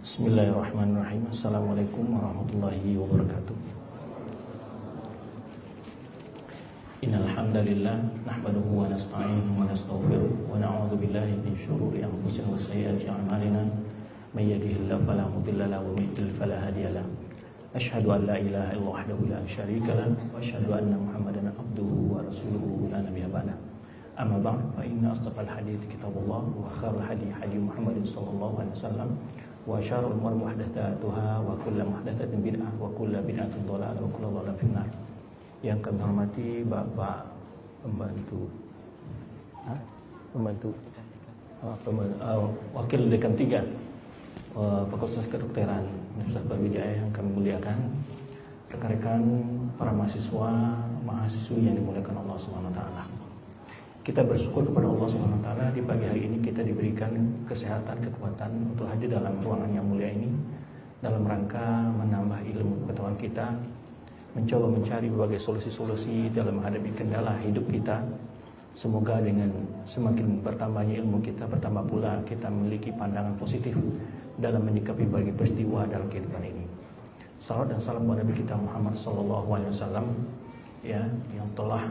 Bismillahirrahmanirrahim Assalamualaikum warahmatullahi wabarakatuh Innalhamdalillah Nahmaduhu wa nasta'inuhu wa nastaghfiruh Wa na'udhu billahi min syururi anfusina wa sayyati a'malina Man yahdihillahu fala mudilla lahu wa man yudlil fala hadiya lahu Ashhadu an la ilaha illallah wahdahu la syarika lahu wa ashhadu anna Muhammadan abduhu wa rasuluhu la nabiyya ba'da أما بعد فإن أصدق الحديث كتاب الله وخير الهدي هدي محمد صلى الله عليه وسلم وشر الأمور محدثاتها وكل محدثة بدعة وكل بدعة ضلالة وكل ضلالة في النار yang kami hormati Bapak pembantu Hah? pembantu oh, pembantu oh, wakil dekan tiga uh, Fakultas Kedokteran Universitas Brawijaya yang kami muliakan rekan-rekan para mahasiswa mahasiswi yang dimuliakan Allah Subhanahu wa taala. Kita bersyukur kepada Allah taala di pagi hari ini kita diberikan kesehatan, kekuatan untuk hadir dalam ruangan yang mulia ini dalam rangka menambah ilmu pengetahuan kita, mencoba mencari berbagai solusi-solusi dalam menghadapi kendala hidup kita. Semoga dengan semakin bertambahnya ilmu kita, bertambah pula kita memiliki pandangan positif dalam menyikapi berbagai peristiwa dalam kehidupan ini. Salam dan salam kepada Nabi kita Muhammad sallallahu alaihi wasallam ya yang telah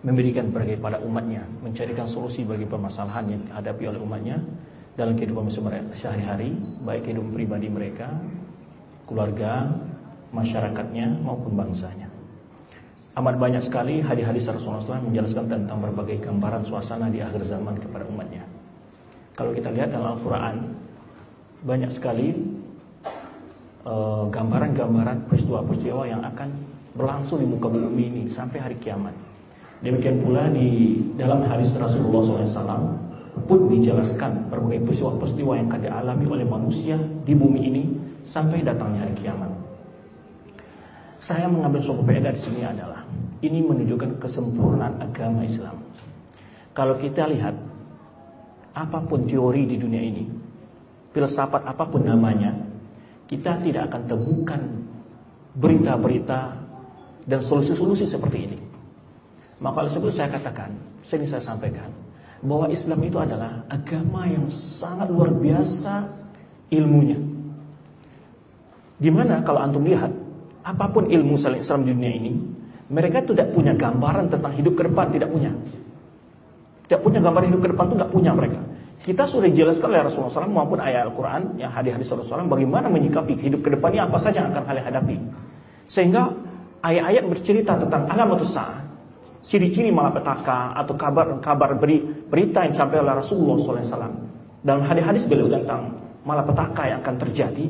memberikan berbagai pada umatnya, mencarikan solusi bagi permasalahan yang dihadapi oleh umatnya dalam kehidupan sehari-hari, baik kehidupan pribadi mereka, keluarga, masyarakatnya maupun bangsanya. Amat banyak sekali hadis-hadis Rasulullah SAW menjelaskan tentang berbagai gambaran suasana di akhir zaman kepada umatnya. Kalau kita lihat dalam Al-Quran, banyak sekali eh, gambaran-gambaran peristiwa-peristiwa yang akan berlangsung di muka bumi ini sampai hari kiamat. Demikian pula di dalam hadis Rasulullah SAW pun dijelaskan berbagai peristiwa-peristiwa yang akan dialami oleh manusia di bumi ini sampai datangnya hari kiamat. Saya mengambil suatu faedah di sini adalah ini menunjukkan kesempurnaan agama Islam. Kalau kita lihat apa pun teori di dunia ini, filsafat apa pun namanya, kita tidak akan temukan berita-berita dan solusi-solusi seperti ini. Maka oleh sebab saya katakan, sering saya sampaikan bahwa Islam itu adalah agama yang sangat luar biasa ilmunya. Di mana kalau antum lihat apa pun ilmu Islam di dunia ini, mereka tidak punya gambaran tentang hidup ke depan, tidak punya. Tidak punya gambaran hidup ke depan itu tidak punya mereka. Kita sudah jelaskan oleh Rasulullah SAW maupun ayat Al-Quran yang hadis-hadis Rasulullah SAW bagaimana menyikapi hidup ke depannya apa saja yang akan kalian hadapi. Sehingga ayat-ayat bercerita tentang alamat sa'ah ciri-ciri malapetaka atau kabar-kabar beri, berita yang sampai oleh Rasulullah SAW dalam hadis-hadis beliau tentang malapetaka yang akan terjadi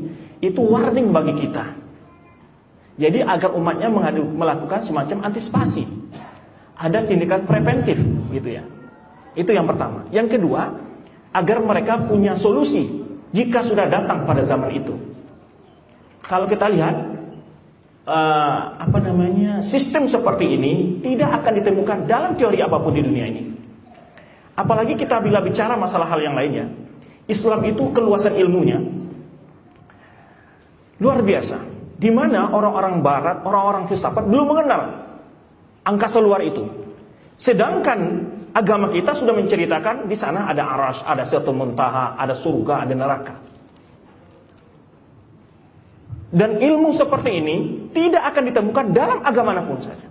itu warning bagi kita. Jadi agar umatnya mengadu, melakukan semacam antisipasi, ada tindakan preventif gitu ya. Itu yang pertama. Yang kedua, agar mereka punya solusi jika sudah datang pada zaman itu. Kalau kita lihat uh, apa namanya sistem seperti ini tidak akan ditemukan dalam teori apa pun di dunia ini. Apalagi kita bila bicara masalah hal yang lainnya, Islam itu keluasan ilmunya luar biasa. Di mana orang-orang Barat, orang-orang filsafat belum mengenal angkasa luar itu. Sedangkan agama kita sudah menceritakan di sana ada aras, ada satu muntaha, ada surga, ada neraka. Dan ilmu seperti ini tidak akan ditemukan dalam agama mana pun saja.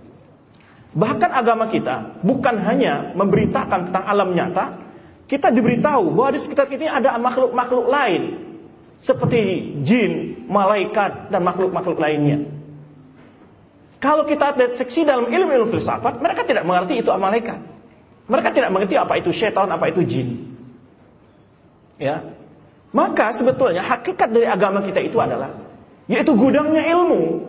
Bahkan agama kita bukan hanya memberitakan tentang alam nyata, kita diberitahu bahwa di sekitar kita ada makhluk-makhluk lain seperti jin, malaikat dan makhluk-makhluk lainnya. Kalau kita deteksi dalam ilmu-ilmu filsafat, mereka tidak mengerti itu malaikat. Mereka tidak mengerti apa itu syaitan, apa itu jin. Ya. Maka sebetulnya hakikat dari agama kita itu adalah yaitu gudangnya ilmu.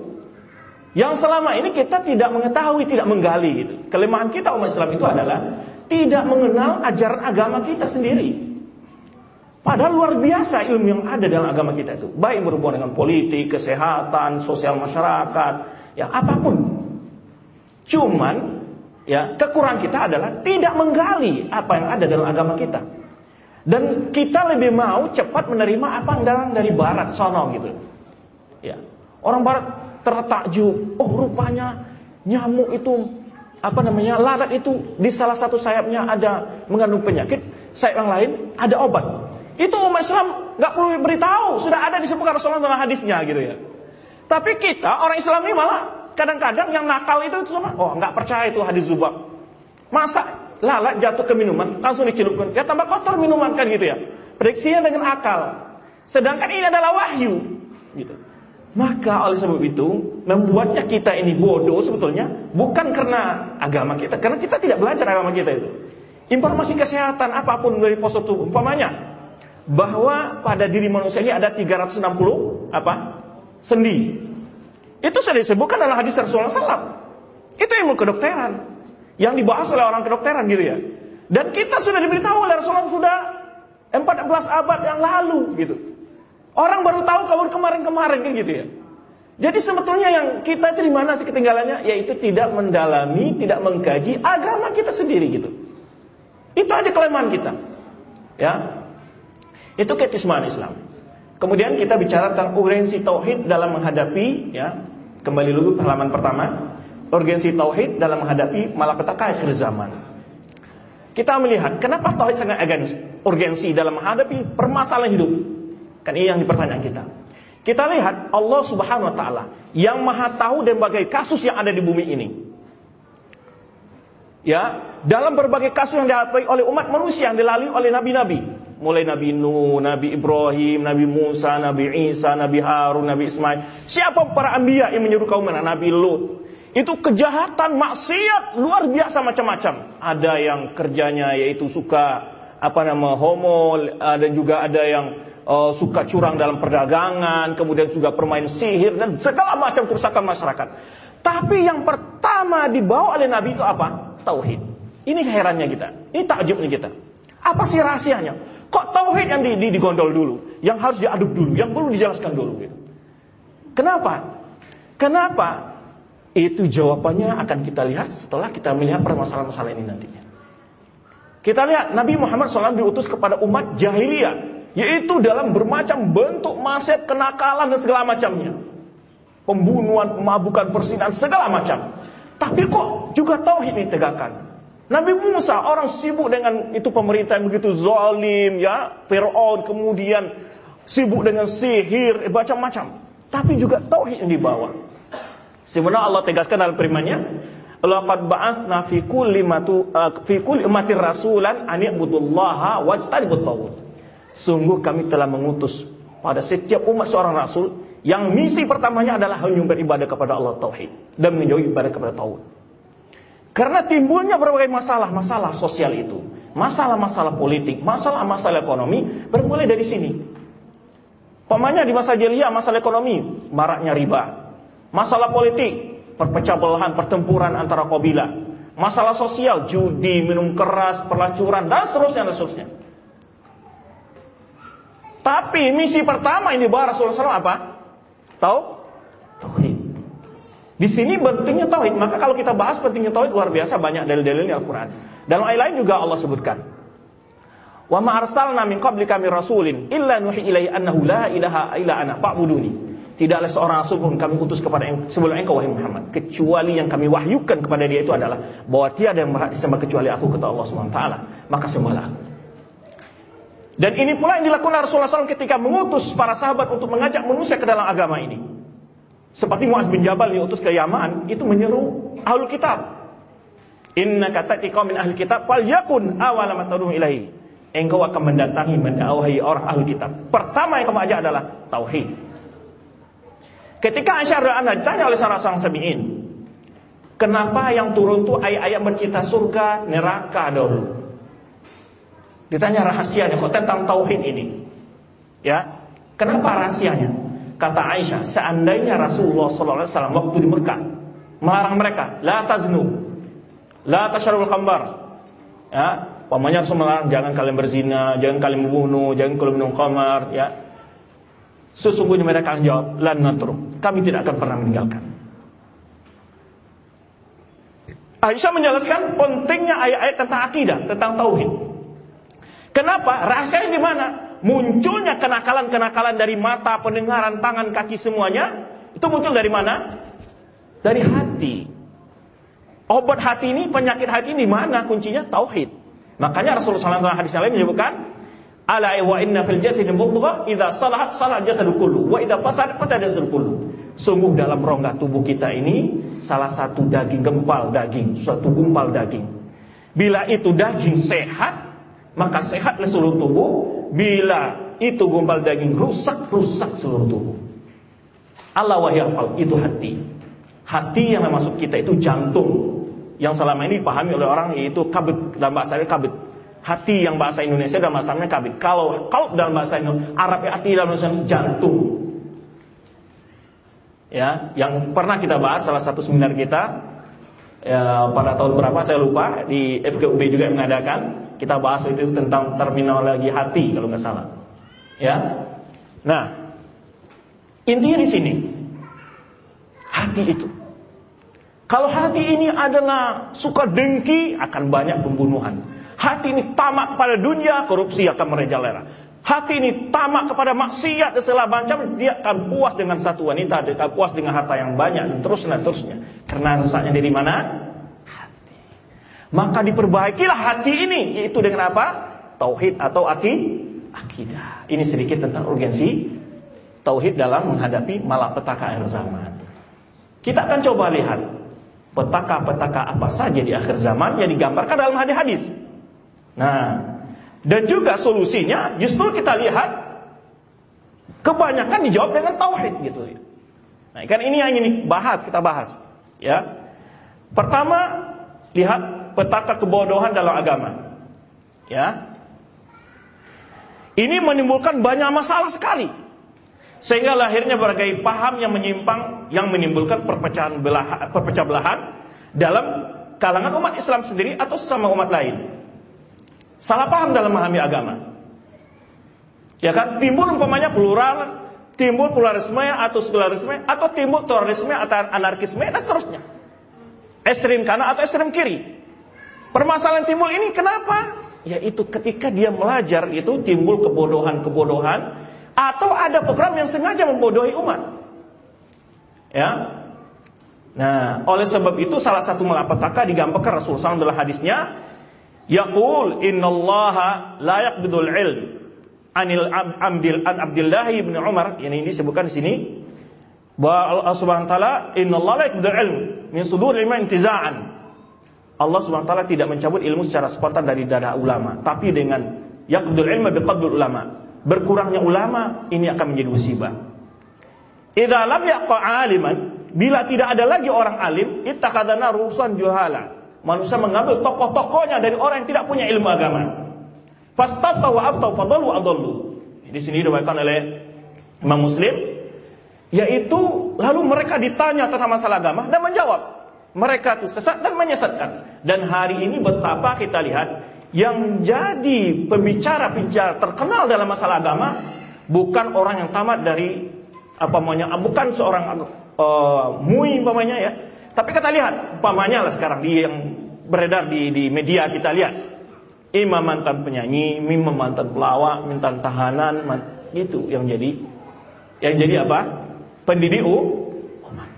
Yang selama ini kita tidak mengetahui, tidak menggali gitu. Kelemahan kita umat Islam itu adalah tidak mengenal ajaran agama kita sendiri. Padahal luar biasa ilmu yang ada dalam agama kita itu. Baik berhubungan dengan politik, kesehatan, sosial masyarakat, ya apa pun. Cuman ya kekurangan kita adalah tidak menggali apa yang ada dalam agama kita. Dan kita lebih mau cepat menerima apa yang datang dari barat sono gitu. Ya. Orang barat tertakjub, oh rupanya nyamuk itu apa namanya? lalat itu di salah satu sayapnya ada mengandung penyakit, sayap yang lain ada obat. Itu umat Islam nggak perlu beritahu, sudah ada disebutkan Rasulullah dalam hadisnya gitu ya. Tapi kita orang Islam ini malah kadang-kadang yang nakal itu itu sama, oh nggak percaya itu hadis zubab. Masa lalat jatuh ke minuman langsung dicelupkan, ya tambah kotor minuman kan gitu ya. Prediksinya dengan akal. Sedangkan ini adalah wahyu, gitu. Maka oleh sebab itu membuatnya kita ini bodoh sebetulnya bukan karena agama kita, karena kita tidak belajar agama kita itu. Informasi kesehatan apa pun dari pos tubuh, umpamanya bahwa pada diri manusia ini ada 360 apa? sendi. Itu sudah disebutkan dalam hadis Rasulullah SAW. Itu ilmu kedokteran yang dibahas oleh orang kedokteran gitu ya. Dan kita sudah diberitahu oleh Rasulullah sudah 14 abad yang lalu gitu. Orang baru tahu kabar kemarin-kemarin kan gitu ya. Jadi sebetulnya yang kita itu di mana sih ketinggalannya? Yaitu tidak mendalami, tidak mengkaji agama kita sendiri gitu. Itu aja kelemahan kita. Ya, itu ketismaan Islam. Kemudian kita bicara tentang urgensi tauhid dalam menghadapi ya, kembali dulu halaman pertama, urgensi tauhid dalam menghadapi malapetaka akhir zaman. Kita melihat kenapa tauhid sangat urgensi dalam menghadapi permasalahan hidup. Kan ini yang dipertanyaan kita. Kita lihat Allah Subhanahu wa taala yang Maha tahu dan berbagai kasus yang ada di bumi ini. Ya, dalam berbagai kasus yang dihadapi oleh umat manusia yang dilalui oleh nabi-nabi, mulai Nabi Nuh, Nabi Ibrahim, Nabi Musa, Nabi Isa, Nabi Harun, Nabi Ismail. Siapa para anbiya yang menyuruh kaum mana? Nabi Lut. Itu kejahatan, maksiat luar biasa macam-macam. Ada yang kerjanya yaitu suka apa nama homo dan juga ada yang uh, suka curang dalam perdagangan, kemudian juga permain sihir dan segala macam kerusakan masyarakat. Tapi yang pertama dibawa oleh Nabi itu apa? Tauhid. Ini herannya kita. Ini takjubnya kita. Apa sih rahasianya? Kok tauhid yang di, di, digondol dulu, yang harus diaduk dulu, yang perlu dijelaskan dulu gitu. Kenapa? Kenapa? Itu jawabannya akan kita lihat setelah kita melihat permasalahan-masalah ini nantinya. Kita lihat Nabi Muhammad SAW diutus kepada umat jahiliyah, yaitu dalam bermacam bentuk maksiat, kenakalan dan segala macamnya. Pembunuhan, pemabukan, persinahan, segala macam. Tapi kok juga tauhid ditegakkan? Nabi Musa orang sibuk dengan itu pemerintah yang begitu zalim ya, Firaun kemudian sibuk dengan sihir eh, macam-macam. Tapi juga tauhid yang dibawa. Sebenarnya Allah tegaskan dalam firman-Nya, "Laqad ba'atsna fi kulli matu uh, fi kulli ummatir rasulan an ya'budullaha wajtanibut taghut." Sungguh kami telah mengutus pada setiap umat seorang rasul yang misi pertamanya adalah hanya beribadah kepada Allah tauhid dan menjauhi ibadah kepada taghut. Karena timbulnya berbagai masalah-masalah sosial itu, masalah-masalah politik, masalah-masalah ekonomi bermulai dari sini. Pemanya di masa jahiliyah masalah ekonomi, maraknya riba. Masalah politik, perpecah belahan, pertempuran antara kabilah. Masalah sosial, judi, minum keras, pelacuran, dan seterusnya, dan seterusnya. Tapi misi pertama ini bahwa Rasulullah SAW apa? Tahu? Tauhid. Di sini pentingnya tauhid. Maka kalau kita bahas pentingnya tauhid luar biasa banyak dalil-dalilnya Al-Qur'an. Dalam ayat lain juga Allah sebutkan. Wa ma arsalna min qablika min rasulin illa nuhi ilaihi annahu la ilaha illa ana fa'buduni. Tidaklah seorang rasul pun kami utus kepada yang sebelum engkau wahai Muhammad kecuali yang kami wahyukan kepada dia itu adalah bahwa tiada yang berhak disembah kecuali aku kata Allah Subhanahu wa taala. Maka sembahlah aku. Dan ini pula yang dilakukan Rasulullah SAW ketika mengutus para sahabat untuk mengajak manusia ke dalam agama ini. Seperti Muaz bin Jabal diutus ke Yaman itu menyeru ahlul kitab. Inna kata min ahli kitab fal yakun awal matadun ilahi. Engkau akan mendatangi mendakwahi orang ahli kitab. Pertama yang kamu ajak adalah tauhid. Ketika Aisyah radhiyallahu ditanya oleh salah seorang sabiin, kenapa yang turun tuh ayat-ayat bercerita surga, neraka dulu? Ditanya rahasianya kok tentang tauhid ini. Ya, kenapa rahasianya? Kata Aisyah, seandainya Rasulullah SAW waktu di Mekah melarang mereka, la taznu, la tasharul khambar. Ya, pamannya Rasul melarang jangan kalian berzina, jangan kalian membunuh, jangan kalian minum khamar, ya. Sesungguhnya mereka akan jawab, lan natru. Kami tidak akan pernah meninggalkan. Aisyah menjelaskan pentingnya ayat-ayat tentang akidah, tentang tauhid. Kenapa? Rahasianya di mana? munculnya kenakalan-kenakalan dari mata, pendengaran, tangan, kaki semuanya, itu muncul dari mana? Dari hati. Obat hati ini, penyakit hati ini mana kuncinya? Tauhid. Makanya Rasulullah SAW hadis yang lain menyebutkan, Ala wa inna fil jasadi mudghah idza salahat salah jasadu kullu wa idza fasadat fasada jasadu kullu. Sungguh dalam rongga tubuh kita ini salah satu daging gempal daging, suatu gumpal daging. Bila itu daging sehat, maka sehatlah seluruh tubuh. Bila itu gumpal daging rusak, rusak seluruh tubuh. Allah wahyafal itu hati. Hati yang masuk kita itu jantung. Yang selama ini dipahami oleh orang yaitu kabut dalam bahasa kabut hati yang bahasa Indonesia dalam bahasa kabit. Kalau kalau dalam bahasa Indonesia, Arab ya hati dalam bahasa jantung. Ya, yang pernah kita bahas salah satu seminar kita ya, pada tahun berapa saya lupa di FKUB juga mengadakan kita bahas itu tentang terminologi hati kalau nggak salah. Ya, nah intinya di sini hati itu. Kalau hati ini adalah suka dengki akan banyak pembunuhan. Hati ini tamak kepada dunia, korupsi akan merajalela. Hati ini tamak kepada maksiat dan segala macam, dia akan puas dengan satu wanita, dia akan puas dengan harta yang banyak, dan terusnya, terusnya. Karena rusaknya dari mana? Hati. Maka diperbaikilah hati ini, yaitu dengan apa? Tauhid atau aki, akidah. Ini sedikit tentang urgensi tauhid dalam menghadapi malapetaka akhir zaman. Kita akan coba lihat petaka-petaka apa saja di akhir zaman yang digambarkan dalam hadis-hadis. Nah, dan juga solusinya justru kita lihat kebanyakan dijawab dengan tauhid gitu. Nah, kan ini yang ini bahas kita bahas, ya. Pertama, lihat petaka kebodohan dalam agama. Ya. Ini menimbulkan banyak masalah sekali. Sehingga lahirnya berbagai paham yang menyimpang yang menimbulkan perpecahan belahan, perpecah belahan dalam kalangan umat Islam sendiri atau sesama umat lain. Salah paham dalam memahami agama. Ya kan? Timbul umpamanya plural, timbul pluralisme atau sekularisme, atau timbul terorisme atau anarkisme dan seterusnya. Ekstrim kanan atau ekstrim kiri. Permasalahan timbul ini kenapa? Yaitu ketika dia belajar itu timbul kebodohan-kebodohan atau ada program yang sengaja membodohi umat. Ya. Nah, oleh sebab itu salah satu malapetaka digampangkan Rasulullah SAW dalam hadisnya Yaqul innallaha la yaqbidul ilm anil amdil an Abdullah bin Umar ini disebutkan di sini bahwa Allah Subhanahu wa taala innallaha la yaqbidul ilm min sudur ilmi intiza'an. Allah Subhanahu wa taala tidak mencabut ilmu secara spontan dari dada ulama, tapi dengan yaqbidul ilma biqabdul ulama. Berkurangnya ulama ini akan menjadi musibah. Idza lam yaqa aliman, bila tidak ada lagi orang alim, ittakhadana rusulan juhala Manusia mengambil tokoh-tokohnya dari orang yang tidak punya ilmu agama. Di sini diriwayatkan oleh Imam Muslim yaitu lalu mereka ditanya tentang masalah agama dan menjawab. Mereka itu sesat dan menyesatkan. Dan hari ini betapa kita lihat yang jadi pembicara-pembicara terkenal dalam masalah agama bukan orang yang tamat dari apa namanya bukan seorang uh, mui umpamanya ya tapi kita lihat, umpamanya lah sekarang di yang beredar di, di media kita lihat. Imam mantan penyanyi, imam mantan pelawak, mantan tahanan, man, gitu yang jadi yang jadi apa? Pendidik umat.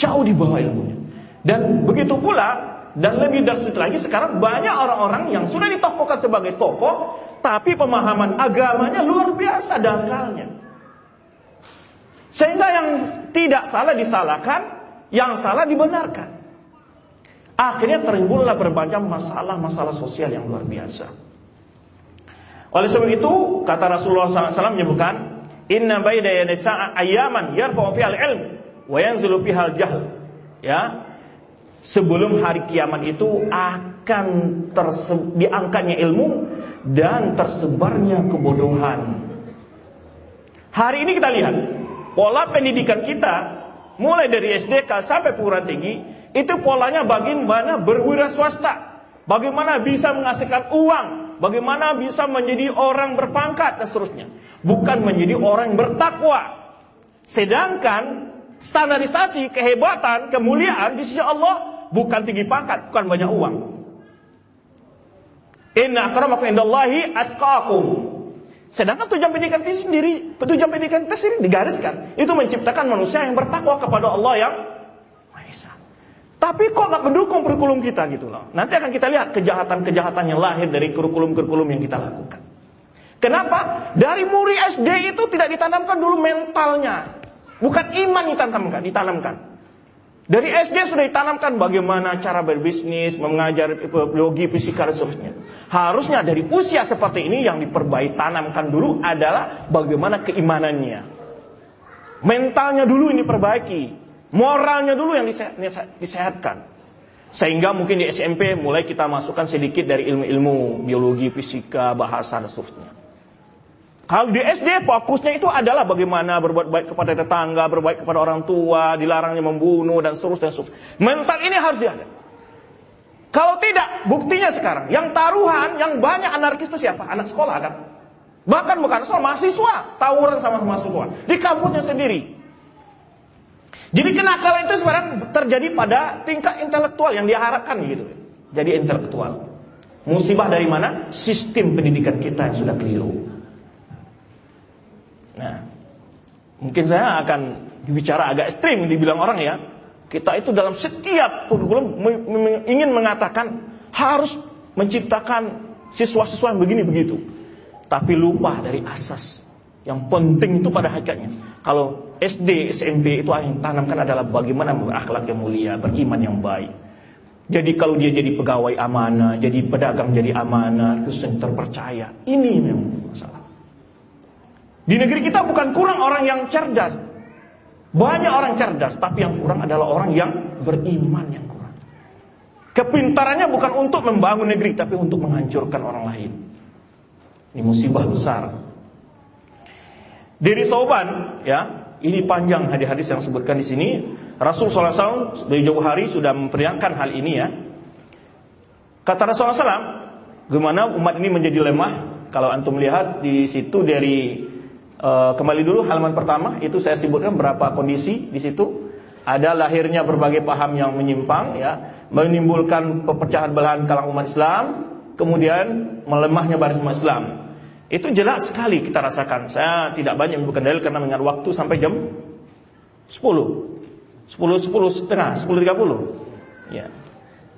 Jauh di bawah ilmunya. Dan begitu pula dan lebih dahsyat lagi sekarang banyak orang-orang yang sudah ditokohkan sebagai tokoh tapi pemahaman agamanya luar biasa dangkalnya. Sehingga yang tidak salah disalahkan, yang salah dibenarkan. Akhirnya terimbullah berbagai masalah-masalah sosial yang luar biasa. Oleh sebab itu, kata Rasulullah SAW menyebutkan, Inna baida yadisa ayaman yarfa'u fiha al-ilm wa yanzilu fiha al-jahl. Ya. Sebelum hari kiamat itu akan diangkatnya ilmu dan tersebarnya kebodohan. Hari ini kita lihat pola pendidikan kita mulai dari SDK sampai perguruan tinggi, itu polanya bagaimana berwira swasta, bagaimana bisa menghasilkan uang, bagaimana bisa menjadi orang berpangkat dan seterusnya, bukan menjadi orang yang bertakwa. Sedangkan standarisasi kehebatan, kemuliaan di sisi Allah bukan tinggi pangkat, bukan banyak uang. Inna akramakum indallahi. Sedangkan tujuan pendidikan itu sendiri, tujuan pendidikan itu sendiri digariskan. Itu menciptakan manusia yang bertakwa kepada Allah yang Maha Esa. Tapi kok nggak mendukung kurikulum kita gitu loh. Nanti akan kita lihat kejahatan-kejahatan yang lahir dari kurikulum-kurikulum yang kita lakukan. Kenapa? Dari muri SD itu tidak ditanamkan dulu mentalnya. Bukan iman ditanamkan, ditanamkan. Dari SD sudah ditanamkan bagaimana cara berbisnis, mengajar biologi, fisika, dan seterusnya. Harusnya dari usia seperti ini yang diperbaiki tanamkan dulu adalah bagaimana keimanannya. Mentalnya dulu ini diperbaiki. Moralnya dulu yang disehatkan. Sehingga mungkin di SMP mulai kita masukkan sedikit dari ilmu-ilmu biologi, fisika, bahasa, dan seterusnya. Kalau di SD fokusnya itu adalah bagaimana berbuat baik kepada tetangga, berbaik kepada orang tua, dilarangnya membunuh dan seterusnya. Mental ini harus diada. Kalau tidak, buktinya sekarang yang taruhan, yang banyak anarkis itu siapa? Anak sekolah kan? Bahkan bukan sekolah, mahasiswa tawuran sama mahasiswa di kampusnya sendiri. Jadi kenakalan itu sebenarnya terjadi pada tingkat intelektual yang diharapkan gitu. Jadi intelektual. Musibah dari mana? Sistem pendidikan kita yang sudah keliru. Nah, mungkin saya akan bicara agak ekstrim dibilang orang ya. Kita itu dalam setiap kurikulum ingin mengatakan harus menciptakan siswa-siswa yang begini begitu. Tapi lupa dari asas. Yang penting itu pada hakikatnya. Kalau SD, SMP itu yang tanamkan adalah bagaimana berakhlak yang mulia, beriman yang baik. Jadi kalau dia jadi pegawai amanah, jadi pedagang jadi amanah, terus terpercaya. Ini yang masalah. Di negeri kita bukan kurang orang yang cerdas. Banyak orang cerdas, tapi yang kurang adalah orang yang beriman yang kurang. Kepintarannya bukan untuk membangun negeri, tapi untuk menghancurkan orang lain. Ini musibah besar. Dari Sauban, ya, ini panjang hadis-hadis yang disebutkan di sini. Rasul SAW dari jauh hari sudah memperingatkan hal ini ya. Kata Rasulullah SAW, gimana umat ini menjadi lemah? Kalau antum lihat di situ dari Eh, kembali dulu halaman pertama itu saya sebutkan berapa kondisi di situ. Ada lahirnya berbagai paham yang menyimpang ya, menimbulkan perpecahan belahan kalangan umat Islam, kemudian melemahnya baris umat Islam. Itu jelas sekali kita rasakan. Saya tidak banyak menyebutkan dalil karena dengan waktu sampai jam 10. 10 10 setengah, 10 30. Ya.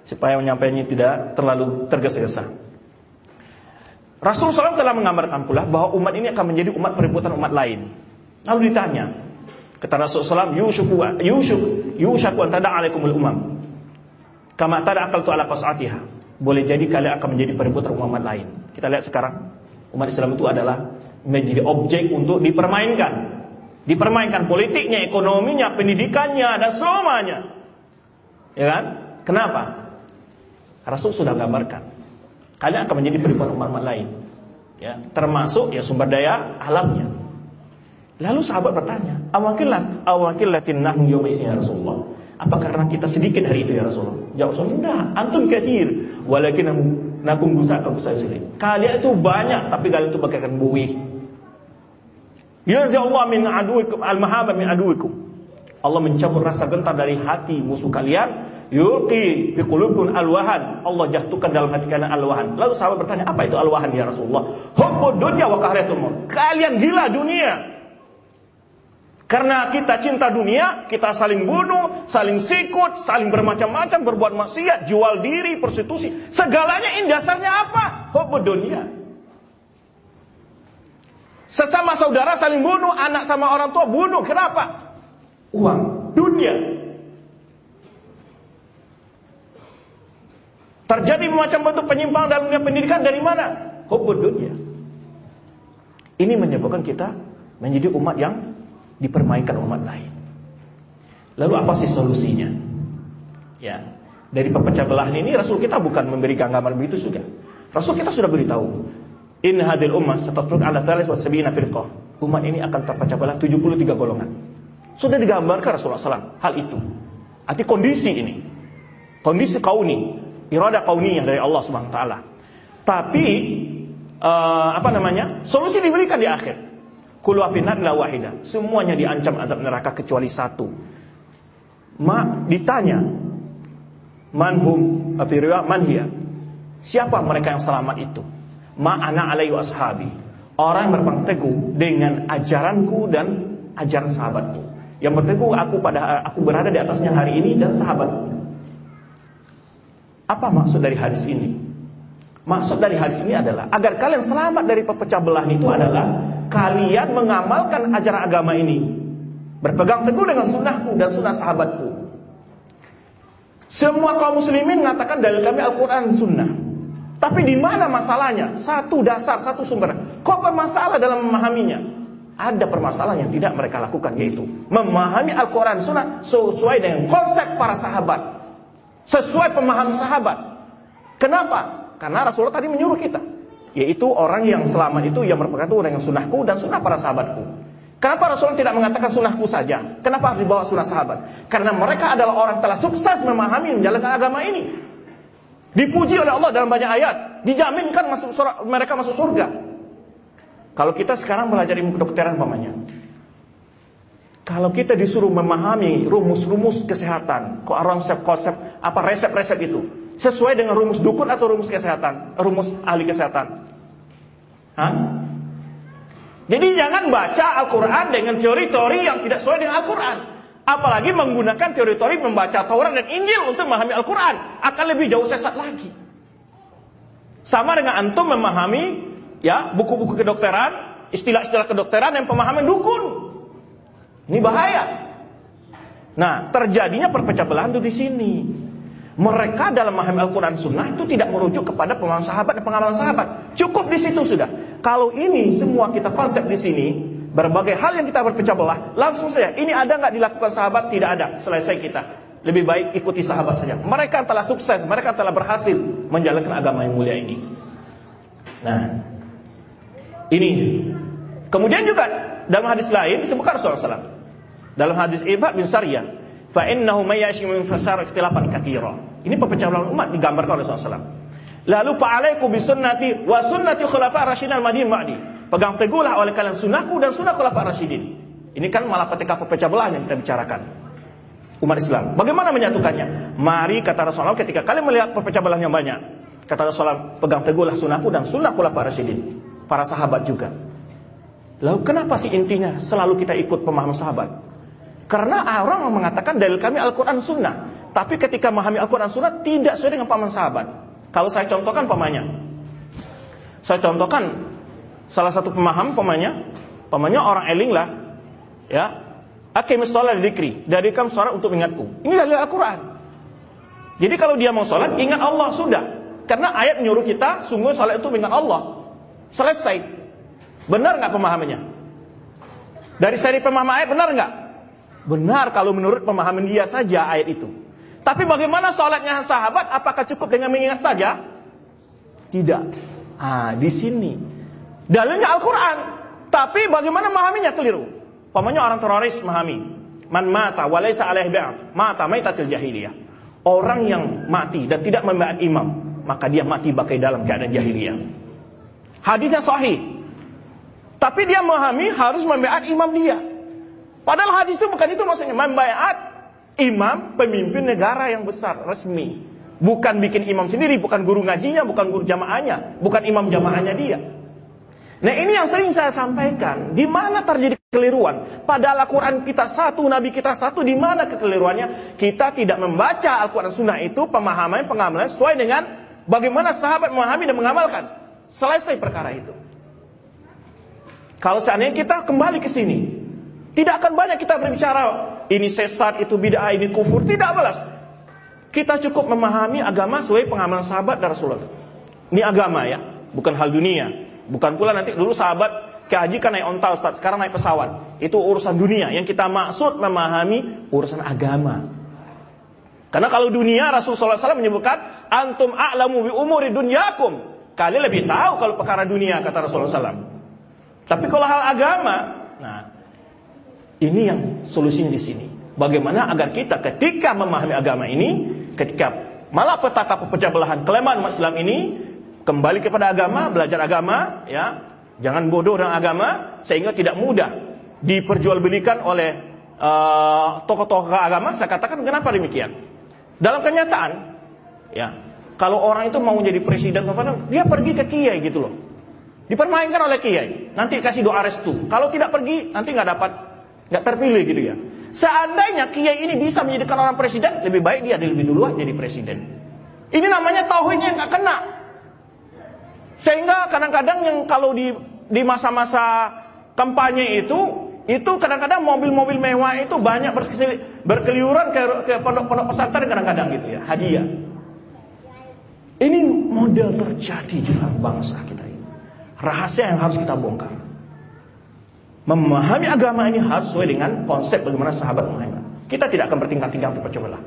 Supaya menyampaikannya tidak terlalu tergesa-gesa. Rasulullah SAW telah menggambarkan pula bahwa umat ini akan menjadi umat perebutan umat lain. Lalu ditanya, kata Rasulullah SAW, Yushuku, Yushuk, Yushaku antada alaikumul umam. Kama tada akal tu ala qas'atiha. Boleh jadi kalian akan menjadi perebutan umat lain. Kita lihat sekarang, umat Islam itu adalah menjadi objek untuk dipermainkan. Dipermainkan politiknya, ekonominya, pendidikannya, dan semuanya. Ya kan? Kenapa? Rasul sudah gambarkan kalian akan menjadi perempuan umat lain. Ya, termasuk ya sumber daya alamnya. Lalu sahabat bertanya, "Awakillah, awakillatin nahnu yawma ya Rasulullah?" Apa karena kita sedikit hari itu ya Rasulullah? Jawab Rasulullah, "Enggak, antum kathir, walakin nakum gusakum sasili." Kalian itu banyak, tapi kalian itu bagaikan buih. Yunzi Allah min aduikum al-mahaba min aduikum. Allah mencabut rasa gentar dari hati musuh kalian Yulqi fi qulubikum alwahan. Allah jatuhkan dalam hati kalian alwahan. Lalu sahabat bertanya, "Apa itu alwahan ya Rasulullah?" Hubbud dunya wa Kalian gila dunia. Karena kita cinta dunia, kita saling bunuh, saling sikut, saling bermacam-macam, berbuat maksiat, jual diri, prostitusi. Segalanya ini dasarnya apa? Hubbud dunia. Sesama saudara saling bunuh, anak sama orang tua bunuh. Kenapa? Uang, dunia. Terjadi macam bentuk penyimpangan dalam dunia pendidikan dari mana? Hubbud dunia. Ini menyebabkan kita menjadi umat yang dipermainkan umat lain. Lalu apa sih solusinya? Ya, dari pepecah belahan ini Rasul kita bukan memberi gambaran begitu juga. Rasul kita sudah beritahu, in hadil ummah satatun ala talis wa sabina firqah. Umat ini akan terpecah belah 73 golongan. Sudah digambarkan Rasulullah SAW hal itu. Arti kondisi ini. Kondisi kauni irada kauniyah dari Allah Subhanahu wa taala. Tapi uh, apa namanya? Solusi diberikan di akhir. Kullu la wahida. Semuanya diancam azab neraka kecuali satu. Ma ditanya manhum fi man hiya? Siapa mereka yang selamat itu? Ma ana alaihi ashabi. Orang yang berpegang teguh dengan ajaranku dan ajaran sahabatku. Yang berteguh aku pada aku berada di atasnya hari ini dan sahabatku. Apa maksud dari hadis ini? Maksud dari hadis ini adalah agar kalian selamat dari pecah belah itu adalah kalian mengamalkan ajaran agama ini. Berpegang teguh dengan sunnahku dan sunnah sahabatku. Semua kaum muslimin mengatakan dalil kami Al-Quran sunnah. Tapi di mana masalahnya? Satu dasar, satu sumber. Kok bermasalah dalam memahaminya? Ada permasalahan yang tidak mereka lakukan yaitu memahami Al-Quran Sunnah sesuai dengan konsep para sahabat, sesuai pemahaman sahabat. Kenapa? Karena Rasulullah tadi menyuruh kita, yaitu orang yang selamat itu yang teguh dengan sunnahku dan sunnah para sahabatku. Kenapa Rasulullah tidak mengatakan sunnahku saja? Kenapa harus dibawa sunnah sahabat? Karena mereka adalah orang telah sukses memahami menjalankan agama ini. Dipuji oleh Allah dalam banyak ayat, dijaminkan masuk surga, mereka masuk surga. Kalau kita sekarang belajar ilmu kedokteran pamannya. Kalau kita disuruh memahami rumus-rumus kesehatan, konsep-konsep apa resep-resep itu, sesuai dengan rumus dukun atau rumus kesehatan, rumus ahli kesehatan. Hah? Jadi jangan baca Al-Quran dengan teori-teori yang tidak sesuai dengan Al-Quran. Apalagi menggunakan teori-teori membaca Taurat dan Injil untuk memahami Al-Quran. Akan lebih jauh sesat lagi. Sama dengan antum memahami ya buku-buku kedokteran, istilah-istilah kedokteran yang pemahaman dukun. Ini bahaya. Nah, terjadinya perpecah belahan itu di sini. Mereka dalam memahami Al-Quran Sunnah itu tidak merujuk kepada pemahaman sahabat dan pengamalan sahabat. Cukup di situ sudah. Kalau ini semua kita konsep di sini, berbagai hal yang kita berpecah belah, langsung saja. Ini ada nggak dilakukan sahabat? Tidak ada. Selesai kita. Lebih baik ikuti sahabat saja. Mereka telah sukses, mereka telah berhasil menjalankan agama yang mulia ini. Nah, ini. Kemudian juga dalam hadis lain disebutkan Rasulullah SAW. Dalam hadis Ibad bin Sariyah, fa innahu may min fasar ikhtilafan katsira. Ini perpecahan umat digambarkan oleh Rasulullah SAW. Lalu fa'alaikum bisunnati wa sunnati khulafa rasyidin al-madin ba'di. Pegang teguhlah oleh kalian sunnahku dan sunnah khulafa rasyidin. Ini kan malah ketika perpecah belah yang kita bicarakan. Umat Islam. Bagaimana menyatukannya? Mari kata Rasulullah ketika kalian melihat perpecah belah yang banyak. Kata Rasulullah, pegang teguhlah sunnahku dan sunnah khulafa rasyidin. Para sahabat juga. Lalu kenapa sih intinya selalu kita ikut pemahaman sahabat? Karena orang mengatakan dalil kami Al-Quran Sunnah. Tapi ketika memahami Al-Quran Sunnah tidak sesuai dengan pemahaman sahabat. Kalau saya contohkan pemanya. Saya contohkan salah satu pemaham pemanya. Pemanya orang eling lah. Ya. Aqimis sholat dikri. Dari kam sholat untuk ingatku. Ini dalil Al-Quran. Jadi kalau dia mau sholat, ingat Allah sudah. Karena ayat menyuruh kita, sungguh sholat itu ingat Allah. Selesai. Benar nggak pemahamannya? Dari seri pemahaman ayat benar nggak? Benar kalau menurut pemahaman dia saja ayat itu. Tapi bagaimana sholatnya sahabat? Apakah cukup dengan mengingat saja? Tidak. Ah, di sini. Dalilnya Al-Quran. Tapi bagaimana memahaminya keliru. Pamanya orang teroris memahami. Man mata walaysa alaih ba'am. Mata maitatil jahiliyah. Orang yang mati dan tidak membayar imam. Maka dia mati bakai dalam keadaan jahiliyah. Hadisnya sahih. Tapi dia memahami harus membayar imam dia. Padahal hadis itu bukan itu maksudnya. Membayar imam pemimpin negara yang besar resmi. Bukan bikin imam sendiri, bukan guru ngajinya, bukan guru jamaahnya, bukan imam jamaahnya dia. Nah ini yang sering saya sampaikan, di mana terjadi kekeliruan? Padahal Al-Quran kita satu, Nabi kita satu, di mana kekeliruannya? Kita tidak membaca Al-Quran Sunnah itu pemahaman pengamalan sesuai dengan bagaimana sahabat memahami dan mengamalkan. Selesai perkara itu. Kalau seandainya kita kembali ke sini, tidak akan banyak kita berbicara ini sesat, itu bid'ah, ini kufur. Tidak balas. Kita cukup memahami agama sesuai pengamalan sahabat dan Rasulullah. Ini agama ya, bukan hal dunia. Bukan pula nanti dulu sahabat ke haji kan naik onta Ustaz, sekarang naik pesawat. Itu urusan dunia. Yang kita maksud memahami urusan agama. Karena kalau dunia Rasulullah SAW menyebutkan antum a'lamu bi umuri dunyakum. Kalian lebih tahu kalau perkara dunia kata Rasulullah SAW. Tapi kalau hal agama, nah ini yang solusinya di sini. Bagaimana agar kita ketika memahami agama ini, ketika malah petaka pecah belahan kelemahan umat Islam ini kembali kepada agama, belajar agama, ya, jangan bodoh dengan agama sehingga tidak mudah diperjualbelikan oleh uh, tokoh-tokoh agama. Saya katakan kenapa demikian? Dalam kenyataan, ya, kalau orang itu mau jadi presiden, dia pergi ke kiai gitu loh. Dipermainkan oleh kiai. Nanti kasih doa restu. Kalau tidak pergi, nanti nggak dapat nggak terpilih gitu ya. Seandainya kiai ini bisa menjadikan orang presiden, lebih baik dia lebih dulu jadi presiden. Ini namanya tauhidnya nggak kena. Sehingga kadang-kadang yang kalau di di masa-masa kampanye itu itu kadang-kadang mobil-mobil mewah itu banyak berkeliuran ke, ke pondok-pondok pesantren kadang-kadang gitu ya, hadiah. Ini model terjadi di dalam bangsa kita ini. Rahasia yang harus kita bongkar. Memahami agama ini harus sesuai dengan konsep bagaimana sahabat Muhammad. Kita tidak akan bertingkat-tingkat bercobalah.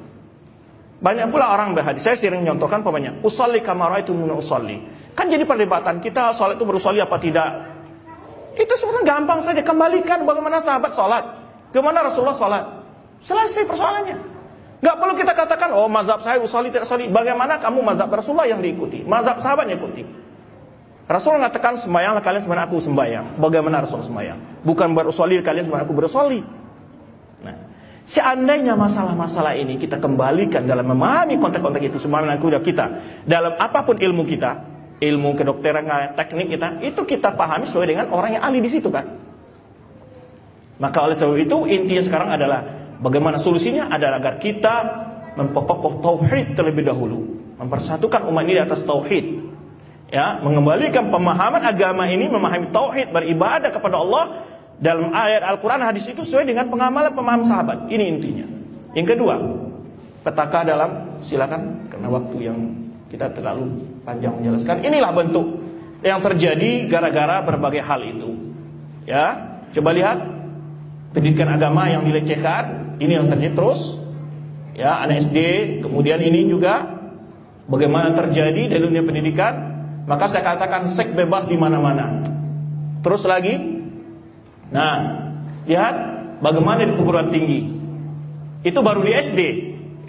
Banyak pula orang berhadis. Saya sering menyontohkan pokoknya. Usalli kamara itu muna usalli. Kan jadi perdebatan kita sholat itu berusalli apa tidak. Itu sebenarnya gampang saja. Kembalikan bagaimana sahabat sholat. Ke mana Rasulullah sholat. Selesai persoalannya. Gak perlu kita katakan, oh mazhab saya usalli tidak usalli. Bagaimana kamu mazhab Rasulullah yang diikuti. Mazhab sahabat yang ikuti. Rasulullah mengatakan sembahyanglah kalian sebenarnya aku sembahyang. Bagaimana Rasulullah sembahyang? Bukan berusolli kalian sebenarnya aku berusolli. Nah, Seandainya masalah-masalah ini kita kembalikan dalam memahami konteks-konteks itu semua kuda kita dalam apa pun ilmu kita, ilmu kedokteran, teknik kita, itu kita pahami sesuai dengan orang yang ahli di situ kan. Maka oleh sebab itu intinya sekarang adalah bagaimana solusinya adalah agar kita memperkokoh tauhid terlebih dahulu, mempersatukan umat ini di atas tauhid. Ya, mengembalikan pemahaman agama ini, memahami tauhid, beribadah kepada Allah dalam ayat Al-Quran hadis itu sesuai dengan pengamalan pemahaman sahabat. Ini intinya. Yang kedua, petaka dalam silakan karena waktu yang kita terlalu panjang menjelaskan. Inilah bentuk yang terjadi gara-gara berbagai hal itu. Ya, coba lihat pendidikan agama yang dilecehkan, ini yang terjadi terus. Ya, anak SD, kemudian ini juga bagaimana terjadi di dunia pendidikan, maka saya katakan seks bebas di mana-mana. Terus lagi Nah, lihat bagaimana di perguruan tinggi. Itu baru di SD,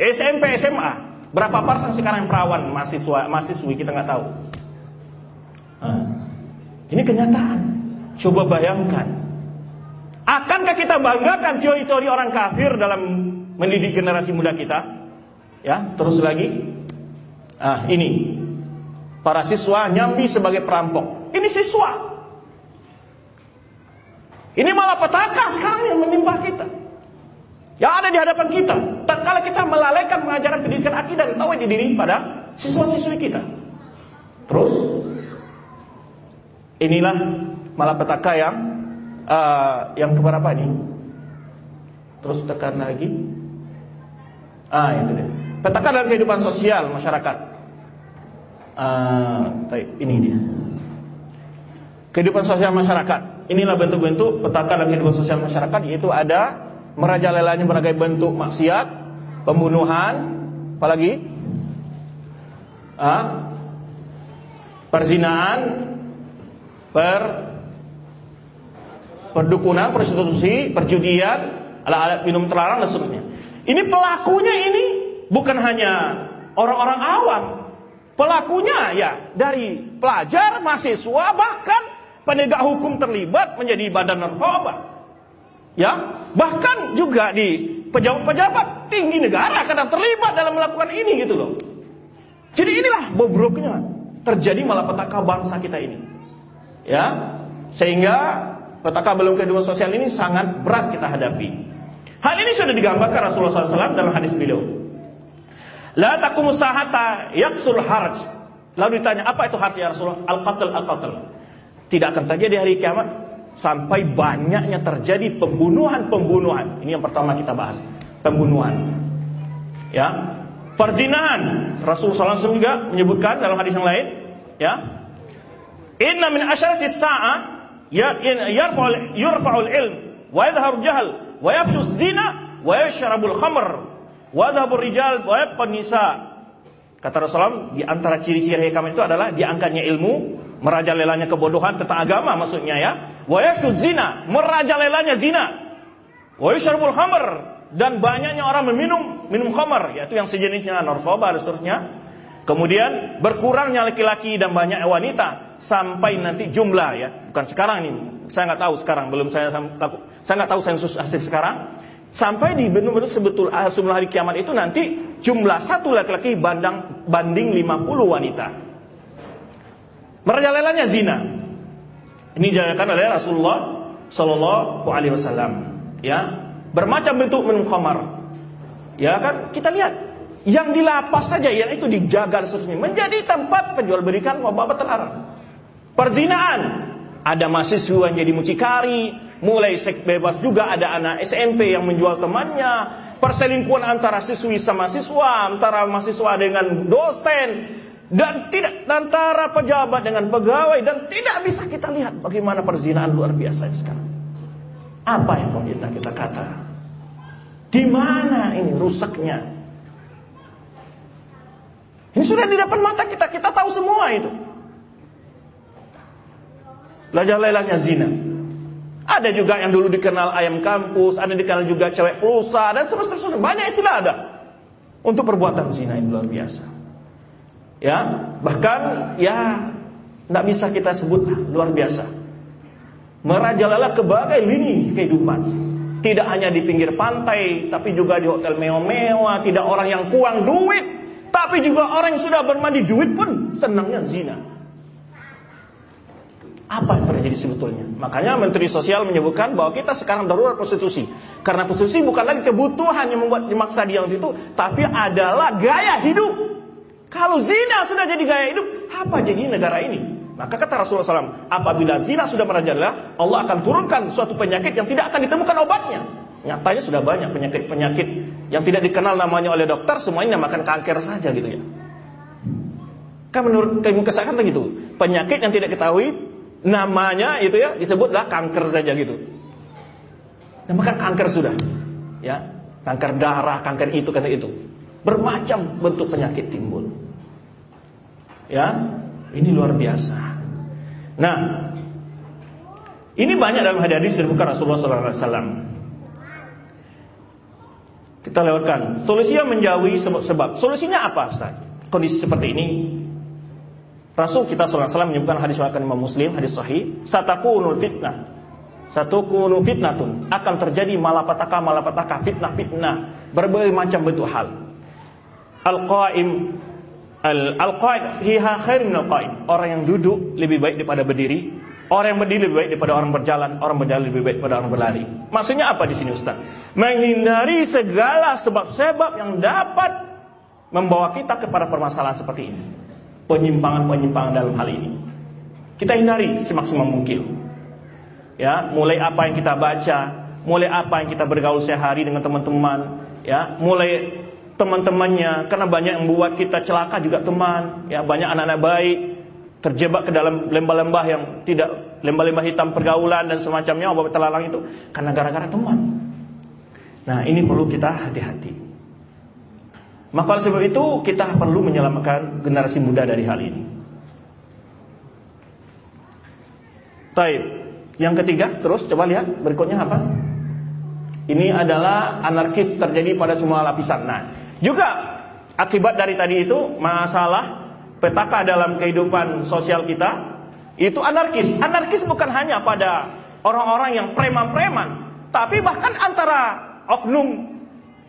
SMP, SMA. Berapa persen sekarang yang perawan mahasiswa, mahasiswi kita nggak tahu. Nah, ini kenyataan. Coba bayangkan. Akankah kita banggakan teori-teori orang kafir dalam mendidik generasi muda kita? Ya, terus lagi. Ah, ini para siswa nyambi sebagai perampok. Ini siswa ini malah petaka sekarang yang menimpa kita. Yang ada di hadapan kita. Tak kala kita melalaikan pengajaran pendidikan akidah dan tauhid diri pada siswa-siswi kita. Terus inilah malapetaka yang uh, yang keberapa ini? Terus tekan lagi. Ah, itu dia. Petaka dalam kehidupan sosial masyarakat. Uh, ini dia. Kehidupan sosial masyarakat. Inilah bentuk-bentuk petaka dalam kehidupan sosial masyarakat yaitu ada merajalelanya berbagai bentuk maksiat, pembunuhan, apalagi ah, perzinaan, per perdukunan, prostitusi, perjudian, alat-alat minum terlarang dan seterusnya. Ini pelakunya ini bukan hanya orang-orang awam. Pelakunya ya dari pelajar, mahasiswa, bahkan penegak hukum terlibat menjadi badan narkoba. Ya, bahkan juga di pejabat-pejabat tinggi negara kadang terlibat dalam melakukan ini gitu loh. Jadi inilah bobroknya terjadi malah petaka bangsa kita ini. Ya, sehingga petaka belum kehidupan sosial ini sangat berat kita hadapi. Hal ini sudah digambarkan Rasulullah SAW dalam hadis beliau. La takumu sahata yaksul harj. Lalu ditanya, apa itu harj ya Rasulullah? Al-qatl al-qatl tidak akan terjadi hari kiamat sampai banyaknya terjadi pembunuhan-pembunuhan. Ini yang pertama kita bahas, pembunuhan. Ya, perzinahan. Rasulullah SAW juga menyebutkan dalam hadis yang lain, ya. Inna min asyarati sa'ah jahl wa yafshu zina wa yashrabul khamr wa yadhhabu rijal wa yabqa nisa. Kata Rasulullah di antara ciri-ciri kiamat itu adalah diangkatnya ilmu, merajalelanya kebodohan tentang agama maksudnya ya. Wa zina, merajalelanya zina. Wa yushrabul khamr dan banyaknya orang meminum minum khamr yaitu yang sejenisnya narkoba dan seterusnya. Kemudian berkurangnya laki-laki dan banyak wanita sampai nanti jumlah ya, bukan sekarang ini. Saya nggak tahu sekarang, belum saya saya nggak tahu sensus hasil sekarang. Sampai di benar-benar sebetul sebelum hari kiamat itu nanti jumlah satu laki-laki banding banding 50 wanita. Merajalelanya zina. Ini dijalankan oleh Rasulullah Sallallahu Alaihi Wasallam. Ya, bermacam bentuk minum khamar. Ya kan, kita lihat yang di lapas saja ya itu dijaga seterusnya menjadi tempat penjual berikan obat terlarang. Perzinaan, ada mahasiswa yang jadi mucikari, mulai seks bebas juga ada anak SMP yang menjual temannya, perselingkuhan antara siswi sama siswa, antara mahasiswa dengan dosen, dan tidak antara pejabat dengan pegawai dan tidak bisa kita lihat bagaimana perzinaan luar biasa sekarang. Apa yang mau kita kita kata? Di mana ini rusaknya? Ini sudah di depan mata kita, kita tahu semua itu. Lajah-lelahnya zina. Ada juga yang dulu dikenal ayam kampus, ada dikenal juga cewek pulsa, dan seterusnya. Banyak istilah ada. Untuk perbuatan zina yang luar biasa. Ya, bahkan ya tidak bisa kita sebut luar biasa. Merajalela ke berbagai lini kehidupan. Tidak hanya di pinggir pantai, tapi juga di hotel mewah-mewah, tidak orang yang kurang duit, tapi juga orang yang sudah bermandi duit pun senangnya zina. Apa yang terjadi sebetulnya? Makanya Menteri Sosial menyebutkan bahwa kita sekarang darurat prostitusi. Karena prostitusi bukan lagi kebutuhan yang membuat dimaksa dia untuk itu, tapi adalah gaya hidup. Kalau zina sudah jadi gaya hidup, apa jadi negara ini? Maka kata Rasulullah SAW, apabila zina sudah merajalela, Allah akan turunkan suatu penyakit yang tidak akan ditemukan obatnya. Nyatanya sudah banyak penyakit-penyakit yang tidak dikenal namanya oleh dokter, semuanya namakan kanker saja gitu ya. Kan menurut ilmu kesehatan begitu. Penyakit yang tidak ketahui namanya itu ya disebutlah kanker saja gitu. Namakan kanker sudah. Ya, kanker darah, kanker itu, kanker itu. Bermacam bentuk penyakit timbul. Ya, ini luar biasa. Nah, ini banyak dalam hadis disebutkan Rasulullah SAW. Kita lewatkan. Solusinya menjauhi sebab. Solusinya apa, Ustaz? Kondisi seperti ini. Rasul kita SAW menyebutkan hadis riwayat Imam Muslim, hadis sahih, satakunul fitnah. Satu kunu fitnatun akan terjadi malapetaka malapetaka fitnah fitnah berbagai macam bentuk hal. Al-qaim Al-qaid hiha khair min al-qaim. Orang yang duduk lebih baik daripada berdiri. Orang yang berdiri lebih baik daripada orang berjalan. Orang berjalan lebih baik daripada orang berlari. Maksudnya apa di sini Ustaz? Menghindari segala sebab-sebab yang dapat membawa kita kepada permasalahan seperti ini. Penyimpangan-penyimpangan dalam hal ini. Kita hindari semaksimal mungkin. Ya, mulai apa yang kita baca, mulai apa yang kita bergaul sehari dengan teman-teman, ya, mulai teman-temannya karena banyak yang membuat kita celaka juga teman ya banyak anak-anak baik terjebak ke dalam lembah-lembah yang tidak lembah-lembah hitam pergaulan dan semacamnya obat terlalang itu karena gara-gara teman nah ini perlu kita hati-hati maka oleh sebab itu kita perlu menyelamatkan generasi muda dari hal ini Taib yang ketiga terus coba lihat berikutnya apa ini adalah anarkis terjadi pada semua lapisan. Nah, juga akibat dari tadi itu masalah petaka dalam kehidupan sosial kita itu anarkis. Anarkis bukan hanya pada orang-orang yang preman-preman, tapi bahkan antara oknum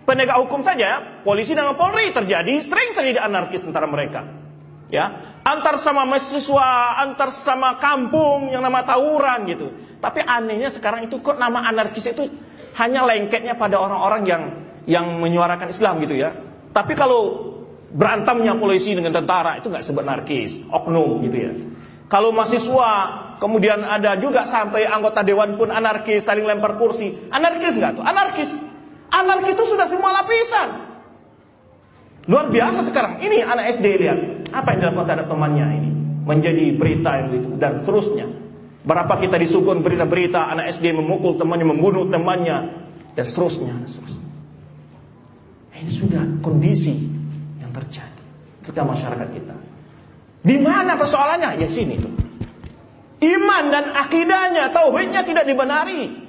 penegak hukum saja, polisi dan polri terjadi sering terjadi anarkis antara mereka. Ya, antar sama mahasiswa, antar sama kampung yang nama tawuran gitu. Tapi anehnya sekarang itu kok nama anarkis itu hanya lengketnya pada orang-orang yang yang menyuarakan Islam gitu ya. Tapi kalau berantamnya polisi dengan tentara itu nggak sebut anarkis, oknum gitu ya. Kalau mahasiswa, kemudian ada juga sampai anggota dewan pun anarkis, saling lempar kursi. Anarkis nggak tuh? Anarkis. Anarkis itu sudah semua lapisan. Luar biasa sekarang. Ini anak SD lihat. Apa yang dilakukan terhadap temannya ini. Menjadi berita yang itu dan seterusnya. Berapa kita disukun berita-berita anak SD memukul temannya, membunuh temannya, dan seterusnya. Dan seterusnya. Ini sudah kondisi yang terjadi kita masyarakat kita. Di mana persoalannya? Ya sini tuh. Iman dan akidahnya, tauhidnya tidak dibenari.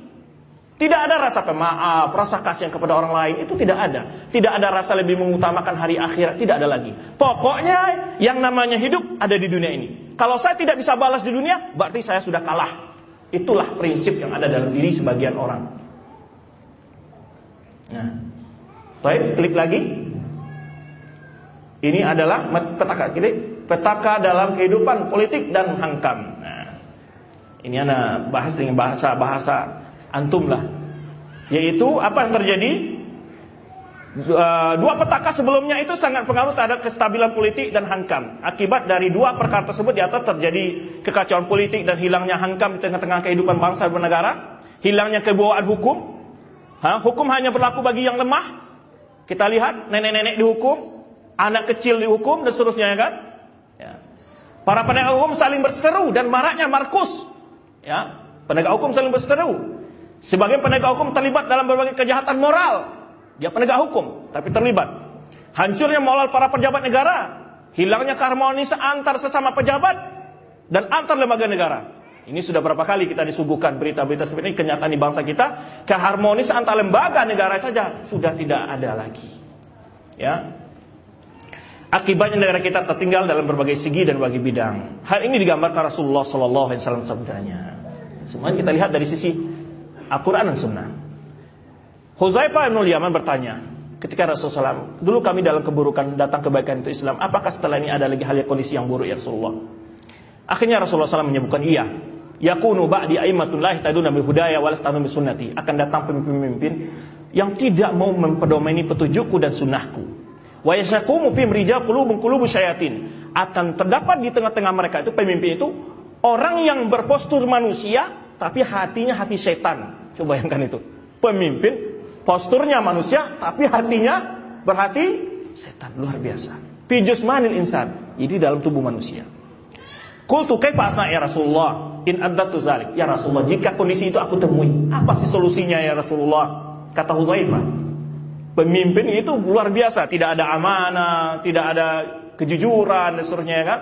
Tidak ada rasa pemaaf, rasa kasihan kepada orang lain, itu tidak ada. Tidak ada rasa lebih mengutamakan hari akhirat, tidak ada lagi. Pokoknya yang namanya hidup ada di dunia ini. Kalau saya tidak bisa balas di dunia, berarti saya sudah kalah. Itulah prinsip yang ada dalam diri sebagian orang. Nah, baik, klik lagi. Ini adalah petaka klik, petaka dalam kehidupan politik dan hankam. Nah, ini anak bahas dengan bahasa bahasa antum lah. Yaitu apa yang terjadi? Eh, dua petaka sebelumnya itu sangat pengaruh terhadap kestabilan politik dan hankam. Akibat dari dua perkara tersebut di atas terjadi kekacauan politik dan hilangnya hankam di tengah-tengah kehidupan bangsa dan negara, hilangnya kebawaan hukum. Ha, hukum hanya berlaku bagi yang lemah. Kita lihat nenek-nenek dihukum, anak kecil dihukum dan seterusnya ya kan? Ya. Para penegak hukum saling berseteru dan maraknya Markus. Ya, penegak hukum saling berseteru. Sebagian penegak hukum terlibat dalam berbagai kejahatan moral dia penegak hukum, tapi terlibat. Hancurnya moral para pejabat negara, hilangnya keharmonisan antar sesama pejabat dan antar lembaga negara. Ini sudah berapa kali kita disuguhkan berita-berita seperti ini kenyataan di bangsa kita, keharmonisan antar lembaga negara saja sudah tidak ada lagi. Ya. Akibatnya negara kita tertinggal dalam berbagai segi dan berbagai bidang. Hal ini digambarkan Rasulullah Sallallahu Alaihi. Semuanya kita lihat dari sisi Al-Quran dan Sunnah. Huzaifah bin Yaman bertanya, ketika Rasulullah SAW, dulu kami dalam keburukan datang kebaikan itu Islam, apakah setelah ini ada lagi hal yang kondisi yang buruk ya Rasulullah? Akhirnya Rasulullah SAW menyebutkan iya. Yakunu ba'di aimatun lahi taduna bi hudaya walas tanu bi sunnati. Akan datang pemimpin-pemimpin yang tidak mau mempedomeni petunjukku dan sunnahku. Wa yasakumu fihim rijal qulubun qulubu syayatin. Akan terdapat di tengah-tengah mereka itu pemimpin itu orang yang berpostur manusia tapi hatinya hati setan. Coba bayangkan itu. Pemimpin Posturnya manusia, tapi hatinya berhati setan luar biasa. Pijus manil insan. Ini dalam tubuh manusia. Kultu kaifa asna ya Rasulullah in addatu zalik. Ya Rasulullah, jika kondisi itu aku temui, apa sih solusinya ya Rasulullah? Kata Huzaifah. Pemimpin itu luar biasa, tidak ada amanah, tidak ada kejujuran dan seterusnya ya kan?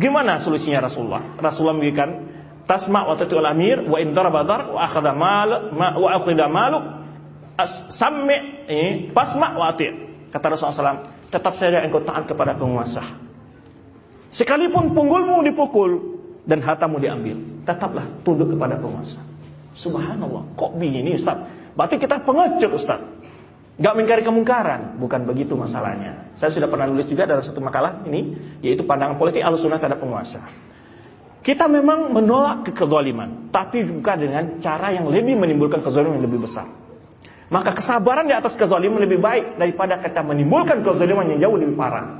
Gimana solusinya Rasulullah? Rasulullah memberikan tasma wa tatul amir wa in daraba dar wa akhadha mal wa akhadha maluk Sampai ini pasma wa Kata Rasulullah SAW, tetap saja engkau taat kepada penguasa. Sekalipun punggulmu dipukul dan hartamu diambil, tetaplah tunduk kepada penguasa. Subhanallah, kok begini Ustaz? Berarti kita pengecut Ustaz. Gak mengingkari kemungkaran, bukan begitu masalahnya. Saya sudah pernah nulis juga dalam satu makalah ini, yaitu pandangan politik al-sunnah terhadap penguasa. Kita memang menolak kekezaliman, tapi juga dengan cara yang lebih menimbulkan kezaliman yang lebih besar. Maka kesabaran di atas kezaliman lebih baik daripada kita menimbulkan kezaliman yang jauh lebih parah.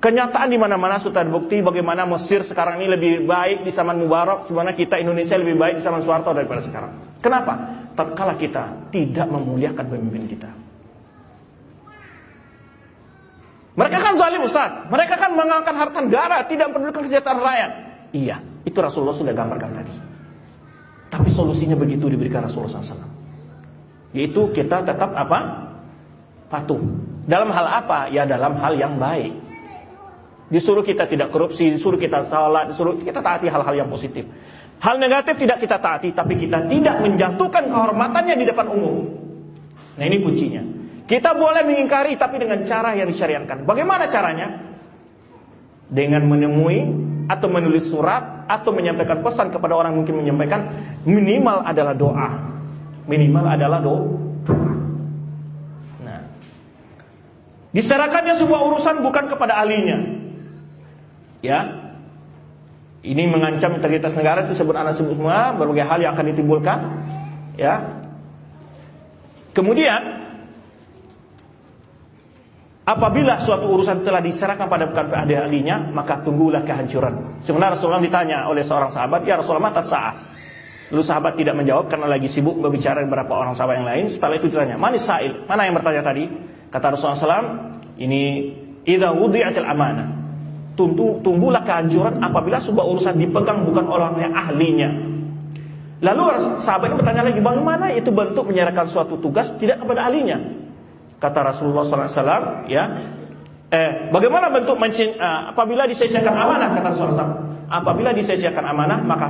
Kenyataan di mana-mana sudah terbukti bagaimana Mesir sekarang ini lebih baik di zaman Mubarak, sebenarnya kita Indonesia lebih baik di zaman Soeharto daripada sekarang. Kenapa? Tatkala kita tidak memuliakan pemimpin kita. Mereka kan zalim Ustaz. Mereka kan mengangkat harta negara, tidak memperdulikan kesejahteraan rakyat. Iya, itu Rasulullah sudah gambarkan tadi. Tapi solusinya begitu diberikan Rasulullah SAW. Yaitu kita tetap apa? Patuh. Dalam hal apa? Ya dalam hal yang baik. Disuruh kita tidak korupsi, disuruh kita salat, disuruh kita taati hal-hal yang positif. Hal negatif tidak kita taati, tapi kita tidak menjatuhkan kehormatannya di depan umum. Nah ini kuncinya. Kita boleh mengingkari tapi dengan cara yang disyariatkan. Bagaimana caranya? Dengan menemui atau menulis surat atau menyampaikan pesan kepada orang mungkin menyampaikan minimal adalah doa minimal adalah doa. Nah, diserahkannya sebuah urusan bukan kepada ahlinya. Ya, ini mengancam integritas negara itu sebut anak sebut semua berbagai hal yang akan ditimbulkan. Ya, kemudian Apabila suatu urusan telah diserahkan pada bukan ahli ahlinya, maka tunggulah kehancuran. Sebenarnya Rasulullah ditanya oleh seorang sahabat, ya Rasulullah mata sah. Lalu sahabat tidak menjawab karena lagi sibuk berbicara dengan beberapa orang sahabat yang lain. Setelah itu ditanya, mana sa'il? Mana yang bertanya tadi? Kata Rasulullah SAW, ini idza wudi'atil amanah. Tunggu, tunggulah kehancuran apabila sebuah urusan dipegang bukan orang yang ahlinya. Lalu sahabat ini bertanya lagi, bagaimana itu bentuk menyerahkan suatu tugas tidak kepada ahlinya? Kata Rasulullah SAW, ya, eh, bagaimana bentuk mensin, uh, apabila disesiakan amanah? Kata Rasulullah SAW, apabila disesiakan amanah maka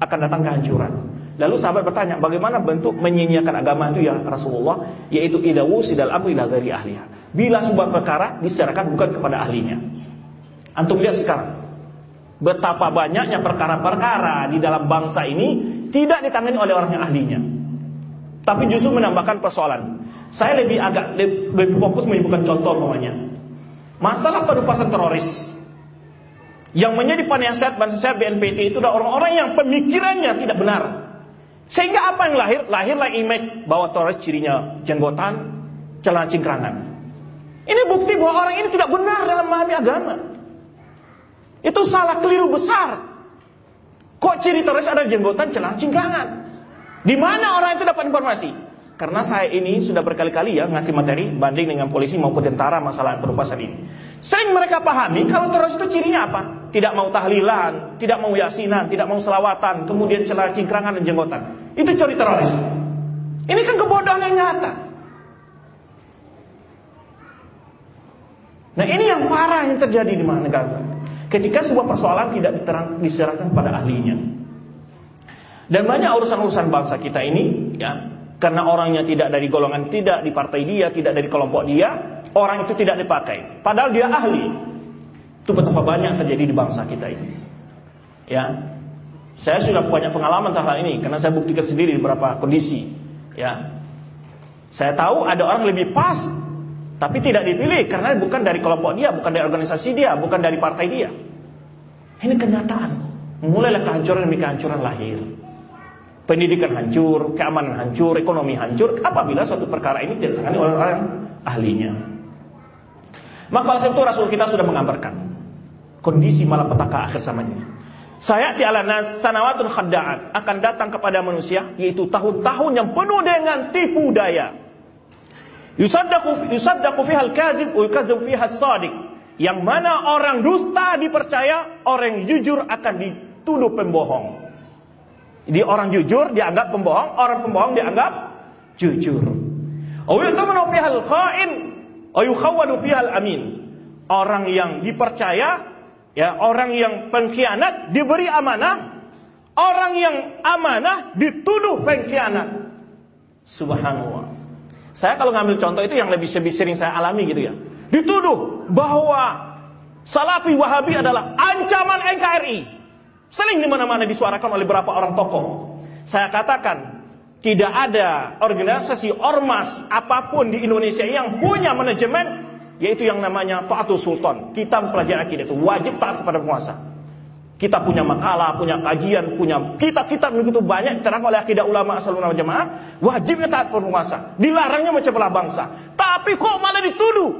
akan datang kehancuran. Lalu sahabat bertanya, bagaimana bentuk menyinyakan agama itu ya Rasulullah? Yaitu idawu sidal amri ila dari ahliya. Bila sebuah perkara diserahkan bukan kepada ahlinya. Antum lihat sekarang. Betapa banyaknya perkara-perkara di dalam bangsa ini tidak ditangani oleh orang yang ahlinya. Tapi justru menambahkan persoalan. Saya lebih agak lebih, fokus menyebutkan contoh namanya. Masalah penumpasan teroris. Yang menjadi penasihat bantuan BNPT itu adalah orang-orang yang pemikirannya tidak benar. Sehingga apa yang lahir? Lahirlah image bahwa Torres cirinya jenggotan, celana cingkrangan. Ini bukti bahwa orang ini tidak benar dalam memahami agama. Itu salah keliru besar. Kok ciri teroris ada jenggotan celana cingkrangan? Di mana orang itu dapat informasi? Karena saya ini sudah berkali-kali ya ngasih materi banding dengan polisi maupun tentara masalah perubahan ini. Sering mereka pahami kalau teroris itu cirinya apa? Tidak mau tahlilan, tidak mau yasinan, tidak mau selawatan, kemudian celana cingkrangan dan jenggotan. Itu ciri teroris. Ini kan kebodohan yang nyata. Nah ini yang parah yang terjadi di mana negara. Ketika sebuah persoalan tidak diterang, diserahkan pada ahlinya. Dan banyak urusan-urusan bangsa kita ini, ya, karena orangnya tidak dari golongan tidak di partai dia, tidak dari kelompok dia, orang itu tidak dipakai. Padahal dia ahli. Itu betapa banyak terjadi di bangsa kita ini. Ya. Saya sudah banyak pengalaman tentang hal ini karena saya buktikan sendiri di beberapa kondisi. Ya. Saya tahu ada orang lebih pas tapi tidak dipilih karena bukan dari kelompok dia, bukan dari organisasi dia, bukan dari partai dia. Ini kenyataan. Mulailah kehancuran demi kehancuran lahir. Pendidikan hancur, keamanan hancur, ekonomi hancur apabila suatu perkara ini ditangani oleh orang ahlinya. Maka oleh itu Rasul kita sudah menggambarkan kondisi malapetaka akhir zaman ini. Saya di alanas sanawatun khadda'at akan datang kepada manusia yaitu tahun-tahun yang penuh dengan tipu daya. Yusaddaqu yusaddaqu fiha al-kadzib wa yukadzdzab fiha as-sadiq. Yang mana orang dusta dipercaya, orang jujur akan dituduh pembohong. Jadi orang jujur dianggap pembohong, orang pembohong dianggap jujur. Al-amin. Orang yang dipercaya, ya, orang yang pengkhianat diberi amanah, orang yang amanah dituduh pengkhianat. Subhanallah. Saya kalau ngambil contoh itu yang lebih sering saya alami gitu ya. Dituduh bahwa Salafi Wahabi adalah ancaman NKRI. Sering di mana-mana disuarakan oleh beberapa orang tokoh. Saya katakan, tidak ada organisasi ormas apa pun di Indonesia yang punya manajemen yaitu yang namanya taatul sultan. Kita mempelajari akidah itu wajib taat kepada penguasa. Kita punya makalah, punya kajian, punya kitab-kitab begitu banyak terang oleh akidah ulama asal ulama jamaah, wajibnya taat kepada penguasa. Dilarangnya belah bangsa. Tapi kok malah dituduh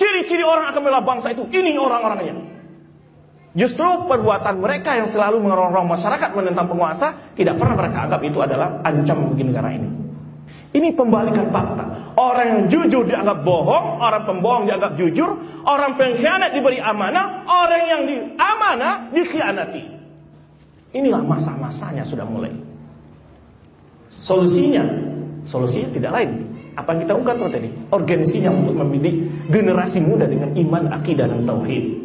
ciri-ciri orang akan belah bangsa itu ini orang-orangnya. Justru perbuatan mereka yang selalu mengerongrong masyarakat menentang penguasa tidak pernah mereka anggap itu adalah ancam bagi negara ini. Ini pembalikan fakta. Orang yang jujur dianggap bohong, orang pembohong dianggap jujur, orang pengkhianat diberi amanah, orang yang diamanah dikhianati. Inilah masa-masanya sudah mulai. Solusinya, solusinya tidak lain. Apa yang kita ungkapkan tadi? Organisasinya untuk memilih generasi muda dengan iman, akidah dan tauhid.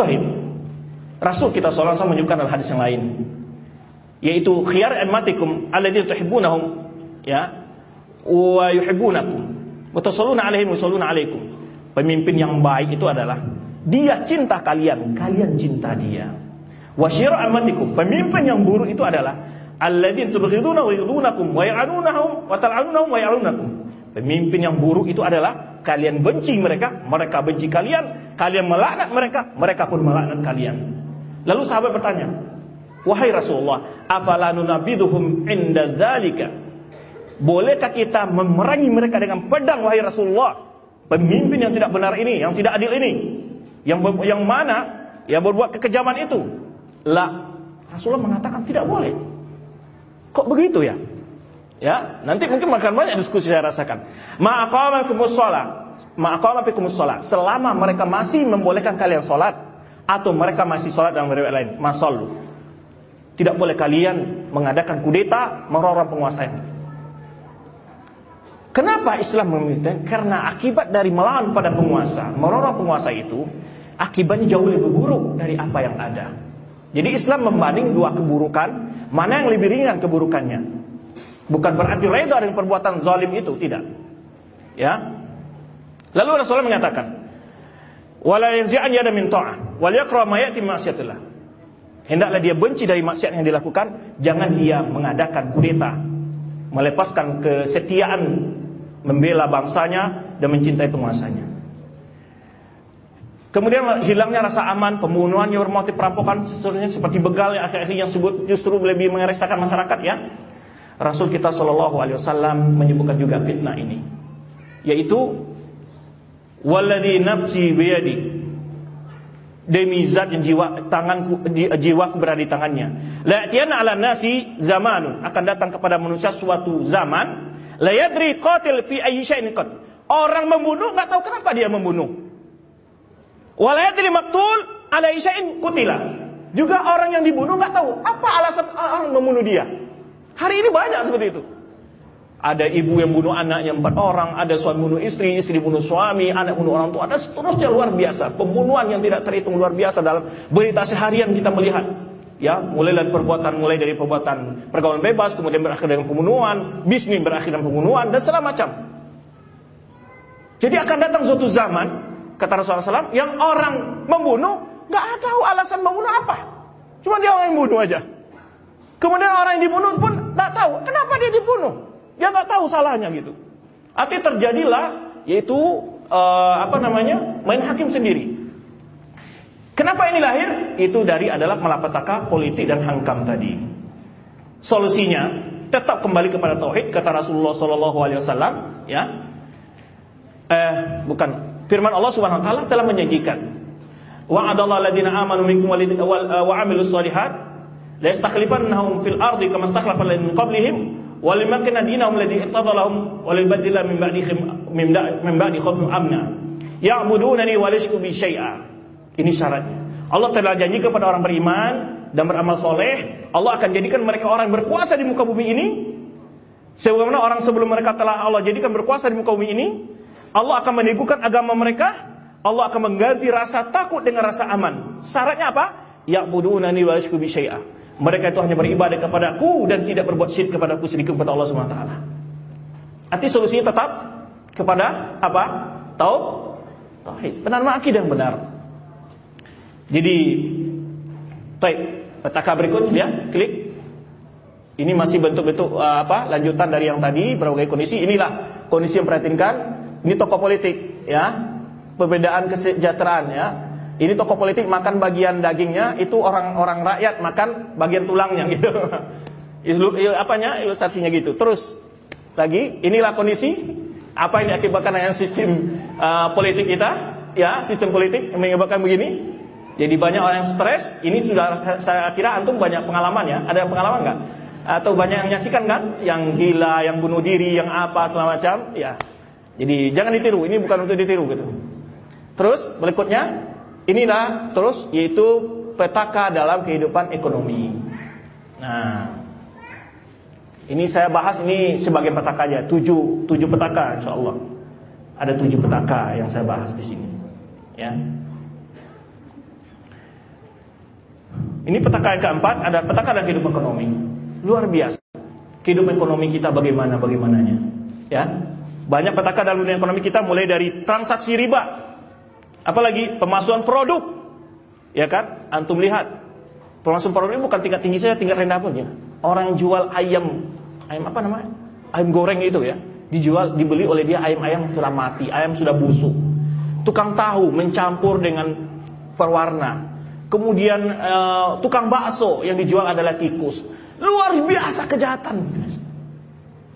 Taib. Rasul kita SAW menunjukkan dalam hadis yang lain yaitu khiyar ammatikum alladzina tuhibbunahum ya wa yuhibbunakum wa tasalluna alaihim wa alaikum. Pemimpin yang baik itu adalah dia cinta kalian, kalian cinta dia. Wa syir ammatikum, pemimpin yang buruk itu adalah alladzina tubghiduna wa yudunakum wa ya'anunahum wa tal'anunahum wa ya'anunakum. Pemimpin yang buruk itu adalah kalian benci mereka, mereka benci kalian, kalian melaknat mereka, mereka pun melaknat kalian. Lalu sahabat bertanya, "Wahai Rasulullah, afala nunabiduhum inda dzalika?" Bolehkah kita memerangi mereka dengan pedang wahai Rasulullah? Pemimpin yang tidak benar ini, yang tidak adil ini, yang yang mana yang berbuat kekejaman itu? Lah, Rasulullah mengatakan tidak boleh. Kok begitu ya? Ya, nanti mungkin makan banyak diskusi saya rasakan. Ma'aqamakumus shalah. Ma'aqamakumus shalah. Selama mereka masih membolehkan kalian salat atau mereka masih salat dalam riwayat lain, masallu. Tidak boleh kalian mengadakan kudeta merorong penguasa yang Kenapa Islam meminta? Karena akibat dari melawan pada penguasa, merorong penguasa itu, akibatnya jauh lebih buruk dari apa yang ada. Jadi Islam membanding dua keburukan, mana yang lebih ringan keburukannya. Bukan berarti reda dengan perbuatan zalim itu, tidak. Ya. Lalu Rasulullah mengatakan, "Wala yanzi'an yada min ta'ah, wal yaqra ma ya'ti ma'siyatillah." Hendaklah dia benci dari maksiat yang dilakukan, jangan dia mengadakan kudeta, melepaskan kesetiaan membela bangsanya dan mencintai penguasanya. Kemudian hilangnya rasa aman, pembunuhan yang bermotif perampokan, seterusnya seperti begal yang akhir-akhir yang sebut justru lebih mengeresahkan masyarakat ya. Rasul kita Shallallahu Alaihi Wasallam menyebutkan juga fitnah ini. yaitu walladzi nafsi biyadi. Demi zat yang jiwa tanganku jiwaku berada di tangannya. La ya'tiyana 'ala nasi zamanun. Akan datang kepada manusia suatu zaman la yadri qatil fi ayyi syai'in orang membunuh nggak tahu kenapa dia membunuh. Wala yadri maqtul 'ala syai'in kutila juga orang yang dibunuh nggak tahu apa alasan orang membunuh dia hari ini banyak seperti itu ada ibu yang bunuh anaknya empat orang, ada suami bunuh istri, istri bunuh suami, anak bunuh orang tua, ada seterusnya luar biasa. Pembunuhan yang tidak terhitung luar biasa dalam berita seharian kita melihat. Ya, mulai dari perbuatan, mulai dari perbuatan pergaulan bebas, kemudian berakhir dengan pembunuhan, bisnis berakhir dengan pembunuhan, dan segala macam. Jadi akan datang suatu zaman, kata Rasulullah SAW, yang orang membunuh, nggak tahu alasan membunuh apa. Cuma dia orang yang bunuh aja. Kemudian orang yang dibunuh pun nggak tahu kenapa dia dibunuh. Dia nggak tahu salahnya gitu. Arti terjadilah yaitu uh, apa namanya main hakim sendiri. Kenapa ini lahir? Itu dari adalah malapetaka politik dan hankam tadi. Solusinya tetap kembali kepada tauhid kata Rasulullah Wasallam ya. Eh bukan firman Allah Subhanahu Wa Taala telah menjanjikan wa'adallahu alladziina amanu minkum wa 'amilus shalihat la yastakhlifannahum fil ardi kama istakhlafa min qablihim walimakna dinahum alladhi irtadalahum walibadila min ba'dihim min ba'di khawfim amna ya'budunani wa bi syai'a ini syaratnya. Allah telah janji kepada orang beriman dan beramal soleh Allah akan jadikan mereka orang berkuasa di muka bumi ini. Sebagaimana orang sebelum mereka telah Allah jadikan berkuasa di muka bumi ini Allah akan meneguhkan agama mereka Allah akan mengganti rasa takut dengan rasa aman. Syaratnya apa? Ya'budunani wa bi syai'a mereka itu hanya beribadah kepadaku dan tidak berbuat syirik kepadaku sedikit kepada Allah taala. Arti solusinya tetap kepada apa? Tahu? Tauhid. Penanaman akidah yang benar. Jadi baik, petaka berikut ya, klik. Ini masih bentuk-bentuk uh, apa? lanjutan dari yang tadi berbagai kondisi. Inilah kondisi yang perhatikan. Ini tokoh politik ya. Perbedaan kesejahteraan ya ini tokoh politik makan bagian dagingnya, itu orang-orang rakyat makan bagian tulangnya gitu. Ilu, ilu, apanya ilustrasinya gitu. Terus lagi, inilah kondisi apa yang diakibatkan dengan sistem uh, politik kita, ya sistem politik yang menyebabkan begini. Jadi banyak orang yang stres. Ini sudah saya kira antum banyak pengalaman ya. Ada pengalaman nggak? Atau banyak yang menyaksikan kan? Yang gila, yang bunuh diri, yang apa segala macam. Ya. Jadi jangan ditiru. Ini bukan untuk ditiru gitu. Terus berikutnya Inilah terus yaitu petaka dalam kehidupan ekonomi. Nah, ini saya bahas ini sebagai petaka aja, tujuh, tujuh petaka insya Allah. Ada tujuh petaka yang saya bahas di sini. Ya. Ini petaka yang keempat, ada petaka dalam kehidupan ekonomi. Luar biasa. Kehidupan ekonomi kita bagaimana bagaimananya. Ya. Banyak petaka dalam dunia ekonomi kita mulai dari transaksi riba Apalagi pemasukan produk. Ya kan? Antum lihat. Pemasukan produk ini bukan tingkat tinggi saja, tingkat rendah pun ya. Orang jual ayam, ayam apa namanya? Ayam goreng itu ya. Dijual, dibeli oleh dia ayam-ayam sudah mati, ayam sudah busuk. Tukang tahu mencampur dengan perwarna. Kemudian uh, tukang bakso yang dijual adalah tikus. Luar biasa kejahatan.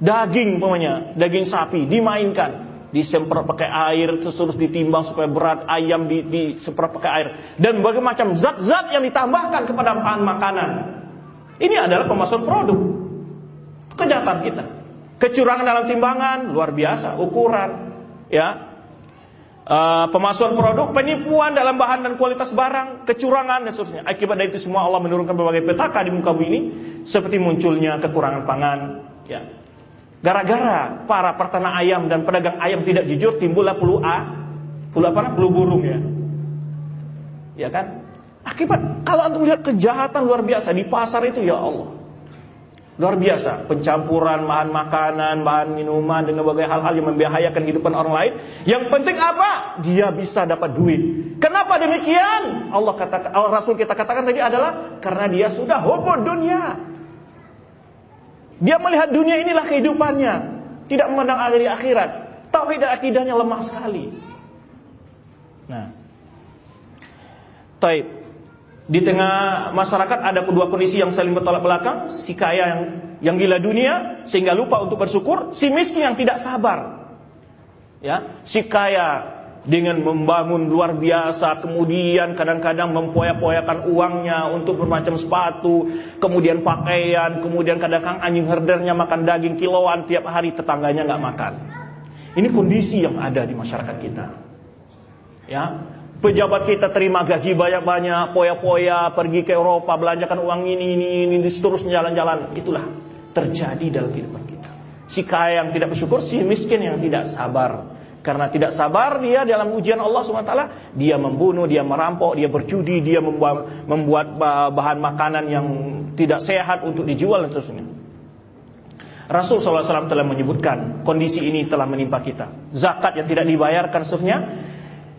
Daging pokoknya, daging sapi dimainkan disemprot pakai air terus ditimbang supaya berat ayam di, disemprot pakai air. Dan berbagai macam zat-zat yang ditambahkan kepada makanan. Ini adalah pemasukan produk. Kejahatan kita. Kecurangan dalam timbangan luar biasa ukuran ya. Uh, pemasukan produk, penipuan dalam bahan dan kualitas barang, kecurangan dan seterusnya. Akibat dari itu semua Allah menurunkan berbagai petaka di muka bumi ini, seperti munculnya kekurangan pangan, ya, Gara-gara para peternak ayam dan pedagang ayam tidak jujur timbullah puluh A, puluh apa? Puluh burung ya. Ya kan? Akibat kalau antum lihat kejahatan luar biasa di pasar itu ya Allah. Luar biasa, pencampuran bahan makanan, bahan minuman dengan berbagai hal-hal yang membahayakan kehidupan orang lain. Yang penting apa? Dia bisa dapat duit. Kenapa demikian? Allah kata Allah Rasul kita katakan tadi adalah karena dia sudah hubud dunia. Dia melihat dunia inilah kehidupannya, tidak memandang akhir akhirat. Tauhid dan akidahnya lemah sekali. Nah, Taib. Di tengah masyarakat ada kedua kondisi yang saling bertolak belakang, si kaya yang yang gila dunia sehingga lupa untuk bersyukur, si miskin yang tidak sabar. Ya, si kaya dengan membangun luar biasa, kemudian kadang-kadang mempoya-poyakan uangnya untuk bermacam sepatu, kemudian pakaian, kemudian kadang-kadang anjing herdernya makan daging kiloan tiap hari, tetangganya nggak makan. Ini kondisi yang ada di masyarakat kita. Ya, pejabat kita terima gaji banyak-banyak, poya-poya, pergi ke Eropa, belanjakan uang ini, ini, ini, seterusnya jalan-jalan. Itulah terjadi dalam kehidupan kita. Si kaya yang tidak bersyukur, si miskin yang tidak sabar. Karena tidak sabar dia dalam ujian Allah SWT Dia membunuh, dia merampok, dia berjudi Dia membuat, membuat bahan makanan yang tidak sehat untuk dijual dan seterusnya. Rasul SAW telah menyebutkan Kondisi ini telah menimpa kita. Zakat yang tidak dibayarkan seterusnya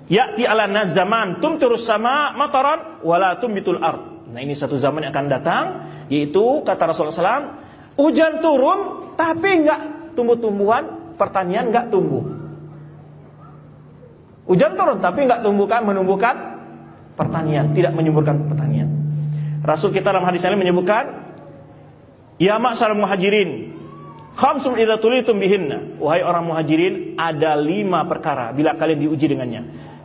Ya'ti ala zaman terus sama mataran Wala tumbitul ard. Nah ini satu zaman yang akan datang Yaitu kata Rasulullah SAW Hujan turun tapi enggak tumbuh-tumbuhan Pertanian enggak tumbuh Hujan turun tapi nggak tumbuhkan menumbuhkan pertanian, tidak menyuburkan pertanian. Rasul kita dalam hadis ini menyebutkan, Ya ma'syar muhajirin, khamsun idza tulitum bihinna. Wahai orang muhajirin, ada lima perkara bila kalian diuji dengannya.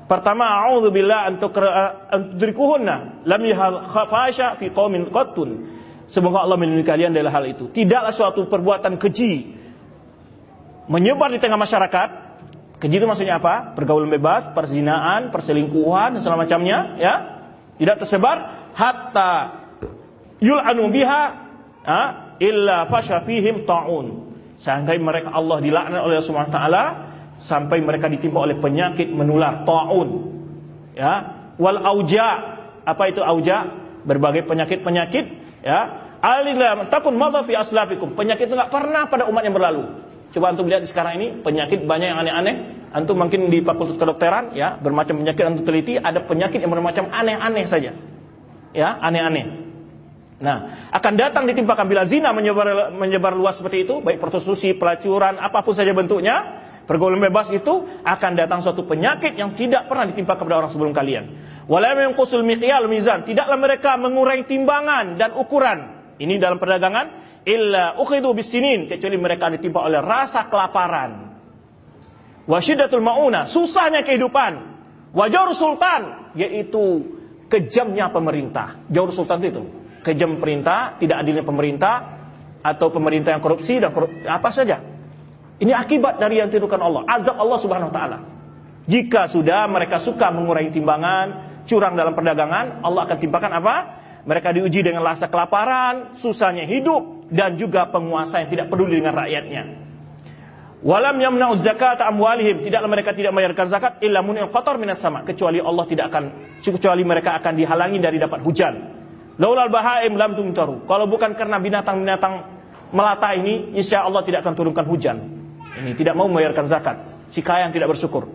Pertama, a'udzubillah an tudrikuhunna lam yahal khafasha fi qaumin qattun. Semoga Allah melindungi kalian dari hal itu. Tidaklah suatu perbuatan keji menyebar di tengah masyarakat Keji itu maksudnya apa? Pergaulan bebas, perzinaan, perselingkuhan dan segala macamnya, ya. Tidak tersebar hatta yul'anu biha ha, illa fasha fihim ta'un. Sampai mereka Allah dilaknat oleh Allah Subhanahu taala sampai mereka ditimpa oleh penyakit menular ta'un. Ya. Wal auja. Apa itu auja? Berbagai penyakit-penyakit, ya. Alilam takun madha fi aslafikum. Penyakit itu enggak pernah pada umat yang berlalu. Coba antum lihat sekarang ini penyakit banyak yang aneh-aneh. Antum mungkin di fakultas kedokteran ya bermacam penyakit antum teliti ada penyakit yang bermacam aneh-aneh saja. Ya, aneh-aneh. Nah, akan datang ditimpakan bila zina menyebar menyebar luas seperti itu, baik prostitusi, pelacuran, apa pun saja bentuknya, pergaulan bebas itu akan datang suatu penyakit yang tidak pernah ditimpa kepada orang sebelum kalian. Walam yanqusul miqyal mizan, tidaklah mereka mengurangi timbangan dan ukuran. Ini dalam perdagangan illa ukhidu bisinin kecuali mereka ditimpa oleh rasa kelaparan. Wasyidatul mauna, susahnya kehidupan. Wajar sultan yaitu kejamnya pemerintah. Jaur sultan itu kejam perintah, tidak adilnya pemerintah atau pemerintah yang korupsi dan korup, apa saja. Ini akibat dari yang tirukan Allah, azab Allah Subhanahu wa taala. Jika sudah mereka suka mengurangi timbangan, curang dalam perdagangan, Allah akan timpakan apa? Mereka diuji dengan rasa kelaparan, susahnya hidup, dan juga penguasa yang tidak peduli dengan rakyatnya. Walam yamna'u zakat amwalihim, tidaklah mereka tidak membayarkan zakat illa munil qatar minas sama, kecuali Allah tidak akan kecuali mereka akan dihalangi dari dapat hujan. Laulal bahaim lam tumtaru. Kalau bukan karena binatang-binatang melata ini, insya Allah tidak akan turunkan hujan. Ini tidak mau membayarkan zakat. Si kaya yang tidak bersyukur.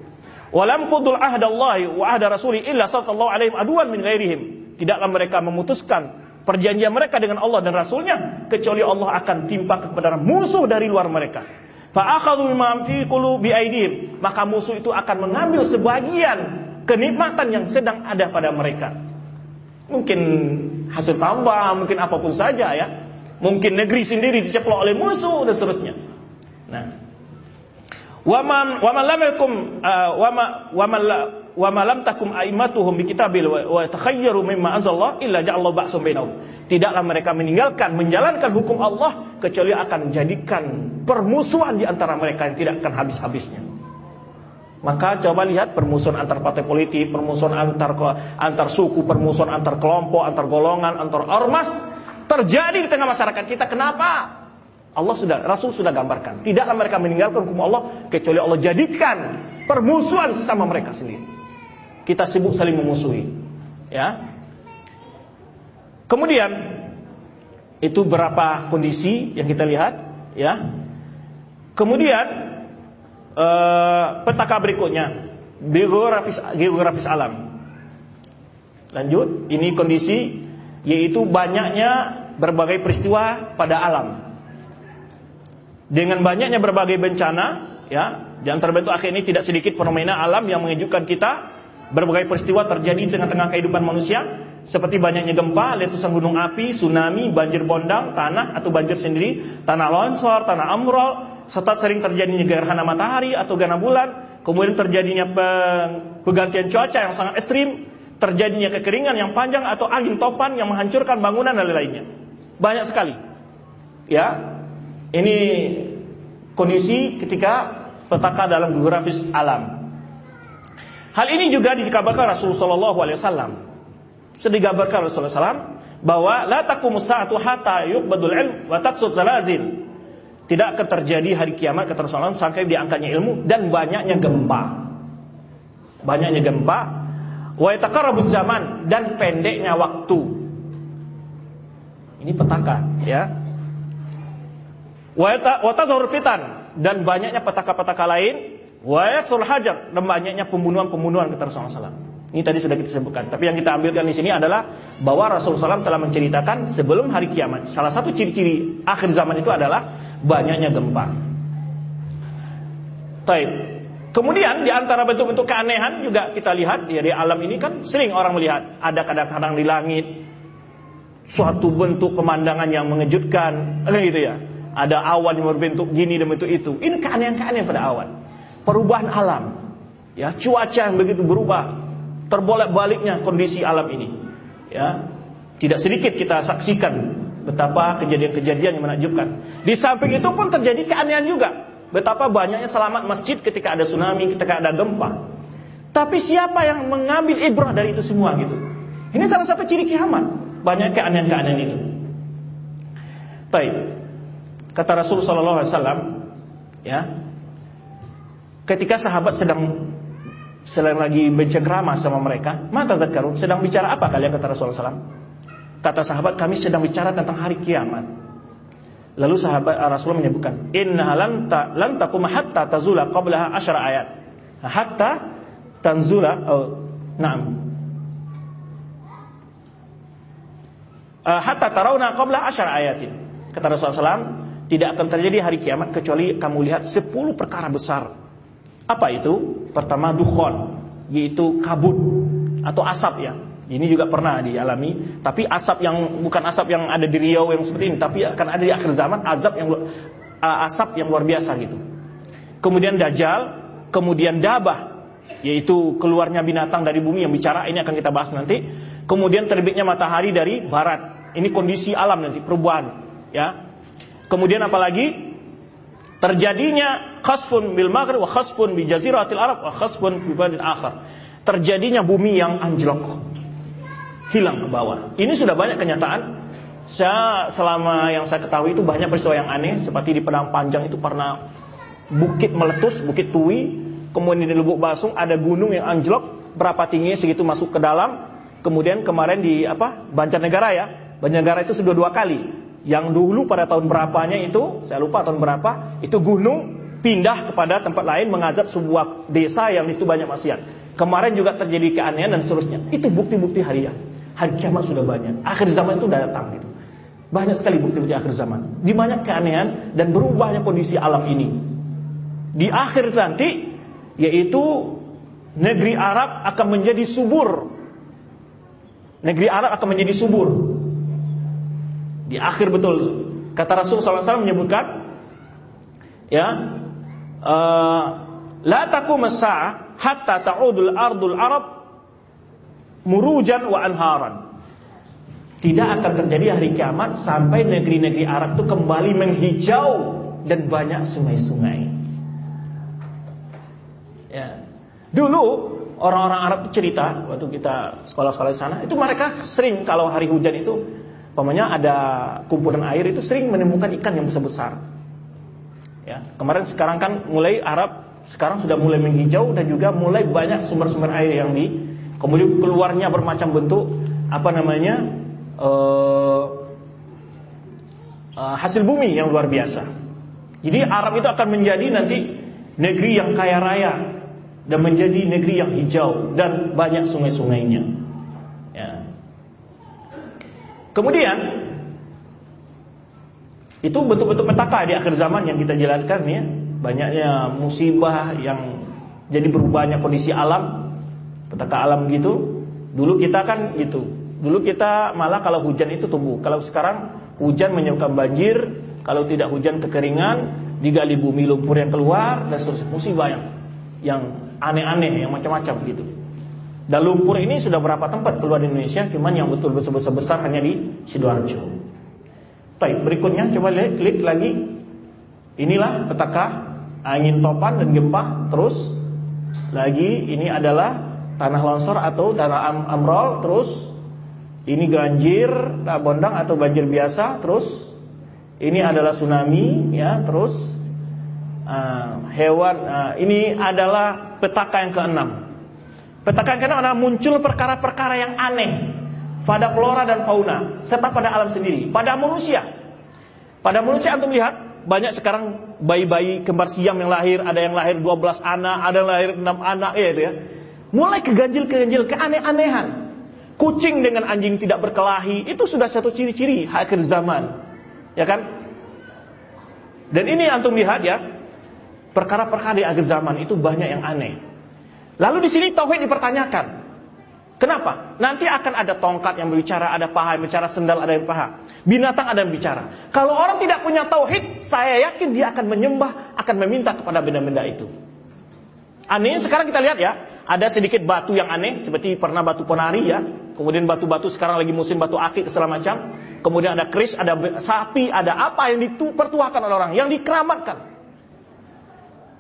Walam qudul ahdallahi wa ahda rasuli illa sallallahu alaihi aduan min ghairihim. Tidaklah mereka memutuskan perjanjian mereka dengan Allah dan Rasulnya kecuali Allah akan timpakan kepada musuh dari luar mereka. Maka musuh itu akan mengambil sebagian kenikmatan yang sedang ada pada mereka. Mungkin hasil tambah, mungkin apa pun saja ya. Mungkin negeri sendiri diceplok oleh musuh dan seterusnya. Nah, Waman waman wa malam takum aimatuhum bikitabil wa takhayyaru mimma anzalallah illa ja'allahu ba'sum bainahum. Tidaklah mereka meninggalkan menjalankan hukum Allah kecuali akan menjadikan permusuhan di antara mereka yang tidak akan habis-habisnya. Maka coba lihat permusuhan antar partai politik, permusuhan antar antar suku, permusuhan antar kelompok, antar golongan, antar ormas terjadi di tengah masyarakat kita. Kenapa? Allah sudah Rasul sudah gambarkan. Tidaklah mereka meninggalkan hukum Allah kecuali Allah jadikan permusuhan sama mereka sendiri. Kita sibuk saling memusuhi. Ya. Kemudian itu berapa kondisi yang kita lihat, ya. Kemudian uh, petaka berikutnya geografis geografis alam. Lanjut, ini kondisi yaitu banyaknya berbagai peristiwa pada alam dengan banyaknya berbagai bencana, ya, di antara bentuk akhir ini tidak sedikit fenomena alam yang mengejutkan kita. Berbagai peristiwa terjadi di tengah-tengah kehidupan manusia, seperti banyaknya gempa, letusan gunung api, tsunami, banjir bondang, tanah atau banjir sendiri, tanah longsor, tanah amrol, serta sering terjadinya gerhana matahari atau gerhana bulan, kemudian terjadinya pergantian cuaca yang sangat ekstrim, terjadinya kekeringan yang panjang atau angin topan yang menghancurkan bangunan dan lainnya. Banyak sekali. Ya. Ini kondisi ketika petaka dalam geografis alam. Hal ini juga dikabarkan Rasulullah SAW. Sudah digambarkan Rasulullah SAW bahwa la taqumu sa'atu hatta yuqbadul ilm wa taqsud zalazil. Tidak akan terjadi hari kiamat kata Rasulullah sampai diangkatnya ilmu dan banyaknya gempa. Banyaknya gempa wa yataqarrabuz zaman dan pendeknya waktu. Ini petaka, ya. Wa fitan dan banyaknya petaka-petaka lain wa yaksul hajar dan banyaknya pembunuhan-pembunuhan kata Rasulullah SAW. Ini tadi sudah kita sebutkan. Tapi yang kita ambilkan di sini adalah bahwa Rasulullah SAW telah menceritakan sebelum hari kiamat. Salah satu ciri-ciri akhir zaman itu adalah banyaknya gempa. Taib. Kemudian di antara bentuk-bentuk keanehan juga kita lihat di alam ini kan sering orang melihat ada kadang-kadang di langit suatu bentuk pemandangan yang mengejutkan, gitu ya. Ada awan yang berbentuk gini dan bentuk itu. Ini keanehan-keanehan pada awan. Perubahan alam. Ya, cuaca yang begitu berubah. Terbolak-baliknya kondisi alam ini. Ya. Tidak sedikit kita saksikan betapa kejadian-kejadian yang menakjubkan. Di samping itu pun terjadi keanehan juga. Betapa banyaknya selamat masjid ketika ada tsunami, ketika ada gempa. Tapi siapa yang mengambil ibrah dari itu semua gitu? Ini salah satu ciri kiamat. Banyak keanehan-keanehan itu. Baik. Kata Rasul sallallahu alaihi wasallam, ya. Ketika sahabat sedang sedang lagi bercengkrama sama mereka, mata zakarun sedang bicara apa kalian kata Rasulullah SAW? Kata sahabat kami sedang bicara tentang hari kiamat. Lalu sahabat Rasulullah menyebutkan, Inna lan ta lan hatta tazula qablaha asyara ayat. Hatta tanzula oh, na'am. Uh, hatta tarawna qabla asyara ayatin. Kata Rasulullah SAW, tidak akan terjadi hari kiamat kecuali kamu lihat 10 perkara besar. Apa itu? Pertama dukhon, yaitu kabut atau asap ya. Ini juga pernah dialami, tapi asap yang bukan asap yang ada di Riau yang seperti ini, tapi akan ada di akhir zaman azab yang asap yang luar biasa gitu. Kemudian dajjal, kemudian dabah, yaitu keluarnya binatang dari bumi yang bicara, ini akan kita bahas nanti. Kemudian terbitnya matahari dari barat. Ini kondisi alam nanti perubahan, ya. Kemudian apalagi terjadinya khasfun bil maghrib wa khasfun bi jaziratil arab wa khasfun fi badin akhar. Terjadinya bumi yang anjlok hilang ke bawah. Ini sudah banyak kenyataan. Saya selama yang saya ketahui itu banyak peristiwa yang aneh seperti di Padang Panjang itu pernah bukit meletus, bukit Tui, kemudian di Lubuk Basung ada gunung yang anjlok berapa tingginya segitu masuk ke dalam. Kemudian kemarin di apa? Banjarnegara ya. Banjarnegara itu sudah dua kali. Yang dulu pada tahun berapanya itu, saya lupa tahun berapa, itu gunung pindah kepada tempat lain mengazab sebuah desa yang di situ banyak maksiat. Kemarin juga terjadi keanehan dan seterusnya. Itu bukti-bukti harian. Hari kiamat sudah banyak. Akhir zaman itu sudah datang gitu. Banyak sekali bukti-bukti akhir zaman. Di banyak keanehan dan berubahnya kondisi alam ini. Di akhir nanti yaitu negeri Arab akan menjadi subur. Negeri Arab akan menjadi subur. Di akhir betul kata Rasul SAW menyebutkan ya uh, la takum hatta ta'udul ardul Arab murujan wa anharan. Tidak akan terjadi hari kiamat sampai negeri-negeri Arab itu kembali menghijau dan banyak sungai-sungai. Ya. Dulu orang-orang Arab cerita waktu kita sekolah-sekolah di sana itu mereka sering kalau hari hujan itu Pokoknya ada kumpulan air itu sering menemukan ikan yang besar-besar. Ya, kemarin sekarang kan mulai Arab sekarang sudah mulai menghijau dan juga mulai banyak sumber-sumber air yang di Kemudian keluarnya bermacam bentuk apa namanya uh, uh, hasil bumi yang luar biasa. Jadi Arab itu akan menjadi nanti negeri yang kaya raya dan menjadi negeri yang hijau dan banyak sungai-sungainya. Kemudian itu bentuk-bentuk petaka di akhir zaman yang kita jalankan ya. Banyaknya musibah yang jadi berubahnya kondisi alam petaka alam gitu. Dulu kita kan gitu. Dulu kita malah kalau hujan itu tumbuh. Kalau sekarang hujan menyebabkan banjir, kalau tidak hujan kekeringan, digali bumi lumpur yang keluar dan seterusnya musibah yang yang aneh-aneh, yang macam-macam gitu. Dan lumpur ini sudah berapa tempat keluar di Indonesia, cuman yang betul besar besar hanya di Sidoarjo. Baik, berikutnya coba lihat klik lagi. Inilah petaka angin topan dan gempa. Terus lagi ini adalah tanah longsor atau tanah am amrol. Terus ini banjir bondang atau banjir biasa. Terus ini adalah tsunami ya. Terus uh, hewan uh, ini adalah petaka yang keenam. Petaka yang keenam adalah muncul perkara-perkara yang aneh pada flora dan fauna serta pada alam sendiri, pada manusia. Pada manusia antum lihat banyak sekarang bayi-bayi kembar siam yang lahir, ada yang lahir 12 anak, ada yang lahir 6 anak ya itu ya. Mulai keganjil-keganjil, keaneh-anehan. Kucing dengan anjing tidak berkelahi, itu sudah satu ciri-ciri akhir zaman. Ya kan? Dan ini antum lihat ya, perkara-perkara di akhir zaman itu banyak yang aneh. Lalu di sini tauhid dipertanyakan. Kenapa? Nanti akan ada tongkat yang berbicara, ada paha yang bicara, sendal ada yang paha. Binatang ada yang bicara. Kalau orang tidak punya tauhid, saya yakin dia akan menyembah, akan meminta kepada benda-benda itu. Aneh sekarang kita lihat ya, ada sedikit batu yang aneh seperti pernah batu ponari ya. Kemudian batu-batu sekarang lagi musim batu akik segala macam. Kemudian ada keris, ada sapi, ada apa yang dipertuakan oleh orang, yang dikeramatkan.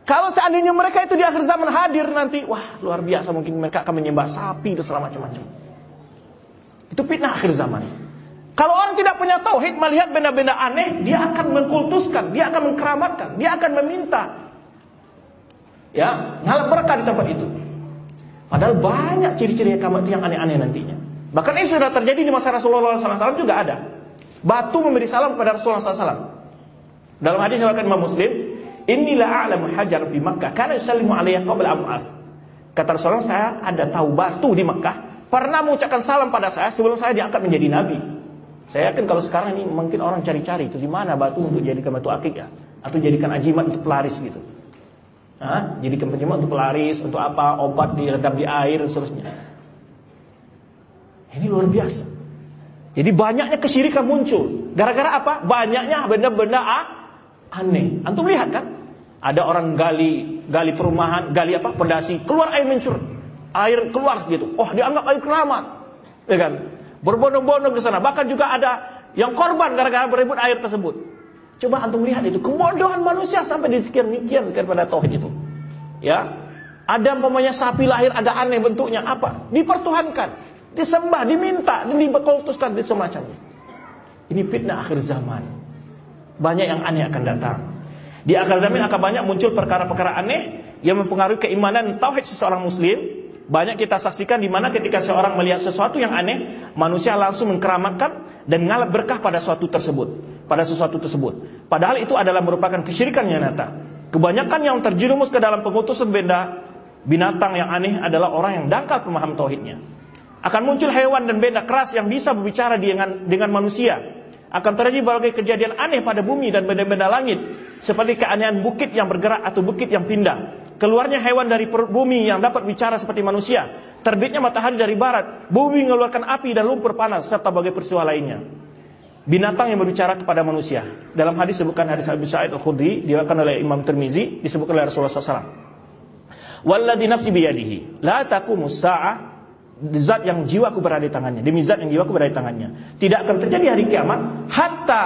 Kalau seandainya mereka itu di akhir zaman hadir nanti, wah luar biasa mungkin mereka akan menyembah sapi itu segala macam-macam. Itu fitnah akhir zaman. Kalau orang tidak punya tauhid melihat benda-benda aneh, dia akan mengkultuskan, dia akan mengkeramatkan, dia akan meminta. Ya, ngalap berkah di tempat itu. Padahal banyak ciri-ciri kiamat yang aneh-aneh nantinya. Bahkan ini sudah terjadi di masa Rasulullah SAW juga ada. Batu memberi salam kepada Rasulullah SAW. Dalam hadis yang Imam Muslim, Inilah a'lamu hajar di Makkah karena yusallimu alayya qabla am'af. Kata Rasulullah, saya ada tahu batu di Makkah pernah mengucapkan salam pada saya sebelum saya diangkat menjadi nabi. Saya yakin kalau sekarang ini mungkin orang cari-cari itu di mana batu untuk jadikan batu akik ya atau jadikan ajimat untuk pelaris gitu. Hah? Jadikan penjimat untuk pelaris, untuk apa? Obat direndam di air dan seterusnya. Ini luar biasa. Jadi banyaknya kesyirikan muncul. Gara-gara apa? Banyaknya benda-benda ah, aneh. Antum lihat kan? Ada orang gali gali perumahan, gali apa? Pondasi, keluar air mencur. Air keluar gitu. Oh, dianggap air keramat. Ya kan? Berbondong-bondong ke sana. Bahkan juga ada yang korban gara-gara berebut air tersebut. Coba antum lihat itu kebodohan manusia sampai di sekian sekian kepada tauhid itu. Ya. Ada umpamanya sapi lahir ada aneh bentuknya apa? Dipertuhankan, disembah, diminta, dan dibekultuskan di semacamnya. Ini fitnah akhir zaman banyak yang aneh akan datang. Di akhir zaman akan banyak muncul perkara-perkara aneh yang mempengaruhi keimanan tauhid seseorang muslim. Banyak kita saksikan di mana ketika seorang melihat sesuatu yang aneh, manusia langsung mengkeramatkan dan ngalap berkah pada sesuatu tersebut, pada sesuatu tersebut. Padahal itu adalah merupakan kesyirikan yang nyata. Kebanyakan yang terjerumus ke dalam pengutusan benda binatang yang aneh adalah orang yang dangkal pemaham tauhidnya. Akan muncul hewan dan benda keras yang bisa berbicara dengan dengan manusia akan terjadi berbagai kejadian aneh pada bumi dan benda-benda langit. Seperti keanehan bukit yang bergerak atau bukit yang pindah. Keluarnya hewan dari bumi yang dapat bicara seperti manusia. Terbitnya matahari dari barat. Bumi mengeluarkan api dan lumpur panas serta berbagai peristiwa lainnya. Binatang yang berbicara kepada manusia. Dalam hadis sebutkan hadis Abu Sa'id Al-Khudri diriwayatkan oleh Imam Tirmizi disebutkan oleh Rasulullah SAW Walladhi nafsi biyadihi la taqumus sa'ah zat yang jiwaku berada di tangannya, demi zat yang jiwaku berada di tangannya. Tidak akan terjadi hari kiamat hatta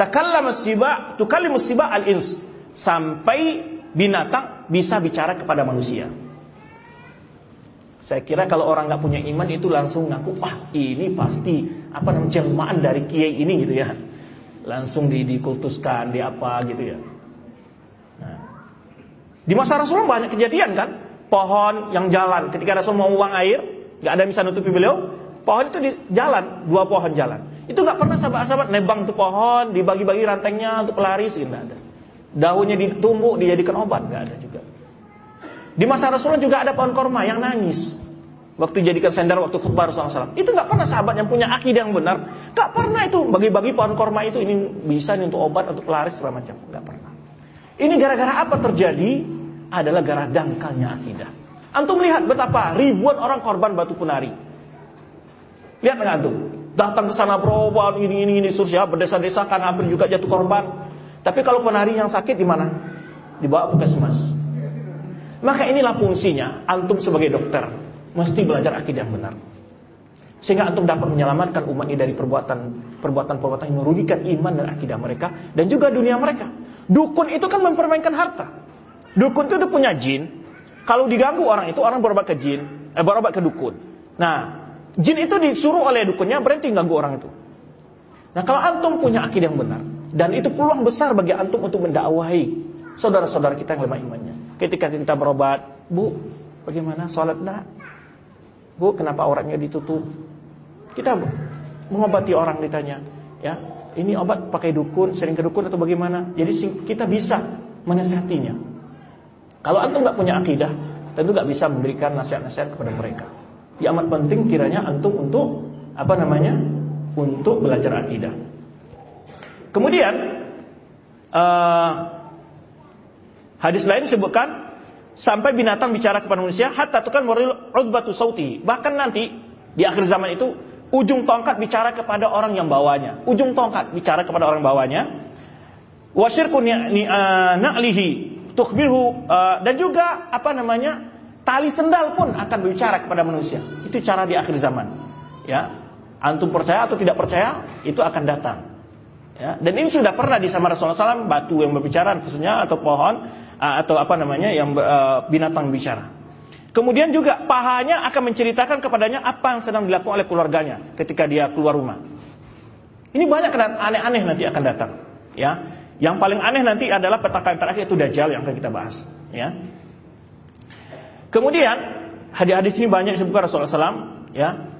takallama siba tukallimu siba al-ins sampai binatang bisa bicara kepada manusia. Saya kira kalau orang nggak punya iman itu langsung ngaku, wah ini pasti apa namanya jelmaan dari kiai ini gitu ya. Langsung di, dikultuskan, di apa gitu ya. Nah. Di masa Rasulullah banyak kejadian kan, pohon yang jalan ketika Rasul mau buang air, nggak ada yang bisa nutupi beliau. Pohon itu di jalan, dua pohon jalan. Itu nggak pernah sahabat-sahabat nebang tuh pohon, dibagi-bagi rantengnya untuk pelaris, nggak ada. Daunnya ditumbuk dijadikan obat, nggak ada juga. Di masa Rasulullah juga ada pohon korma yang nangis. Waktu jadikan sender waktu khutbah Rasulullah. Itu nggak pernah sahabat yang punya akidah yang benar. Nggak pernah itu bagi-bagi pohon korma itu ini bisa nih untuk obat untuk pelaris segala macam. Nggak pernah. Ini gara-gara apa terjadi? Adalah gara dangkalnya akidah. Antum lihat betapa ribuan orang korban batu penari. Lihat nggak antum? Datang ke sana berobat ini ini ini surya berdesa-desa kan hampir juga jatuh korban. Tapi kalau penari yang sakit di mana? Dibawa puskesmas. Maka inilah fungsinya antum sebagai dokter mesti belajar akidah benar. Sehingga antum dapat menyelamatkan umat ini dari perbuatan perbuatan-perbuatan yang merugikan iman dan akidah mereka dan juga dunia mereka. Dukun itu kan mempermainkan harta. Dukun itu punya jin. Kalau diganggu orang itu orang berobat ke jin, eh, berobat ke dukun. Nah, jin itu disuruh oleh dukunnya berhenti ganggu orang itu. Nah, kalau antum punya akidah yang benar dan itu peluang besar bagi antum untuk mendakwahi saudara-saudara kita yang lemah imannya. Ketika kita berobat, Bu, bagaimana sholat enggak? Bu, kenapa auratnya ditutup? Kita mengobati orang ditanya, ya, ini obat pakai dukun, sering ke dukun atau bagaimana? Jadi kita bisa menasihatinya. Kalau antum nggak punya akidah, tentu nggak bisa memberikan nasihat-nasihat kepada mereka. Ya amat penting kiranya antum untuk apa namanya? Untuk belajar akidah. Kemudian uh, Hadis lain disebutkan sampai binatang bicara kepada manusia hatta tukan waril uzbatu sauti. Bahkan nanti di akhir zaman itu ujung tongkat bicara kepada orang yang bawanya. Ujung tongkat bicara kepada orang bawanya. Wasyirku na'lihi tukhbirhu uh, dan juga apa namanya? tali sendal pun akan berbicara kepada manusia. Itu cara di akhir zaman. Ya. Antum percaya atau tidak percaya, itu akan datang. Ya, dan ini sudah pernah di sama Rasulullah SAW batu yang berbicara khususnya atau pohon Ah, atau apa namanya yang uh, binatang bicara. Kemudian juga pahanya akan menceritakan kepadanya apa yang sedang dilakukan oleh keluarganya ketika dia keluar rumah. Ini banyak aneh-aneh nanti akan datang, ya. Yang paling aneh nanti adalah petaka yang terakhir itu dajjal yang akan kita bahas, ya. Kemudian hadis-hadis ini banyak disebutkan Rasulullah SAW, ya.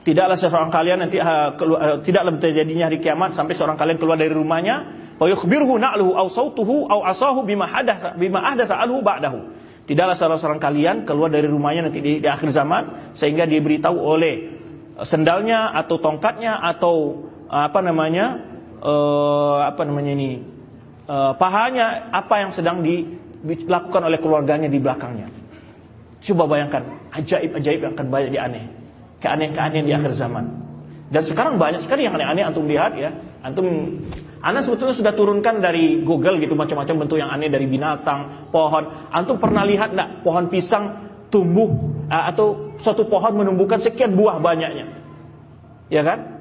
Tidaklah seorang kalian nanti uh, keluar, uh, tidaklah terjadinya hari kiamat sampai seorang kalian keluar dari rumahnya wa yukhbiruhu na'luhu aw sautuhu aw asahu bima hadatha bima ahdatha anhu ba'dahu. Tidaklah salah seorang kalian keluar dari rumahnya nanti di, di akhir zaman sehingga dia beritahu oleh sendalnya atau tongkatnya atau apa namanya uh, apa namanya ini uh, pahanya apa yang sedang dilakukan oleh keluarganya di belakangnya. Coba bayangkan ajaib-ajaib yang akan banyak dianeh, keanehan-keanehan di akhir zaman. Dan sekarang banyak sekali yang aneh-aneh antum lihat ya. Antum Anda sebetulnya sudah turunkan dari Google gitu macam-macam bentuk yang aneh dari binatang, pohon. Antum pernah lihat enggak pohon pisang tumbuh uh, atau suatu pohon menumbuhkan sekian buah banyaknya? Ya kan?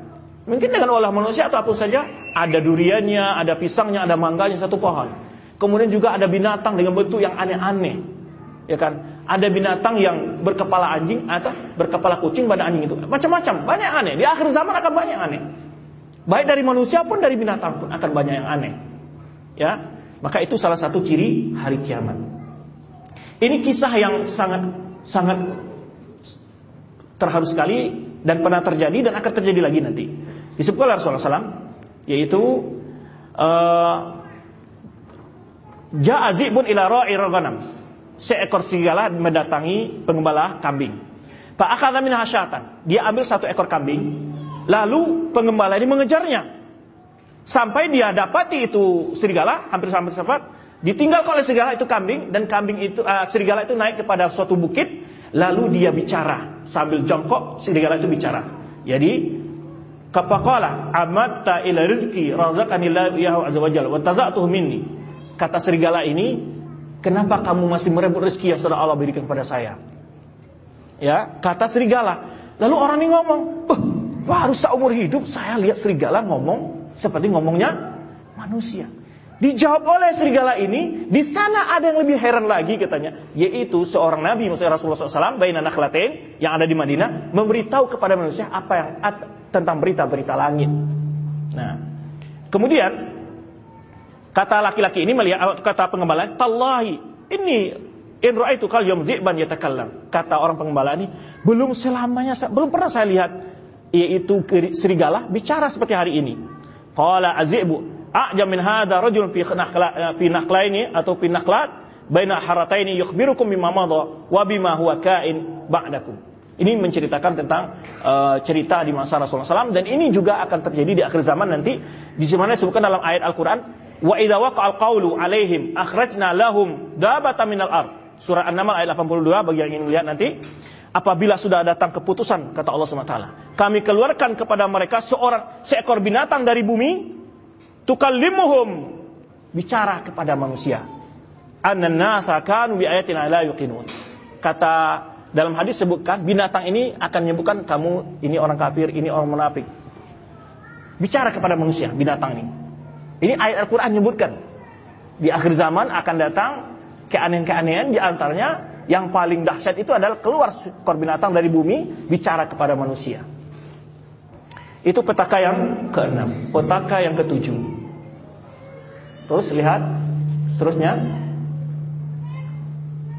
Mungkin dengan olah manusia atau apa saja, ada duriannya, ada pisangnya, ada mangganya satu pohon. Kemudian juga ada binatang dengan bentuk yang aneh-aneh. Ya kan? ada binatang yang berkepala anjing atau berkepala kucing pada anjing itu. Macam-macam, banyak aneh. Di akhir zaman akan banyak aneh. Baik dari manusia pun dari binatang pun akan banyak yang aneh. Ya, maka itu salah satu ciri hari kiamat. Ini kisah yang sangat sangat terharu sekali dan pernah terjadi dan akan terjadi lagi nanti. Disebutkan oleh Rasulullah SAW, yaitu uh, Ja'azibun ila ra'ir ghanam seekor serigala mendatangi pengembala kambing. Pak akhadha min hasyatan. Dia ambil satu ekor kambing, lalu pengembala ini mengejarnya. Sampai dia dapati itu serigala, hampir sampai sempat, ditinggal oleh serigala itu kambing dan kambing itu uh, serigala itu naik kepada suatu bukit, lalu dia bicara sambil jongkok serigala itu bicara. Jadi Kapaqala amatta ila rizki razaqani Allah azza wajalla wa taza'tuhu minni. Kata serigala ini, Kenapa kamu masih merebut rezeki yang sudah Allah berikan kepada saya? Ya, kata serigala. Lalu orang ini ngomong, oh, baru seumur hidup saya lihat serigala ngomong seperti ngomongnya manusia. Dijawab oleh serigala ini, di sana ada yang lebih heran lagi katanya, yaitu seorang nabi maksudnya Rasulullah SAW, bayin anak Latin yang ada di Madinah, memberitahu kepada manusia apa yang tentang berita-berita langit. Nah, kemudian Kata laki-laki ini melihat kata pengembala, "Tallahi, ini in raaitu kal yawm dziban yatakallam." Kata orang pengembala ini, belum selamanya belum pernah saya lihat yaitu serigala bicara seperti hari ini. Qala azibu, a'jam min hadha rajul fi nakhla fi nakhlaini atau fi nakhlat baina harataini yukhbirukum bima madha wa bima huwa kain ba'dakum. Ini menceritakan tentang uh, cerita di masa Rasulullah SAW dan ini juga akan terjadi di akhir zaman nanti di mana disebutkan dalam ayat Al-Quran Wa idza waqa'al qawlu alaihim akhrajna lahum dabatan minal ard. Surah An-Naml ayat 82 bagi yang ingin lihat nanti. Apabila sudah datang keputusan kata Allah SWT Kami keluarkan kepada mereka seorang seekor binatang dari bumi tukallimuhum bicara kepada manusia. anna nasa kanu bi ayatina la yuqinun. Kata dalam hadis sebutkan binatang ini akan menyebutkan kamu ini orang kafir, ini orang munafik. Bicara kepada manusia binatang ini. Ini ayat Al-Qur'an menyebutkan di akhir zaman akan datang keanehan-keanehan di antaranya yang paling dahsyat itu adalah keluar seekor binatang dari bumi bicara kepada manusia. Itu petaka yang keenam, petaka yang ketujuh. Terus lihat seterusnya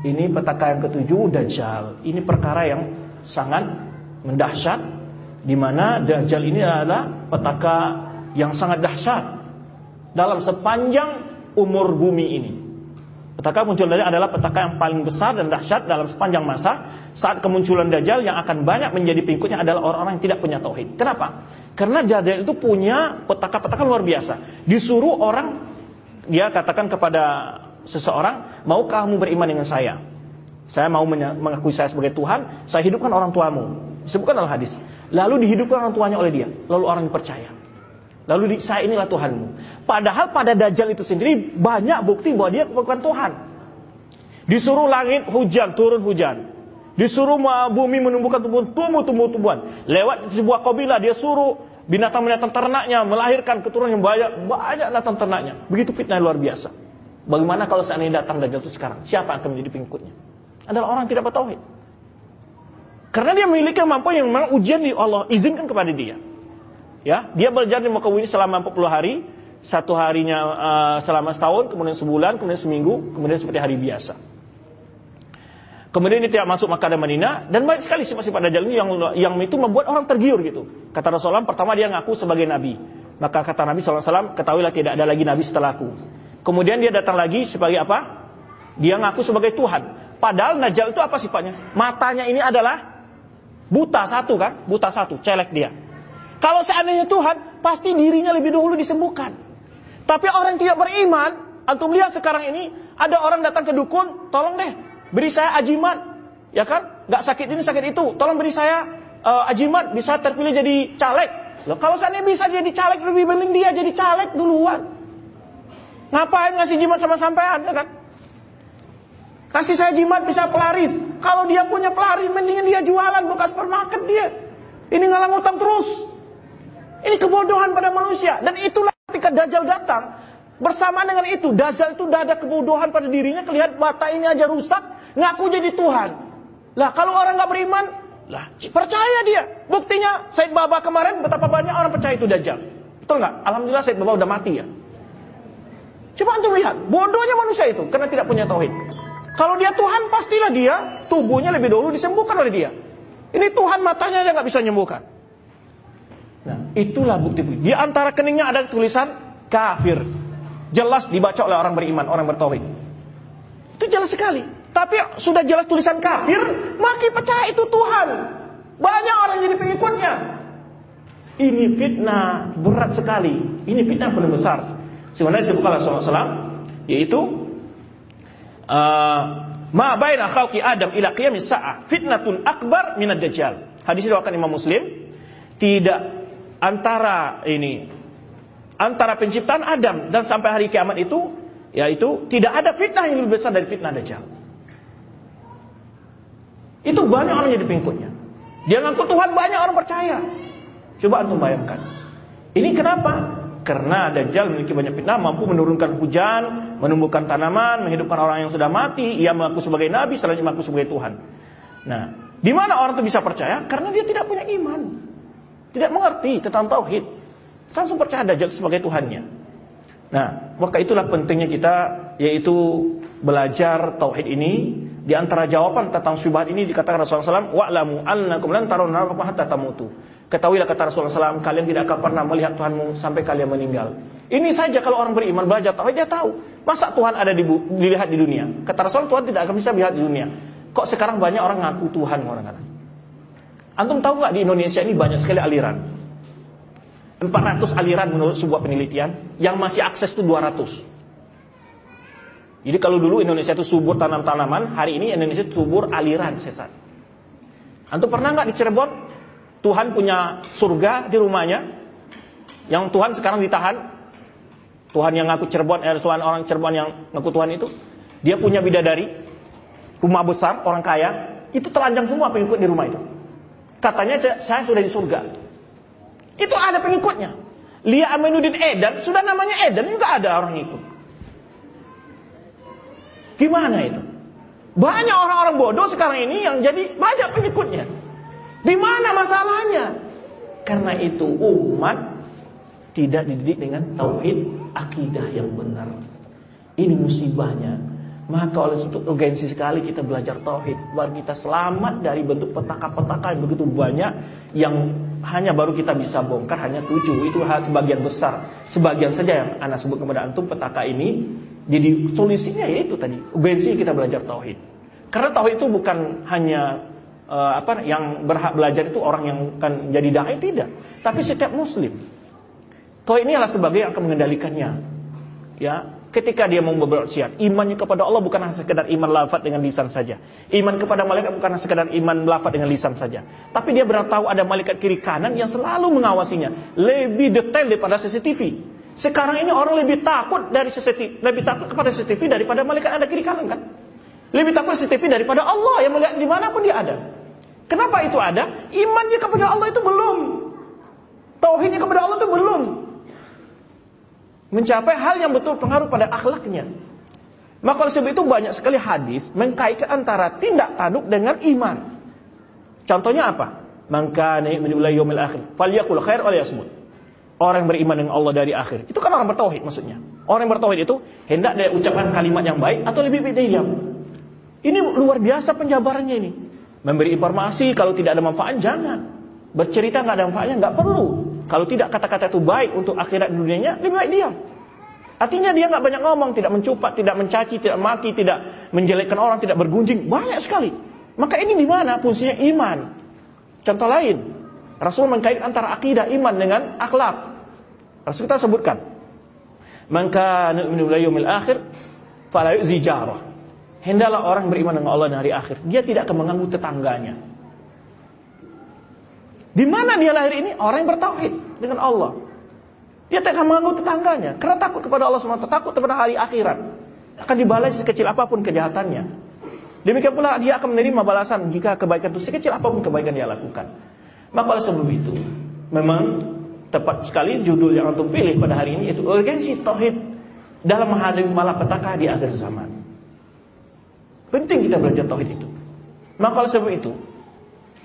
ini petaka yang ketujuh Dajjal. Ini perkara yang sangat mendahsyat di mana Dajjal ini adalah petaka yang sangat dahsyat dalam sepanjang umur bumi ini. Petaka muncul dari adalah petaka yang paling besar dan dahsyat dalam sepanjang masa saat kemunculan Dajjal yang akan banyak menjadi pengikutnya adalah orang-orang yang tidak punya tauhid. Kenapa? Karena Dajjal itu punya petaka-petaka luar biasa. Disuruh orang dia katakan kepada seseorang, mau kamu beriman dengan saya? Saya mau mengakui saya sebagai Tuhan, saya hidupkan orang tuamu. Disebutkan dalam hadis. Lalu dihidupkan orang tuanya oleh dia. Lalu orang percaya. Lalu di, saya inilah Tuhanmu. Padahal pada Dajjal itu sendiri banyak bukti bahwa dia bukan Tuhan. Disuruh langit hujan, turun hujan. Disuruh bumi menumbuhkan tumbuhan, tumbuh tumbuh tumbuhan. Lewat sebuah kabilah dia suruh binatang-binatang ternaknya melahirkan keturunan yang banyak, banyak binatang ternaknya. Begitu fitnah luar biasa. Bagaimana kalau seandainya datang Dajjal itu sekarang? Siapa yang akan menjadi pengikutnya? Adalah orang tidak bertauhid. Karena dia memiliki kemampuan yang memang ujian di Allah izinkan kepada dia. Ya, dia belajar di Mekah ini selama 40 hari, satu harinya uh, selama setahun, kemudian sebulan, kemudian seminggu, kemudian seperti hari biasa. Kemudian dia tidak masuk Makkah dan Madinah dan banyak sekali sifat-sifat Dajjal ini yang yang itu membuat orang tergiur gitu. Kata Rasulullah pertama dia ngaku sebagai nabi. Maka kata Nabi SAW, ketahuilah tidak ada lagi nabi setelahku. Kemudian dia datang lagi sebagai apa? Dia ngaku sebagai Tuhan. Padahal Najal itu apa sifatnya? Matanya ini adalah buta satu kan? Buta satu, celek dia. Kalau seandainya Tuhan, pasti dirinya lebih dahulu disembuhkan. Tapi orang yang tidak beriman, antum lihat sekarang ini, ada orang datang ke dukun, tolong deh, beri saya ajimat. Ya kan? Gak sakit ini, sakit itu. Tolong beri saya uh, ajimat, bisa terpilih jadi caleg. Loh, kalau seandainya bisa jadi caleg, lebih mending dia jadi caleg duluan. Ngapain ngasih jimat sama sampean ya kan? Kasih saya jimat bisa pelaris. Kalau dia punya pelaris, mendingan dia jualan buka supermarket dia. Ini ngalang utang terus. Ini kebodohan pada manusia. Dan itulah ketika Dajjal datang. Bersama dengan itu, Dajjal itu udah ada kebodohan pada dirinya. Kelihatan mata ini aja rusak. Ngaku jadi Tuhan. Lah kalau orang nggak beriman, lah percaya dia. Buktinya Said Baba kemarin betapa banyak orang percaya itu Dajjal. Betul nggak? Alhamdulillah Said Baba udah mati ya. Coba antum lihat, bodohnya manusia itu karena tidak punya tauhid. Kalau dia Tuhan, pastilah dia tubuhnya lebih dahulu disembuhkan oleh dia. Ini Tuhan matanya dia nggak bisa menyembuhkan. Nah, itulah bukti-bukti. Di antara keningnya ada tulisan kafir. Jelas dibaca oleh orang beriman, orang bertauhid. Itu jelas sekali. Tapi sudah jelas tulisan kafir, maka percaya itu Tuhan. Banyak orang jadi pengikutnya. Ini fitnah berat sekali. Ini fitnah paling besar. Sebenarnya disebutkan oleh SAW yaitu uh, ma baina khalqi Adam ila qiyamis sa'ah fitnatun akbar minad dajjal. Hadis diriwayatkan Imam Muslim tidak antara ini antara penciptaan Adam dan sampai hari kiamat itu yaitu tidak ada fitnah yang lebih besar dari fitnah dajjal. Itu banyak orang jadi pengikutnya. Dia ngaku Tuhan banyak orang percaya. Coba antum bayangkan. Ini kenapa? Karena Dajjal memiliki banyak fitnah, mampu menurunkan hujan, menumbuhkan tanaman, menghidupkan orang yang sudah mati, ia mengaku sebagai nabi, setelahnya mengaku sebagai Tuhan. Nah, di mana orang itu bisa percaya? Karena dia tidak punya iman. Tidak mengerti tentang tauhid. Langsung percaya Dajjal sebagai Tuhannya. Nah, maka itulah pentingnya kita yaitu belajar tauhid ini. Di antara jawaban tentang syubhat ini dikatakan Rasulullah SAW, "Wa'lamu annakum lan tarawna hatta tamutu." Ketahuilah kata Rasulullah SAW, kalian tidak akan pernah melihat Tuhanmu sampai kalian meninggal. Ini saja kalau orang beriman belajar tahu dia tahu. Masa Tuhan ada di, dilihat di dunia? Kata Rasulullah Tuhan tidak akan bisa dilihat di dunia. Kok sekarang banyak orang ngaku Tuhan orang kata. Antum tahu nggak di Indonesia ini banyak sekali aliran. 400 aliran menurut sebuah penelitian, yang masih akses itu 200. Jadi kalau dulu Indonesia itu subur tanam-tanaman, hari ini Indonesia subur aliran sesat. Antum pernah nggak di Cirebon Tuhan punya surga di rumahnya. Yang Tuhan sekarang ditahan. Tuhan yang ngaku Cirebon, eh, Tuhan orang Cirebon yang ngaku Tuhan itu. Dia punya bidadari, rumah besar, orang kaya, itu telanjang semua pengikut di rumah itu. Katanya saya sudah di surga. Itu ada pengikutnya. Lia Aminuddin Edan, sudah namanya Edan juga ada orang ikut. Gimana itu? Banyak orang-orang bodoh sekarang ini yang jadi banyak pengikutnya. Di mana masalahnya? Karena itu umat tidak dididik dengan tauhid akidah yang benar. Ini musibahnya. Maka oleh itu urgensi sekali kita belajar tauhid. Biar kita selamat dari bentuk petaka-petaka yang begitu banyak Yang hanya baru kita bisa bongkar hanya tujuh. Itu sebagian besar. Sebagian saja yang anak sebut kepada antum petaka ini Jadi solusinya yaitu tadi Urgensi kita belajar tauhid. Karena tauhid itu bukan hanya uh, apa yang berhak belajar itu orang yang akan jadi dai tidak. Tapi setiap muslim. Tauhid ini adalah sebagai yang akan mengendalikannya. Ya, ketika dia mau bersiap. Imannya kepada Allah bukan hanya sekedar iman lafaz dengan lisan saja. Iman kepada malaikat bukan hanya sekedar iman lafaz dengan lisan saja. Tapi dia benar tahu ada malaikat kiri kanan yang selalu mengawasinya. Lebih detail daripada CCTV. Sekarang ini orang lebih takut dari CCTV, lebih takut kepada CCTV daripada malaikat ada kiri kanan kan? Lebih takut CCTV daripada Allah yang melihat di mana pun dia ada. Kenapa itu ada? Imannya kepada Allah itu belum. Tauhidnya kepada Allah itu belum mencapai hal yang betul pengaruh pada akhlaknya. Maka oleh sebab itu banyak sekali hadis mengkaitkan antara tindak tanduk dengan iman. Contohnya apa? Maka yu'minu yaumil akhir, falyakul khair wal yasmut. Orang yang beriman dengan Allah dari akhir. Itu kan orang bertauhid maksudnya. Orang yang bertauhid itu hendak dia ucapkan kalimat yang baik atau lebih baik dia diam. Ini luar biasa penjabarannya ini. Memberi informasi kalau tidak ada manfaat jangan. Bercerita nggak ada manfaatnya nggak perlu. Kalau tidak kata-kata itu baik untuk akhirat dunianya, lebih baik diam. Artinya dia nggak banyak ngomong, tidak mencupat, tidak mencaci, tidak maki, tidak menjelekkan orang, tidak bergunjing, banyak sekali. Maka ini di mana fungsinya iman? Contoh lain, Rasul mengkaitkan antara akidah iman dengan akhlak. Rasul kita sebutkan, maka bil akhir fala yu'zi Hendaklah orang beriman dengan Allah dan hari akhir. Dia tidak akan mengganggu tetangganya. Di mana dia lahir ini? Orang yang bertauhid dengan Allah. Dia tak mengganggu tetangganya karena takut kepada Allah SWT, takut kepada hari akhirat. Akan dibalas sekecil apa pun kejahatannya. Demikian pula dia akan menerima balasan jika kebaikan itu sekecil apa pun kebaikan dia lakukan. Maka oleh sebab itu, memang tepat sekali judul yang antum pilih pada hari ini yaitu urgensi tauhid dalam menghadapi malapetaka di akhir zaman. Penting kita belajar tauhid itu. Maka oleh sebab itu,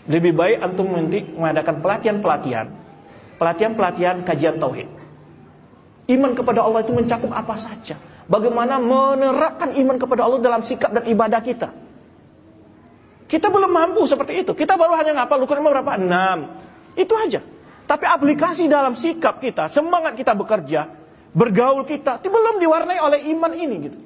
lebih baik antum mengadakan pelatihan-pelatihan, pelatihan-pelatihan kajian tauhid. Iman kepada Allah itu mencakup apa saja. Bagaimana menerapkan iman kepada Allah dalam sikap dan ibadah kita. Kita belum mampu seperti itu. Kita baru hanya ngapal rukun berapa? Enam. Itu aja. Tapi aplikasi dalam sikap kita, semangat kita bekerja, bergaul kita, itu belum diwarnai oleh iman ini gitu.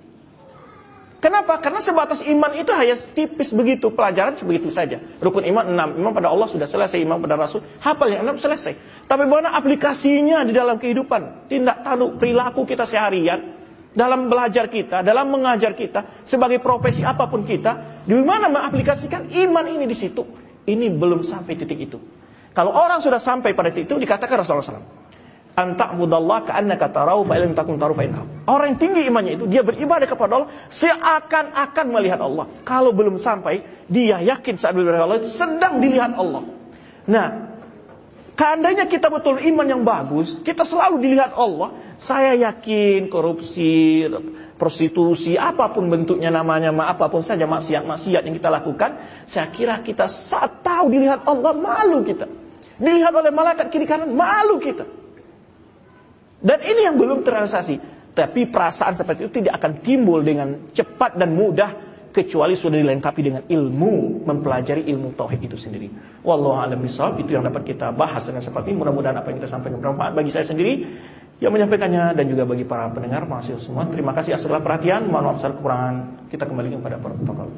Kenapa? Karena sebatas iman itu hanya tipis begitu, pelajaran sebegitu saja. Rukun iman enam, iman pada Allah sudah selesai, iman pada Rasul, hafal yang enam selesai. Tapi bagaimana aplikasinya di dalam kehidupan, tindak tanduk, perilaku kita seharian, dalam belajar kita, dalam mengajar kita, sebagai profesi apa pun kita, di mana mengaplikasikan iman ini di situ? Ini belum sampai titik itu. Kalau orang sudah sampai pada titik itu, dikatakan Rasulullah SAW anta'budallah ka'annaka tarahu fa illam takun tarahu fa Orang yang tinggi imannya itu dia beribadah kepada Allah seakan-akan melihat Allah. Kalau belum sampai, dia yakin saat beribadah Allah sedang dilihat Allah. Nah, Seandainya kita betul iman yang bagus, kita selalu dilihat Allah. Saya yakin korupsi, prostitusi, apa pun bentuknya namanya, apa pun saja maksiat-maksiat yang kita lakukan, saya kira kita saat tahu dilihat Allah malu kita. Dilihat oleh malaikat kiri kanan malu kita. Dan ini yang belum terrealisasi. Tapi perasaan seperti itu tidak akan timbul dengan cepat dan mudah kecuali sudah dilengkapi dengan ilmu mempelajari ilmu tauhid itu sendiri. Wallahu a'lam bishawab itu yang dapat kita bahas dengan seperti. Mudah-mudahan apa yang kita sampaikan bermanfaat bagi saya sendiri yang menyampaikannya dan juga bagi para pendengar mahasiswa semua. Terima kasih atas perhatian. Mohon maaf kekurangan. Kita kembali kepada protokol.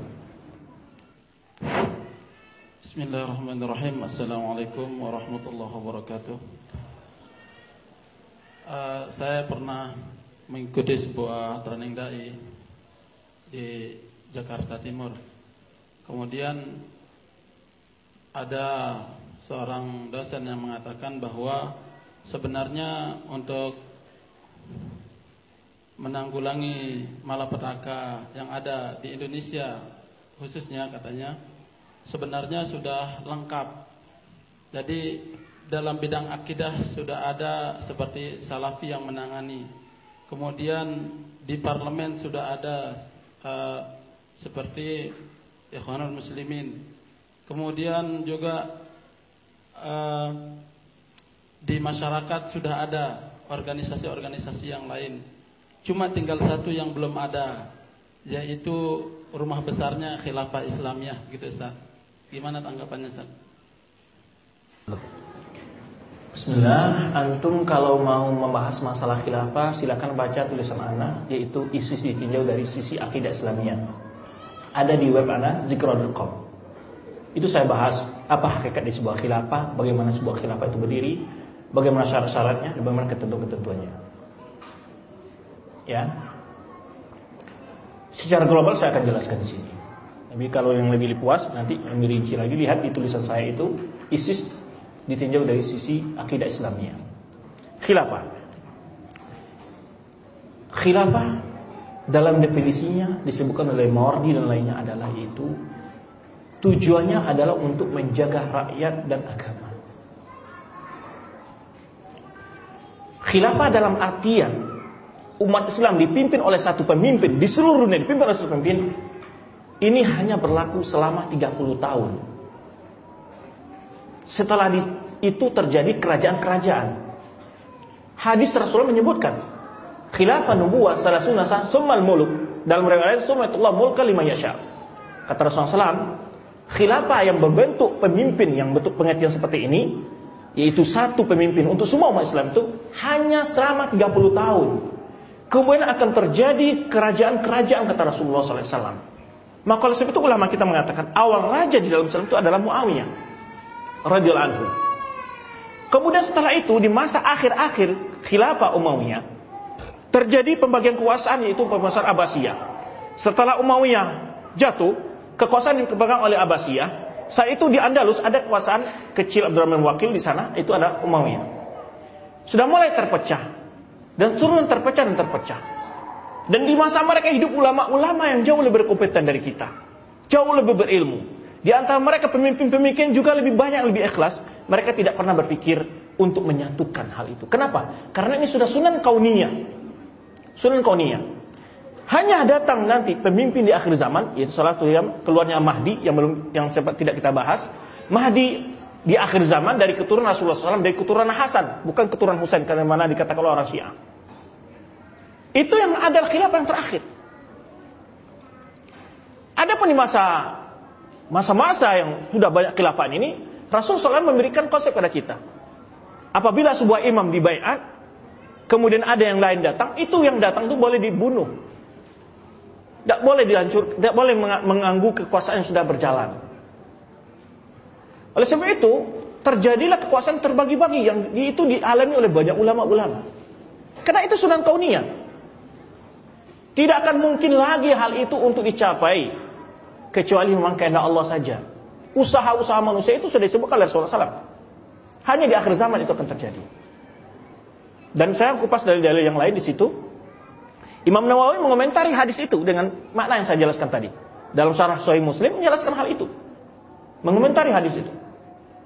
Bismillahirrahmanirrahim. Assalamualaikum warahmatullahi wabarakatuh. Eh, saya pernah mengikuti sebuah training dai di Jakarta Timur. Kemudian ada seorang dosen yang mengatakan bahwa sebenarnya untuk menanggulangi malapetaka yang ada di Indonesia khususnya katanya sebenarnya sudah lengkap. Jadi dalam bidang akidah sudah ada seperti salafi yang menangani. Kemudian di parlemen sudah ada uh, seperti Ikhwanul Muslimin. Kemudian juga uh, di masyarakat sudah ada organisasi-organisasi yang lain. Cuma tinggal satu yang belum ada, yaitu rumah besarnya khilafah Islamiyah gitu Ustaz. Gimana tanggapannya Ustaz? Bismillah, antum kalau mau membahas masalah khilafah silakan baca tulisan ana yaitu ISIS ditinjau dari sisi akidah Islamiyah. Ada di web ana zikro.com. Itu saya bahas apa hakikat di sebuah khilafah, bagaimana sebuah khilafah itu berdiri, bagaimana syarat-syaratnya, bagaimana ketentuan-ketentuannya. Ya. Secara global saya akan jelaskan di sini. Tapi kalau yang lebih puas nanti lebih rinci lagi lihat di tulisan saya itu ISIS ditinjau dari sisi akidah Islamnya. Khilafah. Khilafah dalam definisinya disebutkan oleh Mawardi dan lainnya adalah itu tujuannya adalah untuk menjaga rakyat dan agama. Khilafah dalam artian umat Islam dipimpin oleh satu pemimpin di seluruh dunia dipimpin oleh satu pemimpin ini hanya berlaku selama 30 tahun. Setelah itu terjadi kerajaan-kerajaan. Hadis Rasulullah menyebutkan khilafah nubuwah salasuna summal muluk dalam riwayat summatullah mulka lima yasha. Kata Rasulullah SAW, khilafah yang berbentuk pemimpin yang bentuk pengertian seperti ini yaitu satu pemimpin untuk semua umat Islam itu hanya selama 30 tahun. Kemudian akan terjadi kerajaan-kerajaan kata Rasulullah SAW. Maka oleh sebab itu ulama kita mengatakan awal raja di dalam Islam itu adalah Muawiyah radhiyallahu anhu. Kemudian setelah itu di masa akhir-akhir khilafah Umayyah terjadi pembagian kekuasaan yaitu pembahasan Abbasiyah. Setelah Umayyah jatuh, kekuasaan yang dipegang oleh Abbasiyah. Saat itu di Andalus ada kekuasaan kecil Abdurrahman Wakil di sana, itu ada Umayyah. Sudah mulai terpecah dan turun terpecah dan terpecah. Dan di masa mereka hidup ulama-ulama yang jauh lebih berkompeten dari kita, jauh lebih berilmu, di antara mereka pemimpin-pemimpin juga lebih banyak lebih ikhlas. Mereka tidak pernah berpikir untuk menyatukan hal itu. Kenapa? Karena ini sudah sunan kauniyah. Sunan kauniyah. Hanya datang nanti pemimpin di akhir zaman, yaitu salah satu yang keluarnya Mahdi yang belum yang tidak kita bahas. Mahdi di akhir zaman dari keturunan Rasulullah SAW dari keturunan Hasan, bukan keturunan Husain karena mana dikatakan orang Syiah. Itu yang adalah khilafah yang terakhir. Adapun di masa masa-masa yang sudah banyak khilafah ini, Rasul SAW memberikan konsep pada kita. Apabila sebuah imam dibaiat, kemudian ada yang lain datang, itu yang datang itu boleh dibunuh. Tidak boleh dihancur, tidak boleh mengganggu kekuasaan yang sudah berjalan. Oleh sebab itu, terjadilah kekuasaan terbagi-bagi yang itu dialami oleh banyak ulama-ulama. Karena itu sunan kauniyah. Tidak akan mungkin lagi hal itu untuk dicapai kecuali memang kehendak Allah saja. Usaha-usaha manusia itu sudah disebutkan oleh Rasulullah SAW. Hanya di akhir zaman itu akan terjadi. Dan saya kupas dari dalil yang lain di situ. Imam Nawawi mengomentari hadis itu dengan makna yang saya jelaskan tadi. Dalam syarah Sahih Muslim menjelaskan hal itu. Mengomentari hadis itu.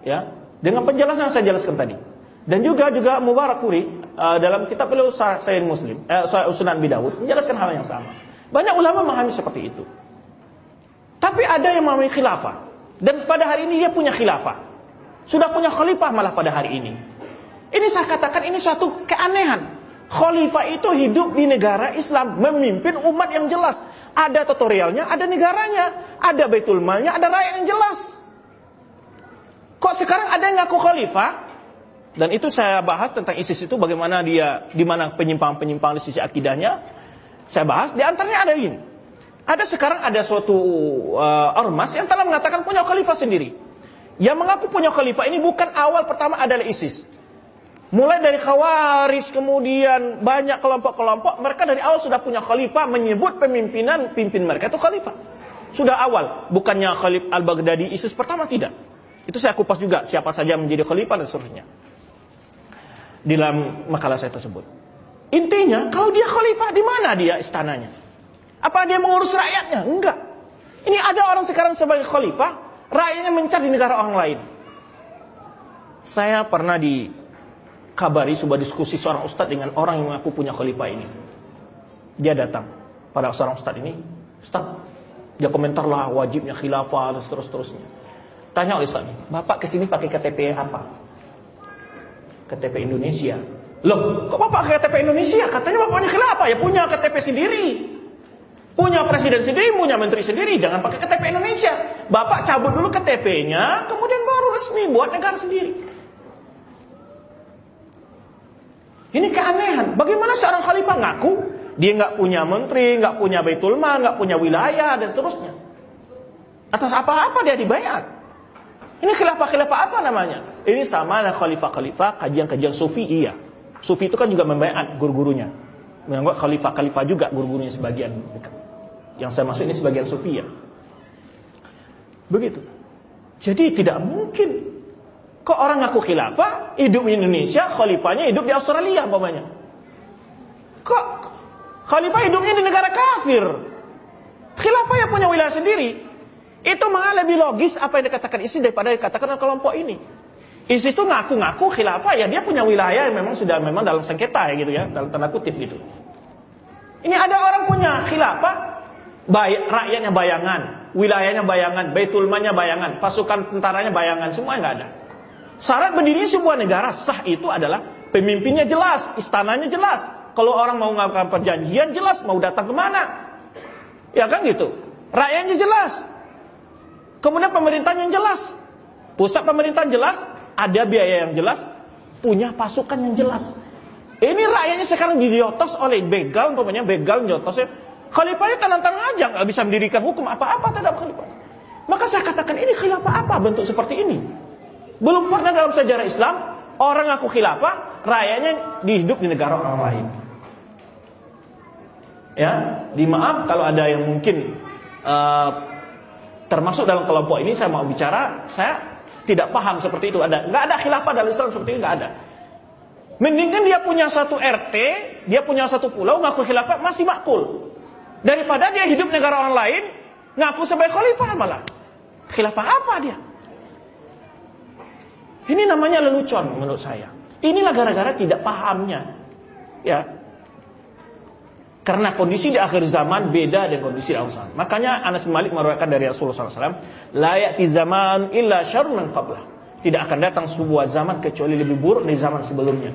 Ya, dengan penjelasan yang saya jelaskan tadi. Dan juga juga Mubarak uh, dalam kitab beliau Sahih Muslim, eh, Sunan Bidawud menjelaskan hal yang sama. Banyak ulama memahami seperti itu. Tapi ada yang memiliki khilafah. Dan pada hari ini dia punya khilafah. Sudah punya khalifah malah pada hari ini. Ini saya katakan ini suatu keanehan. Khalifah itu hidup di negara Islam. Memimpin umat yang jelas. Ada tutorialnya, ada negaranya. Ada baitul malnya, ada rakyat yang jelas. Kok sekarang ada yang ngaku khalifah? Dan itu saya bahas tentang ISIS itu bagaimana dia, di mana penyimpang-penyimpang di sisi akidahnya. Saya bahas, di antaranya ada ini. Ada sekarang ada suatu uh, ormas yang telah mengatakan punya khalifah sendiri. Yang mengaku punya khalifah ini bukan awal pertama adalah ISIS. Mulai dari Khawaris, kemudian banyak kelompok-kelompok, mereka dari awal sudah punya khalifah, menyebut pemimpinan, pimpin mereka itu khalifah. Sudah awal, bukannya Khalif al-Baghdadi ISIS pertama, tidak. Itu saya kupas juga, siapa saja menjadi khalifah dan seterusnya. Di dalam makalah saya tersebut. Intinya, kalau dia khalifah, di mana dia istananya? Apa dia mengurus rakyatnya? Enggak. Ini ada orang sekarang sebagai khalifah, rakyatnya mencari di negara orang lain. Saya pernah dikabari sebuah diskusi seorang ustadz dengan orang yang mengaku punya khalifah ini. Dia datang pada seorang ustadz ini, ustadz, dia komentar lah wajibnya khilafah dan seterus-terusnya. Tanya oleh ustadz, bapak ke sini pakai KTP apa? KTP Indonesia. Loh, kok bapak KTP Indonesia? Katanya bapaknya khilafah, ya punya KTP sendiri. Punya presiden sendiri, punya menteri sendiri, jangan pakai KTP Indonesia. Bapak cabut dulu KTP-nya, kemudian baru resmi buat negara sendiri. Ini keanehan. Bagaimana seorang khalifah ngaku dia nggak punya menteri, nggak punya baitul mal, nggak punya wilayah dan seterusnya. Atas apa-apa dia dibayar. Ini khilafah-khilafah apa namanya? Ini sama dengan khalifah-khalifah kajian-kajian sufi iya. Sufi itu kan juga membayar guru-gurunya. Menganggap khalifah-khalifah juga guru-gurunya sebagian. Yang saya maksud ini sebagian sufi ya. Begitu. Jadi tidak mungkin kok orang ngaku khilafah, hidup di Indonesia, khalifahnya hidup di Australia umpamanya. Kok khalifah hidupnya di negara kafir? Khilafah yang punya wilayah sendiri. Itu malah lebih logis apa yang dikatakan ISIS daripada dikatakan kelompok ini. ISIS itu ngaku-ngaku khilafah ya dia punya wilayah yang memang sudah memang dalam sengketa ya gitu ya, dalam tanda kutip gitu. Ini ada orang punya khilafah Bay rakyatnya bayangan, wilayahnya bayangan, baitulmanya bayangan, pasukan tentaranya bayangan, semua nggak ada. Syarat berdirinya sebuah negara sah itu adalah pemimpinnya jelas, istananya jelas. Kalau orang mau melakukan perjanjian jelas, mau datang ke mana. Ya kan gitu. Rakyatnya jelas. Kemudian pemerintahnya jelas. Pusat pemerintahan jelas, ada biaya yang jelas, punya pasukan yang jelas. Ini rakyatnya sekarang didiotos oleh begal, umpamanya begal nyotosnya Khalifahnya tenang-tenang aja, nggak bisa mendirikan hukum apa-apa terhadap khalifah. Maka saya katakan ini khilafah apa bentuk seperti ini? Belum pernah dalam sejarah Islam orang aku khilafah, rakyatnya dihidup di negara orang lain. Ya, dimaaf kalau ada yang mungkin uh, termasuk dalam kelompok ini saya mau bicara, saya tidak paham seperti itu. Ada nggak ada khilafah dalam Islam seperti ini nggak ada. Mendingan dia punya satu RT, dia punya satu pulau ngaku khilafah masih makul. Daripada dia hidup negara orang lain, ngaku sebagai khalifah malah. Khilafah apa dia? Ini namanya lelucon menurut saya. Inilah gara-gara tidak pahamnya. Ya. Karena kondisi di akhir zaman beda dengan kondisi di awal zaman. Makanya Anas bin Malik meriwayatkan dari Rasulullah SAW, layak di zaman illa syarun qablah. Tidak akan datang sebuah zaman kecuali lebih buruk dari zaman sebelumnya.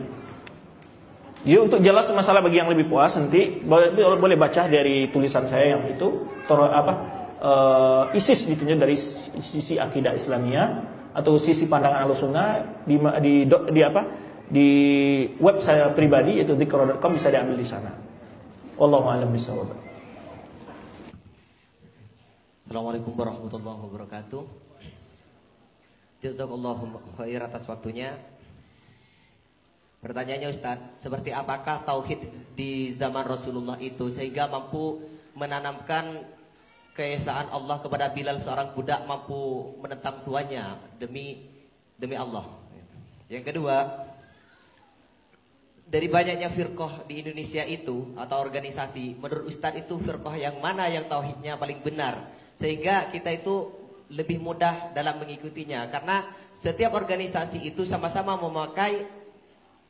Jadi untuk jelas masalah bagi yang lebih puas nanti boleh, boleh baca dari tulisan saya yang itu toro, apa uh, ISIS ditunjuk dari sisi akidah Islamia atau sisi pandangan Ahlussunnah di, di, di, di apa di web saya pribadi yaitu dikro.com bisa diambil di sana. Wallahu a'lam bishawab. Assalamualaikum warahmatullahi wabarakatuh. Jazakallahu khair atas waktunya. Pertanyaannya Ustaz, seperti apakah tauhid di zaman Rasulullah itu sehingga mampu menanamkan keesaan Allah kepada Bilal seorang budak mampu menentang tuannya demi demi Allah. Yang kedua, dari banyaknya firqah di Indonesia itu atau organisasi, menurut Ustaz itu firqah yang mana yang tauhidnya paling benar sehingga kita itu lebih mudah dalam mengikutinya karena setiap organisasi itu sama-sama memakai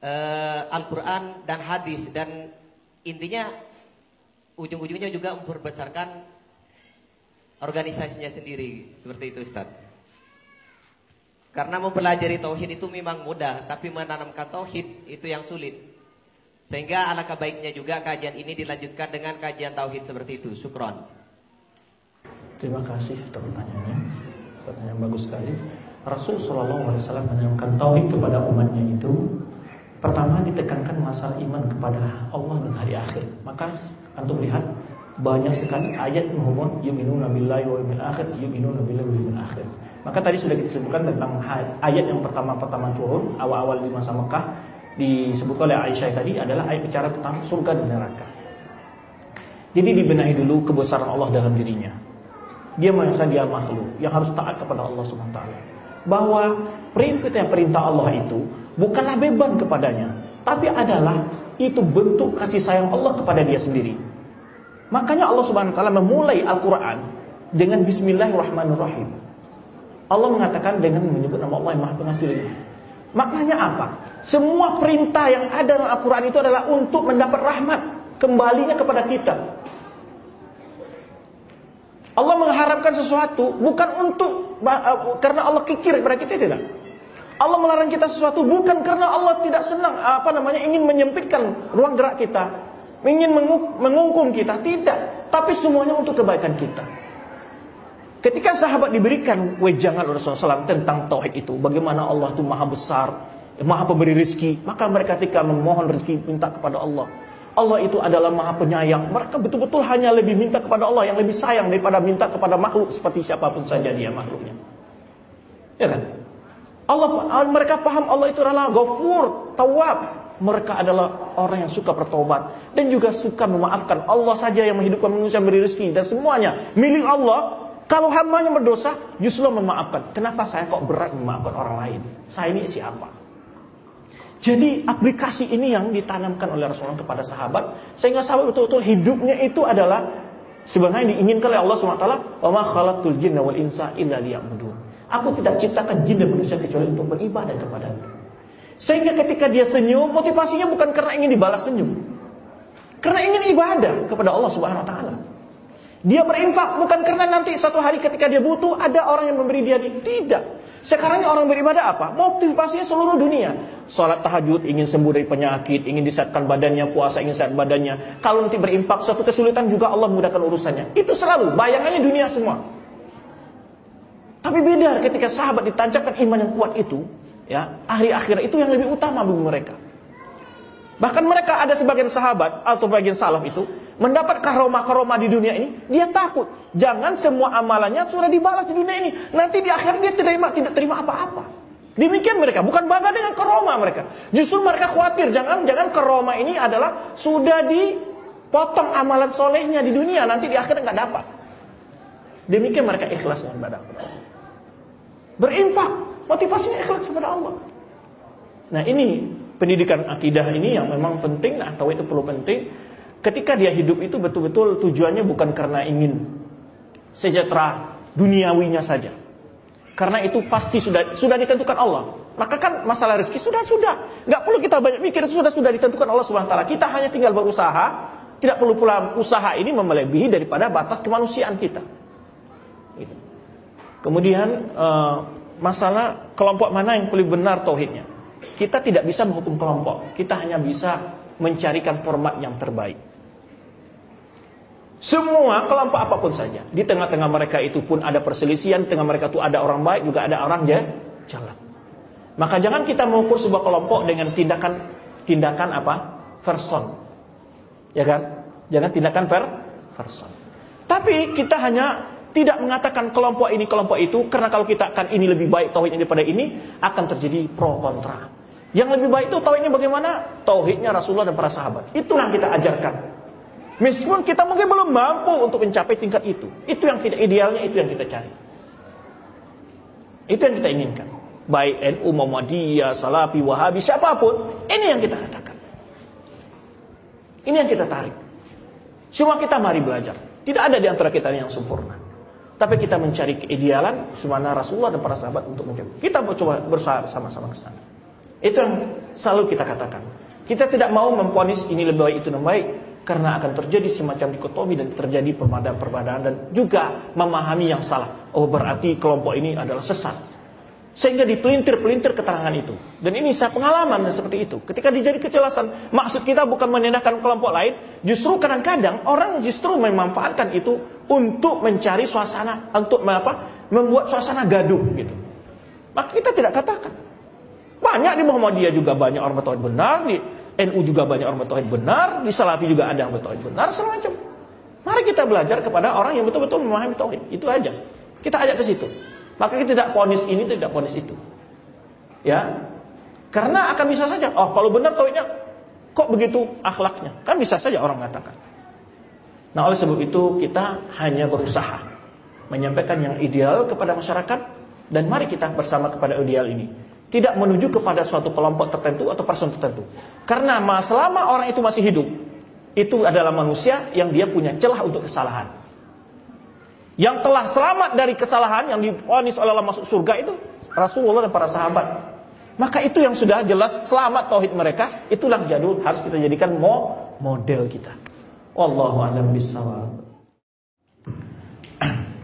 uh, Al-Quran dan hadis dan intinya ujung-ujungnya juga memperbesarkan organisasinya sendiri seperti itu Ustaz. Karena mempelajari tauhid itu memang mudah, tapi menanamkan tauhid itu yang sulit. Sehingga alangkah baiknya juga kajian ini dilanjutkan dengan kajian tauhid seperti itu. Syukron. Terima kasih pertanyaannya. Pertanyaan bagus sekali. Rasul Shallallahu Alaihi Wasallam menanamkan tauhid kepada umatnya itu Pertama ditekankan masalah iman kepada Allah dan hari akhir. Maka antum lihat banyak sekali ayat menghubung yuminuna billahi wa akhir, yuminuna billahi wa akhir. Maka tadi sudah kita sebutkan tentang ayat yang pertama-pertama turun awal-awal di masa Mekah disebut oleh Aisyah tadi adalah ayat bicara tentang surga dan neraka. Jadi dibenahi dulu kebesaran Allah dalam dirinya. Dia merasa dia makhluk yang harus taat kepada Allah Subhanahu wa taala. Bahwa perintah perintah Allah itu bukanlah beban kepadanya. tapi adalah itu bentuk kasih sayang Allah kepada dia sendiri. Makanya Allah Subhanahu wa taala memulai Al-Qur'an dengan bismillahirrahmanirrahim. Allah mengatakan dengan menyebut nama Allah yang Maha Pengasih Maknanya apa? Semua perintah yang ada dalam Al-Quran itu adalah untuk mendapat rahmat. Kembalinya kepada kita. Allah mengharapkan sesuatu bukan untuk eh, karena Allah kikir kepada kita tidak. Allah melarang kita sesuatu bukan karena Allah tidak senang apa namanya ingin menyempitkan ruang gerak kita, ingin mengungkum kita, tidak. Tapi semuanya untuk kebaikan kita. Ketika sahabat diberikan wejangan oleh Rasulullah SAW tentang tauhid itu, bagaimana Allah itu maha besar, maha pemberi rezeki, maka mereka ketika memohon rezeki minta kepada Allah. Allah itu adalah maha penyayang. Mereka betul-betul hanya lebih minta kepada Allah yang lebih sayang daripada minta kepada makhluk seperti siapa pun saja dia makhluknya. Ya kan? Allah mereka paham Allah itu adalah Ghafur, Tawab. Mereka adalah orang yang suka bertobat dan juga suka memaafkan. Allah saja yang menghidupkan manusia beri rezeki dan semuanya milik Allah kalau hambanya berdosa, justru memaafkan. Kenapa saya kok berat memaafkan orang lain? Saya ini siapa? Jadi aplikasi ini yang ditanamkan oleh Rasulullah kepada sahabat sehingga sahabat betul-betul hidupnya itu adalah sebenarnya diinginkan oleh Allah SWT wa ma khalaqtul jinna wal insa illa liya'budun. Aku tidak ciptakan jin dan manusia kecuali untuk beribadah kepada Sehingga ketika dia senyum, motivasinya bukan karena ingin dibalas senyum. Karena ingin ibadah kepada Allah Subhanahu wa taala. Dia berinfak bukan karena nanti satu hari ketika dia butuh ada orang yang memberi dia tidak. Sekarang orang beribadah apa? Motivasinya seluruh dunia. Salat tahajud ingin sembuh dari penyakit, ingin disehatkan badannya, puasa ingin sehat badannya. Kalau nanti berinfak suatu kesulitan juga Allah mudahkan urusannya. Itu selalu bayangannya dunia semua. Tapi beda ketika sahabat ditancapkan iman yang kuat itu, ya, hari akhir itu yang lebih utama bagi mereka. Bahkan mereka ada sebagian sahabat atau bagian salaf itu mendapat karomah-karomah di dunia ini, dia takut. Jangan semua amalannya sudah dibalas di dunia ini. Nanti di akhir dia terima tidak terima apa-apa. Demikian mereka, bukan bangga dengan karomah mereka. Justru mereka khawatir jangan jangan karomah ini adalah sudah dipotong amalan solehnya di dunia, nanti di akhir nggak dapat. Demikian mereka ikhlas dengan ibadah Berinfak, motivasinya ikhlas kepada Allah. Nah ini pendidikan akidah ini yang memang penting atau itu perlu penting ketika dia hidup itu betul-betul tujuannya bukan karena ingin sejahtera duniawinya saja. Karena itu pasti sudah sudah ditentukan Allah. Maka kan masalah rezeki sudah sudah, nggak perlu kita banyak mikir sudah sudah ditentukan Allah Subhanahu. Kita hanya tinggal berusaha, tidak perlu pula usaha ini melebihi daripada batas kemanusiaan kita. Gitu. Kemudian uh, masalah kelompok mana yang paling benar tauhidnya. Kita tidak bisa menghukum kelompok. Kita hanya bisa mencarikan format yang terbaik. Semua kelompok apa pun saja. Di tengah-tengah mereka itu pun ada perselisihan. Tengah mereka itu ada orang baik juga ada orang jalan. Maka jangan kita mengukur sebuah kelompok dengan tindakan tindakan apa? Person. Ya kan? Jangan tindakan per person. Tapi kita hanya tidak mengatakan kelompok ini kelompok itu karena kalau kita akan ini lebih baik tauhidnya daripada ini akan terjadi pro kontra. Yang lebih baik itu tauhidnya bagaimana? Tauhidnya Rasulullah dan para sahabat. Itulah yang kita ajarkan. Meskipun kita mungkin belum mampu untuk mencapai tingkat itu. Itu yang tidak idealnya, itu yang kita cari. Itu yang kita inginkan. Baik NU, Muhammadiyah, Salafi, Wahabi, siapa pun. Ini yang kita katakan. Ini yang kita tarik. Semua kita mari belajar. Tidak ada di antara kita yang sempurna. Tapi kita mencari keidealan semana Rasulullah dan para sahabat untuk mencoba. Kita coba bersama sama ke sana. Itu yang selalu kita katakan. Kita tidak mau memponis ini lebih baik itu lebih baik karena akan terjadi semacam dikotomi dan terjadi perbedaan-perbedaan dan juga memahami yang salah. Oh berarti kelompok ini adalah sesat. Sehingga dipelintir-pelintir keterangan itu. Dan ini saya pengalaman seperti itu. Ketika dijadi kecelasan, maksud kita bukan menindakkan kelompok lain, justru kadang-kadang orang justru memanfaatkan itu untuk mencari suasana, untuk apa? Membuat suasana gaduh gitu. Maka kita tidak katakan. Banyak di Muhammadiyah juga banyak orang bertauhid benar, di NU juga banyak orang bertauhid benar, di Salafi juga ada yang bertauhid benar, semacam. Mari kita belajar kepada orang yang betul-betul memahami tauhid. Itu aja. Kita ajak ke situ. Maka kita tidak ponis ini, tidak ponis itu. Ya. Karena akan bisa saja, oh kalau benar tauhidnya kok begitu akhlaknya? Kan bisa saja orang mengatakan. Nah, oleh sebab itu kita hanya berusaha menyampaikan yang ideal kepada masyarakat dan mari kita bersama kepada ideal ini. Tidak menuju kepada suatu kelompok tertentu atau person tertentu. Karena selama orang itu masih hidup, itu adalah manusia yang dia punya celah untuk kesalahan. Yang telah selamat dari kesalahan yang diponis oleh Allah masuk surga itu Rasulullah dan para sahabat. Maka itu yang sudah jelas selamat tauhid mereka, itulah jadul harus kita jadikan model kita. Wallahu a'lam bishawab.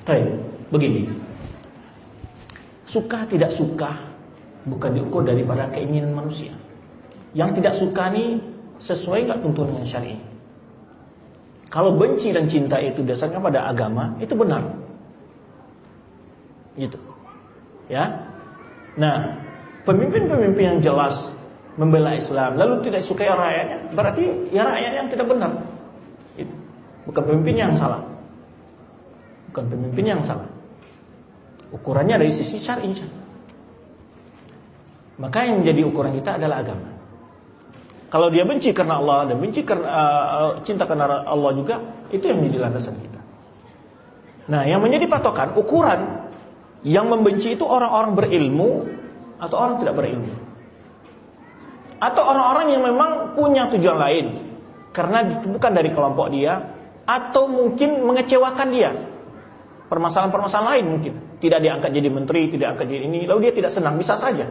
Baik, begini. Suka tidak suka bukan diukur daripada keinginan manusia. Yang tidak suka ini sesuai nggak tuntunan syar'i. Kalau benci dan cinta itu dasarnya pada agama, itu benar. Gitu. Ya. Nah, pemimpin-pemimpin yang jelas membela Islam lalu tidak suka rakyatnya, berarti ya rakyat yang tidak benar. Itu. Bukan pemimpin yang salah. Bukan pemimpin yang salah. Ukurannya dari sisi syar'i. Maka yang menjadi ukuran kita adalah agama. Kalau dia benci karena Allah dan benci karena uh, cinta karena Allah juga, itu yang menjadi landasan kita. Nah, yang menjadi patokan ukuran yang membenci itu orang-orang berilmu atau orang tidak berilmu. Atau orang-orang yang memang punya tujuan lain karena bukan dari kelompok dia atau mungkin mengecewakan dia. Permasalahan-permasalahan lain mungkin tidak diangkat jadi menteri, tidak angkat jadi ini, lalu dia tidak senang, bisa saja.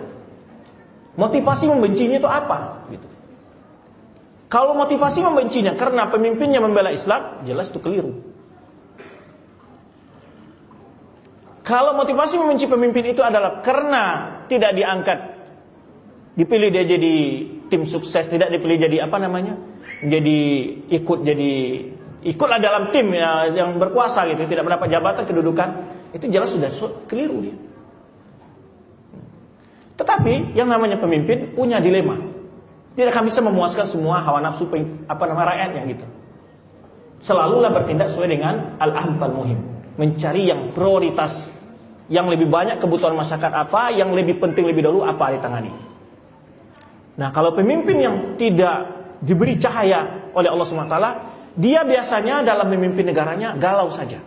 Motivasi membencinya itu apa? Gitu. Kalau motivasi membencinya karena pemimpinnya membela Islam, jelas itu keliru. Kalau motivasi membenci pemimpin itu adalah karena tidak diangkat, dipilih dia jadi tim sukses, tidak dipilih jadi apa namanya, jadi ikut jadi ikutlah dalam tim ya, yang berkuasa gitu, tidak mendapat jabatan kedudukan, itu jelas sudah keliru dia. Tetapi yang namanya pemimpin punya dilema. Tidak akan bisa memuaskan semua hawa nafsu apa nama rakyatnya gitu. Selalulah bertindak sesuai dengan al-ahbal muhim. Mencari yang prioritas. Yang lebih banyak kebutuhan masyarakat apa, yang lebih penting lebih dahulu apa ditangani. Nah kalau pemimpin yang tidak diberi cahaya oleh Allah SWT, dia biasanya dalam memimpin negaranya galau saja.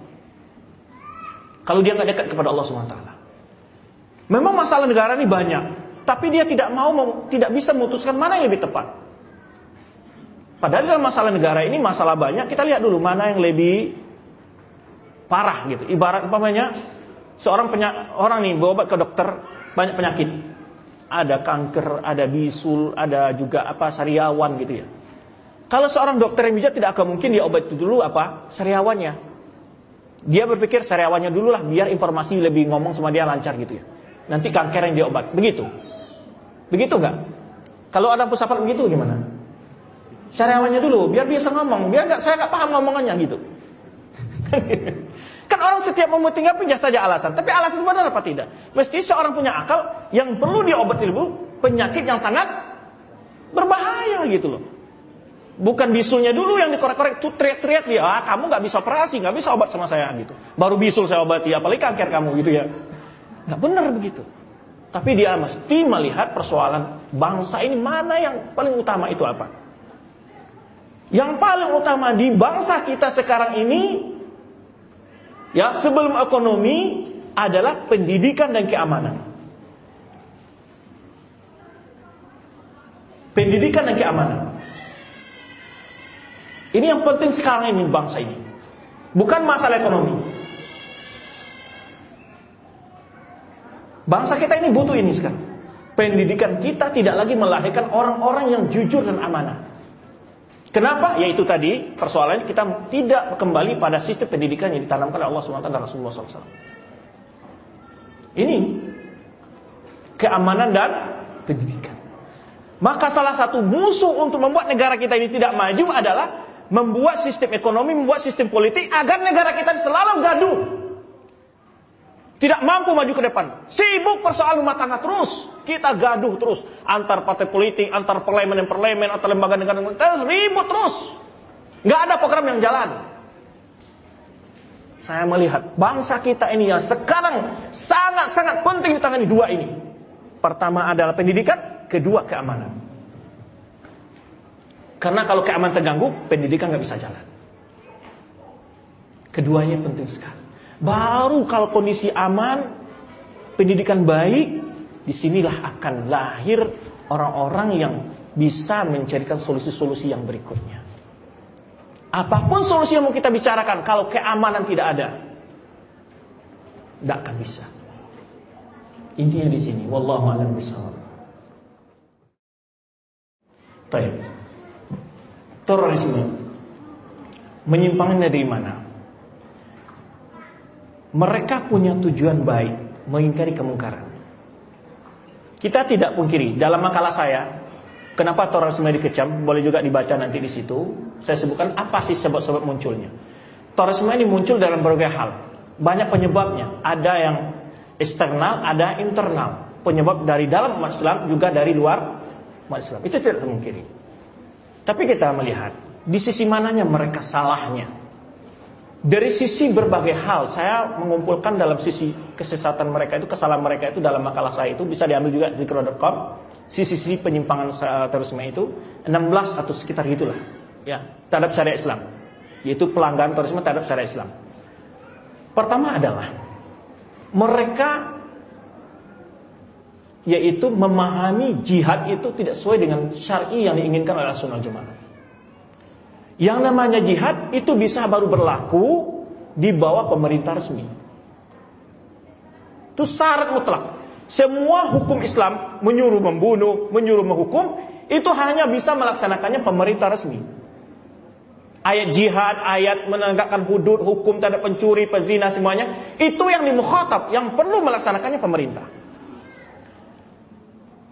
Kalau dia nggak dekat kepada Allah SWT. Memang masalah negara ini banyak, tapi dia tidak mau tidak bisa memutuskan mana yang lebih tepat. Padahal dalam masalah negara ini masalah banyak, kita lihat dulu mana yang lebih parah gitu. Ibarat umpamanya seorang penyak, orang nih berobat ke dokter banyak penyakit. Ada kanker, ada bisul, ada juga apa sariawan gitu ya. Kalau seorang dokter yang bijak tidak akan mungkin dia obat dulu apa sariawannya. Dia berpikir sariawannya dulu lah biar informasi lebih ngomong sama dia lancar gitu ya. Nanti kanker yang diobat. Begitu. Begitu nggak? Kalau ada pusat begitu gimana? Syariawannya dulu, biar biasa ngomong, biar nggak saya nggak paham ngomongannya gitu. kan orang setiap mau tinggal punya saja alasan, tapi alasan benar apa tidak? Mesti seorang punya akal yang perlu diobati dulu penyakit yang sangat berbahaya gitu loh. Bukan bisunya dulu yang dikorek-korek tuh teriak-teriak dia, ah kamu nggak bisa operasi, nggak bisa obat sama saya gitu. Baru bisul saya obati, apalagi kanker kamu gitu ya. Nggak benar begitu. Tapi dia mesti melihat persoalan bangsa ini mana yang paling utama itu apa. Yang paling utama di bangsa kita sekarang ini ya sebelum ekonomi adalah pendidikan dan keamanan. Pendidikan dan keamanan. Ini yang penting sekarang ini bangsa ini. Bukan masalah ekonomi. Bangsa kita ini butuh ini sekarang. Pendidikan kita tidak lagi melahirkan orang-orang yang jujur dan amanah. Kenapa? Yaitu tadi persoalannya kita tidak kembali pada sistem pendidikan yang ditanamkan oleh Allah SWT dan Rasulullah SAW. Ini keamanan dan pendidikan. Maka salah satu musuh untuk membuat negara kita ini tidak maju adalah membuat sistem ekonomi, membuat sistem politik agar negara kita selalu gaduh tidak mampu maju ke depan. Sibuk persoalan rumah tangga terus. Kita gaduh terus. Antar partai politik, antar parlemen dan parlemen, antar lembaga negara. Terus ribut terus. Nggak ada program yang jalan. Saya melihat bangsa kita ini yang sekarang sangat-sangat penting ditangani dua ini. Pertama adalah pendidikan, kedua keamanan. Karena kalau keamanan terganggu, pendidikan nggak bisa jalan. Keduanya penting sekali. Baru kalau kondisi aman, pendidikan baik, di sinilah akan lahir orang-orang yang bisa mencarikan solusi-solusi yang berikutnya. Apa pun solusi yang mau kita bicarakan, kalau keamanan tidak ada, tidak akan bisa. Intinya di sini, wallahu a'lam bishawab. Terorisme menyimpangnya dari mana? Mereka punya tujuan baik, mengingkari kemungkaran. Kita tidak pungkiri dalam makalah saya kenapa terorisme dikecam boleh juga dibaca nanti di situ. Saya sebutkan apa sih sebab-sebab munculnya. Terorisme ini muncul dalam berbagai hal. Banyak penyebabnya. Ada yang eksternal, ada internal. Penyebab dari dalam umat Islam juga dari luar umat Islam. Itu tidak termungkiri. Tapi kita melihat di sisi mananya mereka salahnya. Dari sisi berbagai hal, saya mengumpulkan dalam sisi kesesatan mereka itu, kesalahan mereka itu dalam makalah saya itu bisa diambil juga zikro.com. Sisi-sisi penyimpangan terorisme itu 16 atau sekitar gitulah. Ya, terhadap syariat Islam. Yaitu pelanggaran terorisme terhadap syariat Islam. Pertama adalah mereka yaitu memahami jihad itu tidak sesuai dengan syar'i yang diinginkan oleh Rasulullah Jemaah. Yang namanya jihad itu bisa baru berlaku di bawah pemerintah resmi. Itu syarat mutlak. Semua hukum Islam menyuruh membunuh, menyuruh menghukum, itu hanya bisa melaksanakannya pemerintah resmi. Ayat jihad, ayat menegakkan hudud, hukum terhadap pencuri, pezina semuanya, itu yang dimukhatab, yang perlu melaksanakannya pemerintah.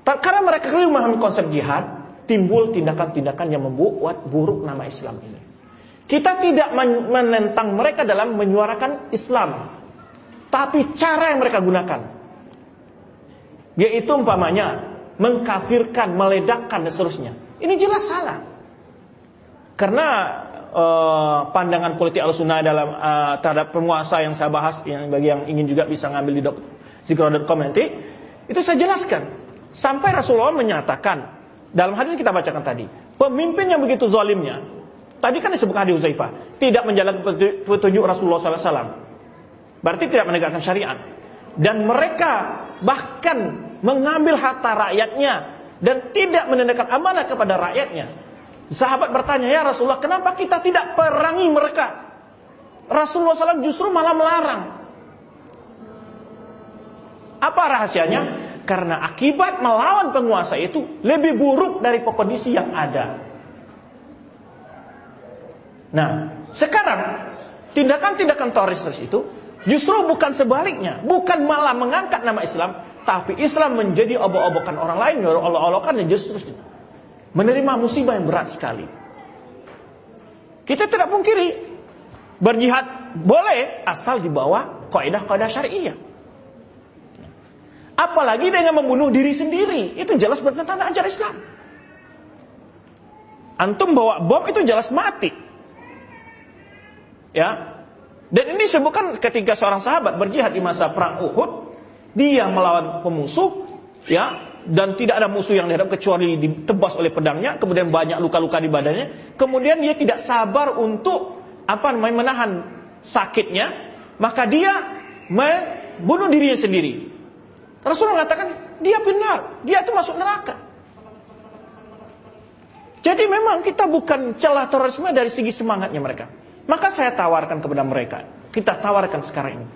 Karena mereka keliru memahami konsep jihad, timbul tindakan-tindakan yang membuat buruk nama Islam ini. Kita tidak menentang mereka dalam menyuarakan Islam. Tapi cara yang mereka gunakan. Yaitu umpamanya mengkafirkan, meledakkan dan seterusnya. Ini jelas salah. Karena uh, pandangan politik al-sunnah dalam uh, terhadap penguasa yang saya bahas yang bagi yang ingin juga bisa ngambil di zikro.com nanti itu saya jelaskan sampai Rasulullah menyatakan dalam hadis kita bacakan tadi, pemimpin yang begitu zalimnya, tadi kan disebut hadis Uzaifah, tidak menjalankan petunjuk Rasulullah SAW. Berarti tidak menegakkan syariat. Dan mereka bahkan mengambil harta rakyatnya dan tidak menandakan amanah kepada rakyatnya. Sahabat bertanya, ya Rasulullah, kenapa kita tidak perangi mereka? Rasulullah SAW justru malah melarang. Apa rahasianya? Karena akibat melawan penguasa itu lebih buruk dari kondisi yang ada. Nah, sekarang tindakan-tindakan teroris itu justru bukan sebaliknya, bukan malah mengangkat nama Islam, tapi Islam menjadi obok-obokan orang lain, olok-olokan dan justru menerima musibah yang berat sekali. Kita tidak pungkiri berjihad boleh asal di bawah kaidah-kaidah syariah. Apalagi dengan membunuh diri sendiri. Itu jelas bertentangan ajaran Islam. Antum bawa bom itu jelas mati. Ya. Dan ini disebutkan ketika seorang sahabat berjihad di masa perang Uhud, dia melawan pemusuh, ya, dan tidak ada musuh yang dihadap kecuali ditebas oleh pedangnya, kemudian banyak luka-luka di badannya, kemudian dia tidak sabar untuk apa namanya menahan sakitnya, maka dia membunuh dirinya sendiri. Rasul mengatakan dia benar, dia itu masuk neraka. Jadi memang kita bukan celah terorisme dari segi semangatnya mereka. Maka saya tawarkan kepada mereka, kita tawarkan sekarang ini.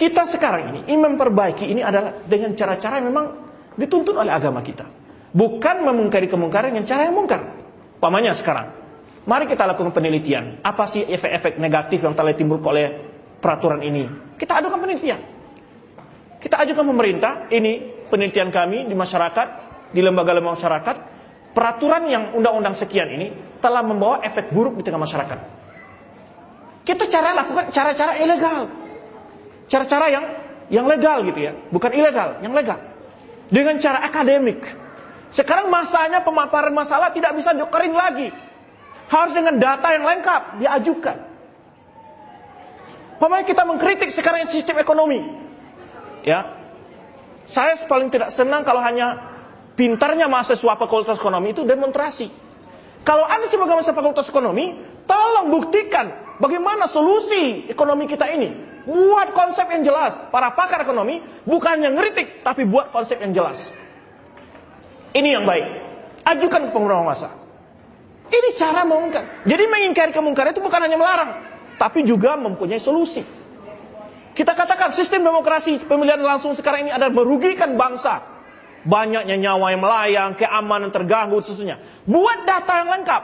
Kita sekarang ini ingin memperbaiki ini adalah dengan cara-cara yang memang dituntut oleh agama kita. Bukan memungkari kemungkaran yang cara yang mungkar. Pamannya sekarang. Mari kita lakukan penelitian. Apa sih efek-efek negatif yang telah timbul oleh peraturan ini? Kita adukan penelitian. Kita ajukan pemerintah, ini penelitian kami di masyarakat, di lembaga-lembaga masyarakat, peraturan yang undang-undang sekian ini telah membawa efek buruk di tengah masyarakat. Kita cara lakukan cara-cara ilegal. Cara-cara yang yang legal gitu ya, bukan ilegal, yang legal. Dengan cara akademik. Sekarang masanya pemaparan masalah tidak bisa dikering lagi. Harus dengan data yang lengkap diajukan. Pemain kita mengkritik sekarang sistem ekonomi. Ya. Saya paling tidak senang kalau hanya pintarnya mahasiswa fakultas ekonomi itu demonstrasi. Kalau Anda sebagai mahasiswa fakultas ekonomi, tolong buktikan Bagaimana solusi ekonomi kita ini? Buat konsep yang jelas. Para pakar ekonomi bukannya ngeritik, tapi buat konsep yang jelas. Ini yang baik. Ajukan ke penguasa. Ini cara mengungkap. Jadi mengingkari kemungkaran itu bukan hanya melarang, tapi juga mempunyai solusi. Kita katakan sistem demokrasi pemilihan langsung sekarang ini adalah merugikan bangsa. Banyaknya nyawa yang melayang, keamanan terganggu, sesuatunya. Buat data yang lengkap.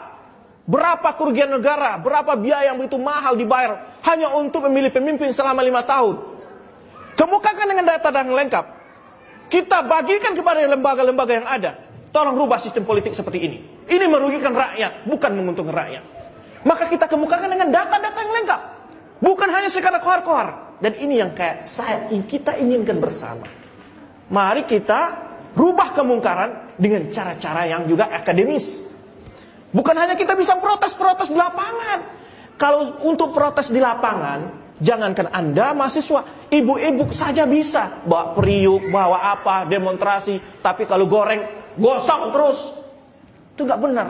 Berapa kerugian negara, berapa biaya yang begitu mahal dibayar hanya untuk memilih pemimpin selama lima tahun. Kemukakan dengan data yang lengkap. Kita bagikan kepada lembaga-lembaga yang ada. Tolong rubah sistem politik seperti ini. Ini merugikan rakyat, bukan menguntungkan rakyat. Maka kita kemukakan dengan data-data yang lengkap. Bukan hanya sekadar kohar-kohar. Dan ini yang kayak saya kita inginkan bersama. Mari kita rubah kemungkaran dengan cara-cara yang juga akademis. Bukan hanya kita bisa protes-protes di lapangan. Kalau untuk protes di lapangan, jangankan Anda mahasiswa, ibu-ibu saja bisa bawa periuk, bawa apa, demonstrasi. Tapi kalau goreng, gosok terus. Itu nggak benar.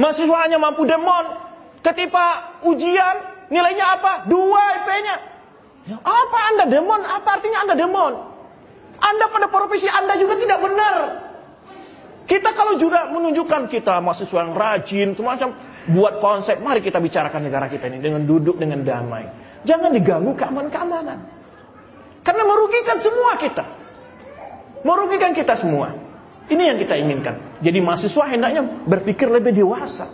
Mahasiswa hanya mampu demon. Ketika ujian, nilainya apa? Dua IP-nya. Apa Anda demon? Apa artinya Anda demon? Anda pada profesi Anda juga tidak benar. Kita kalau juga menunjukkan kita mahasiswa yang rajin, semacam buat konsep, mari kita bicarakan negara kita ini dengan duduk dengan damai. Jangan diganggu keamanan-keamanan. Karena merugikan semua kita. Merugikan kita semua. Ini yang kita inginkan. Jadi mahasiswa hendaknya berpikir lebih dewasa.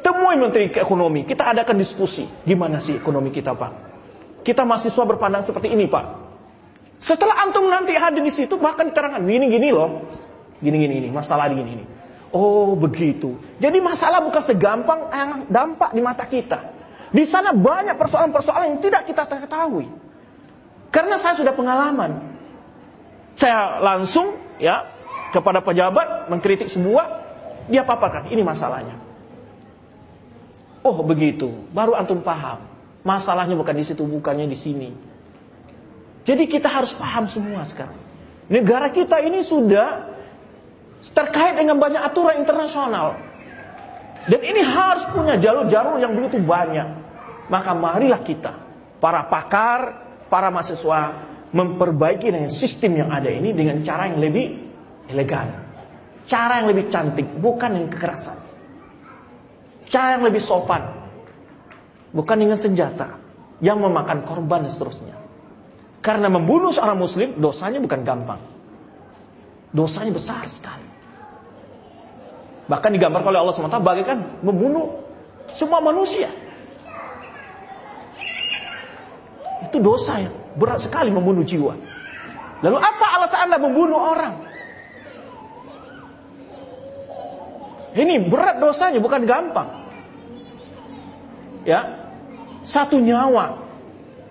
Temui Menteri Ekonomi, kita adakan diskusi. Gimana sih ekonomi kita Pak? Kita mahasiswa berpandang seperti ini Pak. Setelah antum nanti hadir di situ, bahkan diterangkan, gini-gini loh. Gini-gini, ini masalah gini ini. Oh begitu. Jadi masalah bukan segampang yang dampak di mata kita. Di sana banyak persoalan-persoalan yang tidak kita ketahui. Karena saya sudah pengalaman. Saya langsung ya kepada pejabat mengkritik sebuah, dia paparkan, ini masalahnya. Oh begitu, baru antum paham. Masalahnya bukan di situ, bukannya di sini. Jadi kita harus paham semua sekarang. Negara kita ini sudah terkait dengan banyak aturan internasional. Dan ini harus punya jalur-jalur yang begitu banyak. Maka marilah kita, para pakar, para mahasiswa, memperbaiki dengan sistem yang ada ini dengan cara yang lebih elegan. Cara yang lebih cantik, bukan dengan kekerasan. Cara yang lebih sopan. Bukan dengan senjata. Yang memakan korban dan seterusnya. Karena membunuh seorang muslim, dosanya bukan gampang. Dosanya besar sekali. Bahkan digambarkan oleh Allah SWT bagaikan membunuh semua manusia. Itu dosa yang berat sekali membunuh jiwa. Lalu apa alasan Anda membunuh orang? Ini berat dosanya, bukan gampang. Ya, satu nyawa.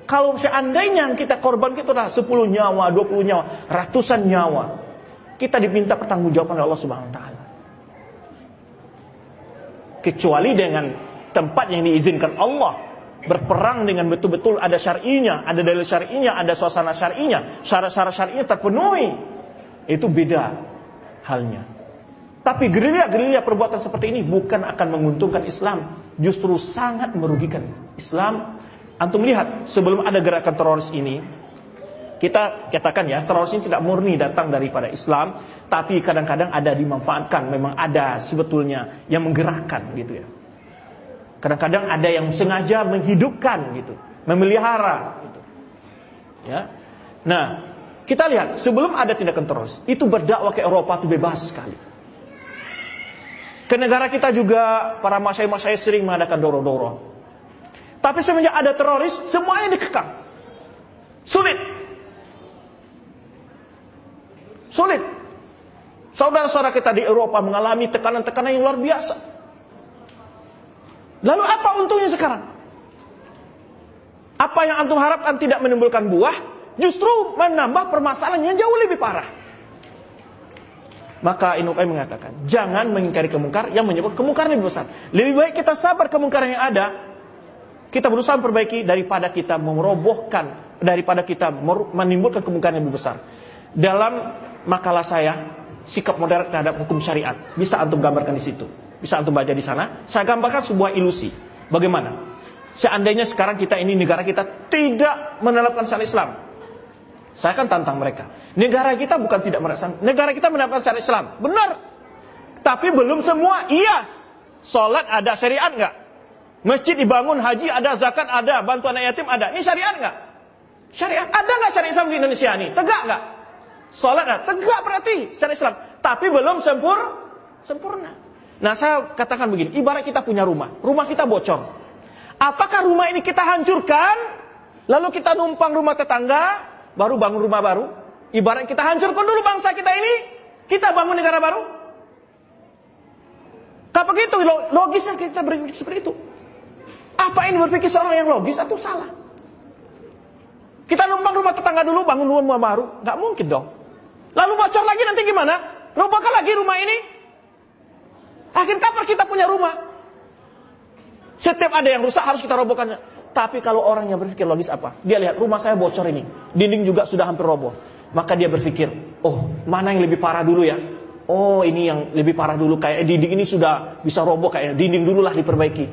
Kalau seandainya yang kita korban kita adalah 10 nyawa, 20 nyawa, ratusan nyawa. Kita diminta pertanggungjawaban oleh Allah Subhanahu wa taala. Kecuali dengan tempat yang diizinkan Allah berperang dengan betul-betul ada syar'inya, ada dalil syar'inya, ada suasana syar'inya, syarat-syarat syar'inya terpenuhi. Itu beda halnya. Tapi gerilya-gerilya perbuatan seperti ini bukan akan menguntungkan Islam, justru sangat merugikan Islam. Antum lihat sebelum ada gerakan teroris ini, kita katakan ya, teroris ini tidak murni datang daripada Islam, tapi kadang-kadang ada dimanfaatkan, memang ada sebetulnya yang menggerakkan gitu ya. Kadang-kadang ada yang sengaja menghidupkan gitu, memelihara gitu. Ya. Nah, kita lihat sebelum ada tindakan teroris, itu berdakwah ke Eropa itu bebas sekali. Ke negara kita juga para masyai-masyai sering mengadakan doro-doro. Tapi semenjak ada teroris, semuanya dikekang. Sulit. Sulit. Saudara-saudara kita di Eropa mengalami tekanan-tekanan yang luar biasa. Lalu apa untungnya sekarang? Apa yang antum harapkan tidak menimbulkan buah, justru menambah permasalahan yang jauh lebih parah. Maka Ibnu Qayyim mengatakan, jangan mengingkari kemungkar yang menyebabkan kemungkaran lebih besar. Lebih baik kita sabar kemungkaran yang ada, kita berusaha memperbaiki daripada kita merobohkan, daripada kita menimbulkan kemungkaran yang lebih besar. Dalam makalah saya, sikap moderat terhadap hukum syariat, bisa antum gambarkan di situ. Bisa antum baca di sana. Saya gambarkan sebuah ilusi. Bagaimana? Seandainya sekarang kita ini negara kita tidak menerapkan syariat Islam. Saya akan tantang mereka. Negara kita bukan tidak menerapkan, negara kita menerapkan syariat Islam. Benar. Tapi belum semua. Iya. Salat ada syariat enggak? Masjid dibangun, haji ada, zakat ada, bantuan anak yatim ada. Ini syariat enggak? Syariat ada enggak syariat Islam di Indonesia ini? Tegak enggak? Salat ada, tegak berarti syariat Islam. Tapi belum sempur, sempurna. Nah saya katakan begini, ibarat kita punya rumah, rumah kita bocor. Apakah rumah ini kita hancurkan, lalu kita numpang rumah tetangga, baru bangun rumah baru? Ibarat kita hancurkan dulu bangsa kita ini, kita bangun negara baru? Tak begitu, logisnya kita berpikir seperti itu. Apa ini berpikir seorang yang logis atau salah? Kita numpang rumah tetangga dulu, bangun rumah baru? Gak mungkin dong. Lalu bocor lagi nanti gimana? Robohkan lagi rumah ini? Akhir kapan kita punya rumah? Setiap ada yang rusak harus kita robohkan. Tapi kalau orang yang berpikir logis apa? Dia lihat rumah saya bocor ini. Dinding juga sudah hampir roboh. Maka dia berpikir, oh mana yang lebih parah dulu ya? Oh ini yang lebih parah dulu. Kayak dinding ini sudah bisa roboh kayak dinding dulu lah diperbaiki.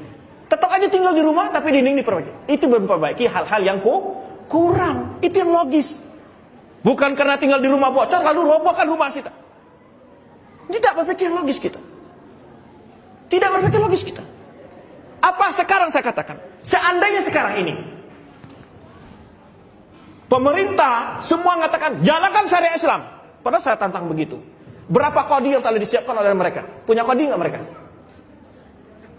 Tetap aja tinggal di rumah tapi dinding diperbaiki. Itu memperbaiki hal-hal yang ku, kurang. Itu yang logis. Bukan karena tinggal di rumah bocor lalu robohkan rumah kita. Tidak berpikir logis kita. Tidak berpikir logis kita. Apa sekarang saya katakan? Seandainya sekarang ini pemerintah semua mengatakan jalankan syariat Islam, padahal saya tantang begitu. Berapa kodi yang telah disiapkan oleh mereka? Punya kodi nggak mereka?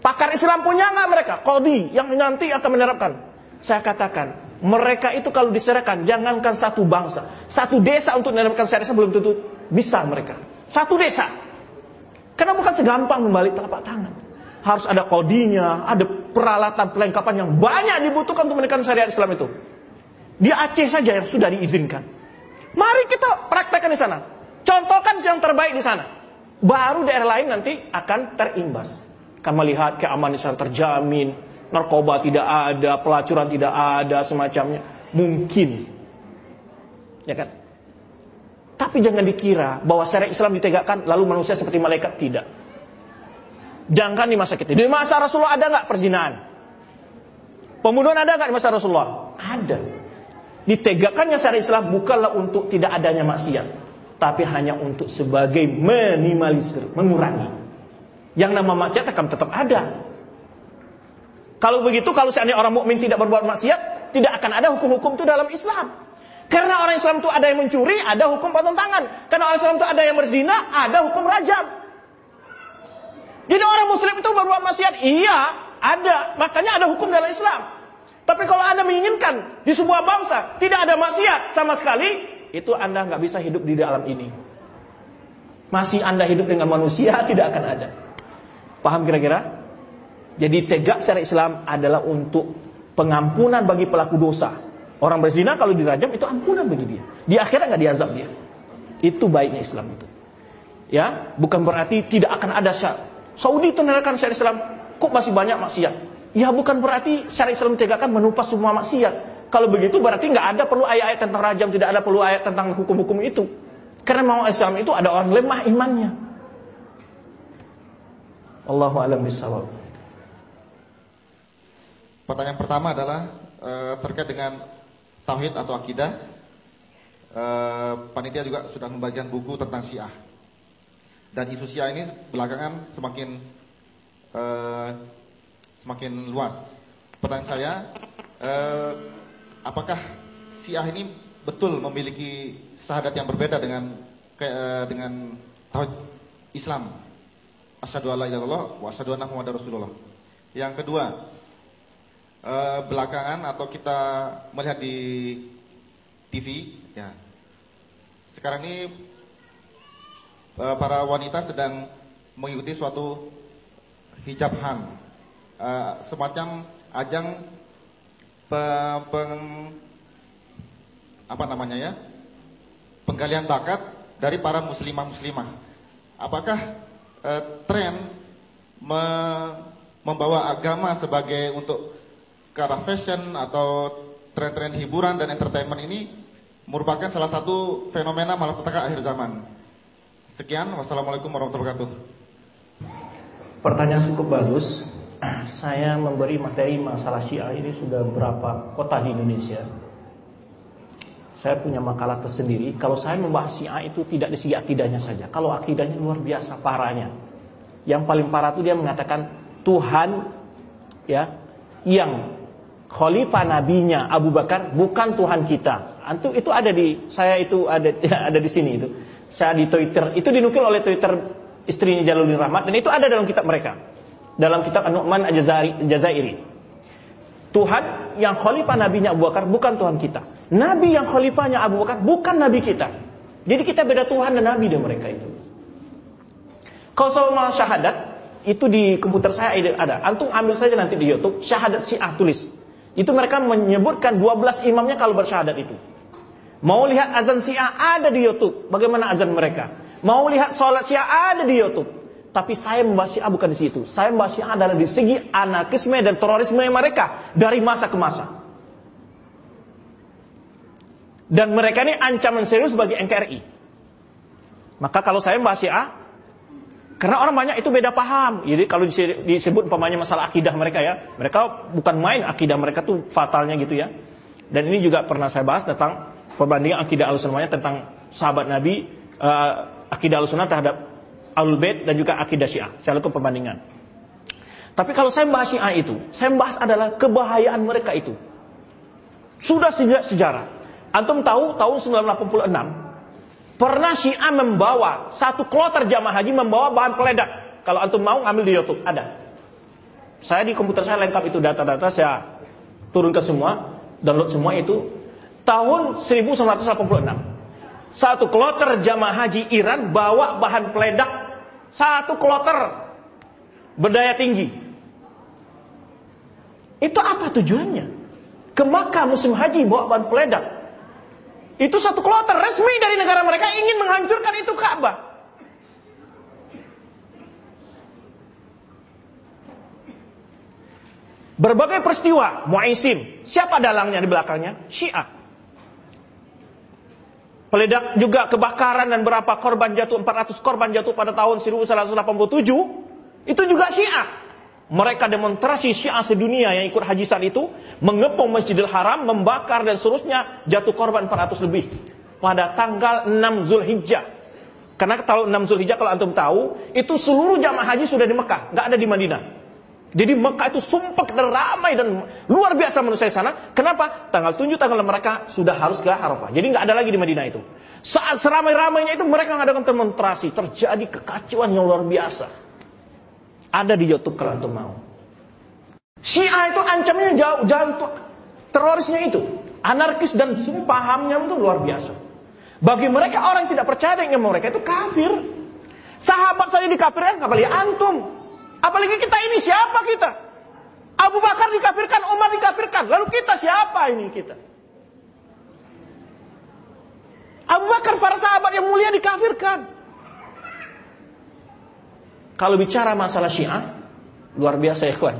Pakar Islam punya nggak mereka? Kodi yang nanti akan menerapkan. Saya katakan, mereka itu kalau diserahkan, jangankan satu bangsa, satu desa untuk menerapkan syariat Islam belum tentu bisa mereka. Satu desa. Karena bukan segampang membalik telapak tangan harus ada kodinya, ada peralatan pelengkapan yang banyak dibutuhkan untuk menekan syariat Islam itu. Di Aceh saja yang sudah diizinkan. Mari kita praktekkan di sana. Contohkan yang terbaik di sana. Baru daerah lain nanti akan terimbas. Akan melihat keamanan sana terjamin, narkoba tidak ada, pelacuran tidak ada, semacamnya. Mungkin. Ya kan? Tapi jangan dikira bahwa syariat Islam ditegakkan lalu manusia seperti malaikat tidak. Jangan di masa kita. Di masa Rasulullah ada nggak perzinahan? Pembunuhan ada nggak di masa Rasulullah? Ada. Ditegakkannya syariat Islam bukanlah untuk tidak adanya maksiat, tapi hanya untuk sebagai minimalisir, mengurangi. Yang nama maksiat akan tetap ada. Kalau begitu, kalau seandainya orang mukmin tidak berbuat maksiat, tidak akan ada hukum-hukum itu dalam Islam. Karena orang Islam itu ada yang mencuri, ada hukum potong tangan. Karena orang Islam itu ada yang berzina, ada hukum rajam. Jadi orang muslim itu berbuat maksiat? Iya, ada. Makanya ada hukum dalam Islam. Tapi kalau Anda menginginkan di sebuah bangsa tidak ada maksiat sama sekali, itu Anda nggak bisa hidup di dalam ini. Masih Anda hidup dengan manusia tidak akan ada. Paham kira-kira? Jadi tegak secara Islam adalah untuk pengampunan bagi pelaku dosa. Orang berzina kalau dirajam itu ampunan bagi dia. Di akhirat nggak diazab dia. Itu baiknya Islam itu. Ya, bukan berarti tidak akan ada Saudi itu menerapkan syariat Islam, kok masih banyak maksiat? Ya bukan berarti syariat Islam ditegakkan menumpas semua maksiat. Kalau begitu berarti nggak ada perlu ayat-ayat tentang rajam, tidak ada perlu ayat tentang hukum-hukum itu. Karena mau Islam itu ada orang lemah imannya. Allahu a'lam bishawab. Pertanyaan pertama adalah e, terkait dengan tauhid atau akidah. E, panitia juga sudah membagikan buku tentang Syiah. Dan isu Syiah ini belakangan semakin uh, semakin luas. Pertanyaan saya, uh, apakah Syiah ini betul memiliki syahadat yang berbeda dengan uh, dengan tauhid Islam? Asyhadu alla ilaha wa asyhadu anna muhammadar rasulullah. Yang kedua, uh, belakangan atau kita melihat di TV, ya. Sekarang ini para wanita sedang mengikuti suatu hijab han, uh, semacam ajang pe, peng, apa namanya ya, penggalian bakat dari para muslimah muslimah. Apakah uh, tren me, membawa agama sebagai untuk ke arah fashion atau tren-tren hiburan dan entertainment ini merupakan salah satu fenomena malapetaka akhir zaman? Sekian, wassalamualaikum warahmatullahi wabarakatuh. Pertanyaan cukup bagus. saya memberi materi masalah Syiah ini sudah berapa kota di Indonesia. Saya punya makalah tersendiri. Kalau saya membahas Syiah itu tidak di segi akidahnya saja. Kalau akidahnya luar biasa parahnya. Yang paling parah itu dia mengatakan Tuhan ya yang khalifah nabinya Abu Bakar bukan Tuhan kita. Antu itu ada di saya itu ada ada di sini itu. Saya di Twitter itu dinukil oleh Twitter istrinya Jaluluddin Rahmat dan itu ada dalam kitab mereka dalam kitab An-Nu'man Jazairi. Tuhan yang khalifah nabinya Abu Bakar bukan Tuhan kita. Nabi yang khalifahnya Abu Bakar bukan nabi kita. Jadi kita beda Tuhan dan nabi dengan mereka itu. Kalau soal syahadat itu di komputer saya ada. Antum ambil saja nanti di YouTube syahadat Syiah tulis. Itu mereka menyebutkan 12 imamnya kalau bersyahadat itu. Mau lihat azan Syiah ada di YouTube. Bagaimana azan mereka? Mau lihat sholat Syiah ada di YouTube. Tapi saya membahas Syiah bukan di situ. Saya membahas Syiah adalah di segi anarkisme dan terorisme mereka dari masa ke masa. Dan mereka ini ancaman serius bagi NKRI. Maka kalau saya membahas Syiah, karena orang banyak itu beda paham. Jadi kalau disebut umpamanya masalah akidah mereka ya, mereka bukan main akidah mereka tuh fatalnya gitu ya. Dan ini juga pernah saya bahas tentang perbandingan akidah al tentang sahabat Nabi, uh, akidah al terhadap Ahlul Bait dan juga akidah Syiah. Saya lakukan perbandingan. Tapi kalau saya membahas Syiah itu, saya membahas adalah kebahayaan mereka itu. Sudah sejak sejarah. Antum tahu tahun 1986 pernah Syiah membawa satu kloter jamaah haji membawa bahan peledak. Kalau antum mau ngambil di YouTube ada. Saya di komputer saya lengkap itu data-data saya turunkan semua, download semua itu tahun 1986. Satu kloter jamaah haji Iran bawa bahan peledak satu kloter berdaya tinggi. Itu apa tujuannya? Ke Makkah musim haji bawa ban peledak. Itu satu kloter resmi dari negara mereka ingin menghancurkan itu Ka'bah. Berbagai peristiwa, Muaisim, siapa dalangnya di belakangnya? Syiah. Peledak juga kebakaran dan berapa korban jatuh 400 korban jatuh pada tahun 1987 itu juga Syiah. Mereka demonstrasi Syiah sedunia yang ikut hajisan itu mengepung Masjidil Haram, membakar dan seterusnya jatuh korban 400 lebih pada tanggal 6 Zulhijjah. Karena kalau 6 Zulhijjah kalau antum tahu, itu seluruh jamaah haji sudah di Mekah, nggak ada di Madinah. Jadi Mekah itu sumpah dan ramai dan luar biasa manusia di sana. Kenapa? Tanggal 7 tanggal mereka sudah harus ke Arafah. Jadi nggak ada lagi di Madinah itu. Saat seramai-ramainya itu mereka mengadakan demonstrasi. Terjadi kekacauan yang luar biasa. Ada di YouTube kalau antum mau. Syiah itu ancamnya jauh, jauh terorisnya itu. Anarkis dan pahamnya itu luar biasa. Bagi mereka orang yang tidak percaya dengan mereka itu kafir. Sahabat saya dikafirkan, apalagi antum. Apalagi kita ini siapa kita? Abu Bakar dikafirkan, Umar dikafirkan. Lalu kita siapa ini kita? Abu Bakar para sahabat yang mulia dikafirkan. Kalau bicara masalah Syiah, luar biasa kawan.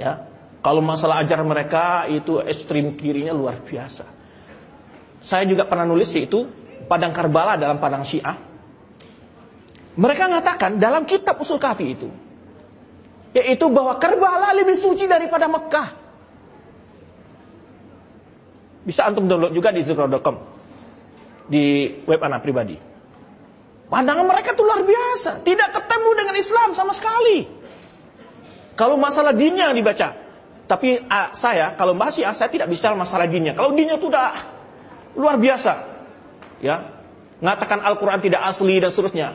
Ya. Kalau masalah ajar mereka itu ekstrim kirinya luar biasa. Saya juga pernah nulis itu Padang Karbala dalam Padang Syiah. Mereka mengatakan dalam kitab usul kafi itu yaitu bahwa Karbala lebih suci daripada Mekah. Bisa antum download juga di zikro.com di web anak pribadi. Pandangan mereka itu luar biasa, tidak ketemu dengan Islam sama sekali. Kalau masalah dinnya yang dibaca, tapi uh, saya kalau masih saya tidak bicara masalah dinnya. Kalau dinnya itu udah luar biasa, ya, mengatakan Al-Quran tidak asli dan seterusnya.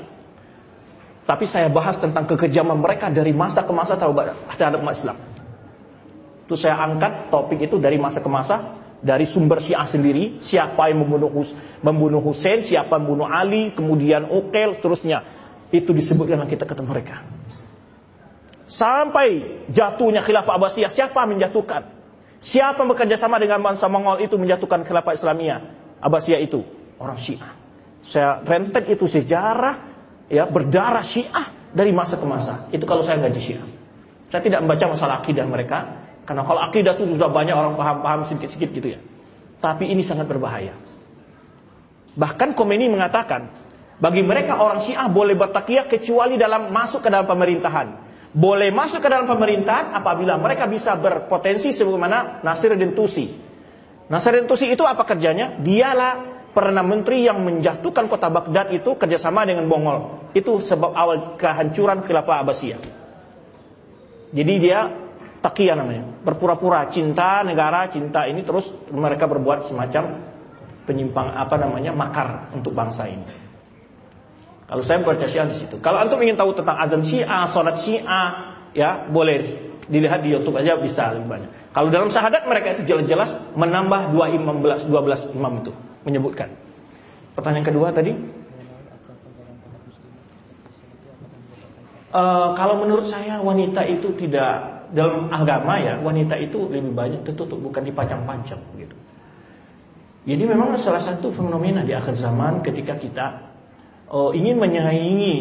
Tapi saya bahas tentang kekejaman mereka dari masa ke masa terhadap Islam. Itu saya angkat topik itu dari masa ke masa, dari sumber Syiah sendiri, siapa yang membunuh Hus membunuh Hussein, siapa yang membunuh Ali, kemudian Uqail, seterusnya. Itu disebutkan dalam kita ketemu mereka. Sampai jatuhnya khilafah Abbasiyah, siapa menjatuhkan? Siapa bekerja sama dengan bangsa Mongol itu menjatuhkan khilafah Islamiyah? Abbasiyah itu orang Syiah. Saya rentet itu sejarah ya berdarah Syiah dari masa ke masa. Itu kalau saya ngaji Syiah. Saya tidak membaca masalah akidah mereka karena kalau akidah itu sudah banyak orang paham-paham sedikit-sedikit gitu ya. Tapi ini sangat berbahaya. Bahkan Khomeini mengatakan bagi mereka orang Syiah boleh bertakiyah kecuali dalam masuk ke dalam pemerintahan. Boleh masuk ke dalam pemerintahan apabila mereka bisa berpotensi sebagaimana Nasiruddin Tusi. Nasiruddin Tusi itu apa kerjanya? Dialah Perdana Menteri yang menjatuhkan kota Baghdad itu kerjasama dengan Bongol. Itu sebab awal kehancuran khilafah Abbasiyah. Jadi dia takia namanya. Berpura-pura cinta negara, cinta ini terus mereka berbuat semacam penyimpang apa namanya makar untuk bangsa ini. Kalau saya baca Syiah di situ. Kalau antum ingin tahu tentang azan Syiah, salat Syiah, ya boleh dilihat di YouTube aja bisa lebih banyak. Kalau dalam syahadat mereka itu jelas-jelas menambah dua imam 12 imam itu menyebutkan. Pertanyaan kedua tadi. Uh, kalau menurut saya wanita itu tidak dalam agama ya wanita itu lebih banyak tertutup bukan dipajang-pajang gitu. Jadi memang salah satu fenomena di akhir zaman ketika kita uh, ingin menyaingi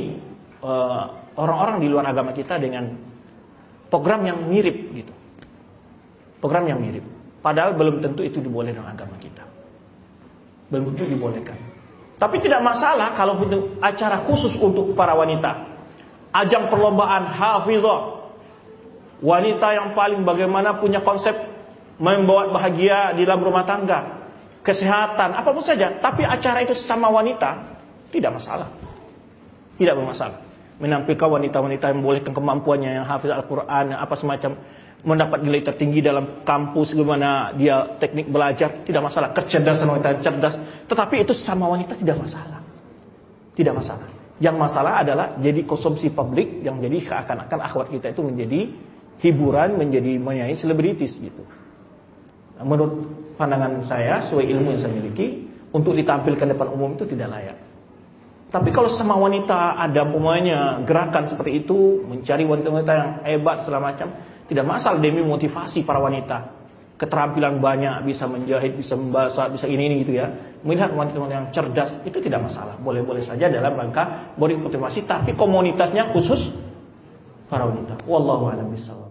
eh, orang-orang uh, di luar agama kita dengan program yang mirip gitu. Program yang mirip. Padahal belum tentu itu dibolehkan dalam agama kita belum dibolehkan. Tapi tidak masalah kalau itu acara khusus untuk para wanita. Ajang perlombaan hafizah. Wanita yang paling bagaimana punya konsep membawa bahagia di dalam rumah tangga, kesehatan, apa pun saja. Tapi acara itu sama wanita tidak masalah. Tidak bermasalah. Menampilkan wanita-wanita yang membolehkan kemampuannya yang hafiz Al-Quran, apa semacam mendapat nilai tertinggi dalam kampus gimana dia teknik belajar tidak masalah. Kecerdasan wanita cerdas. Tetapi itu sama wanita tidak masalah. Tidak masalah. Yang masalah adalah jadi konsumsi publik yang jadi seakan-akan akhwat kita itu menjadi hiburan menjadi menyanyi selebritis gitu. Menurut pandangan saya sesuai ilmu yang saya miliki untuk ditampilkan depan umum itu tidak layak. Tapi kalau sama wanita ada umpamanya gerakan seperti itu mencari wanita-wanita yang hebat segala macam tidak masalah demi motivasi para wanita. Keterampilan banyak, bisa menjahit, bisa membaca, bisa ini ini gitu ya. Melihat wanita-wanita yang cerdas itu tidak masalah. Boleh-boleh saja dalam rangka beri motivasi, tapi komunitasnya khusus para wanita. Wallahu a'lam bishawab.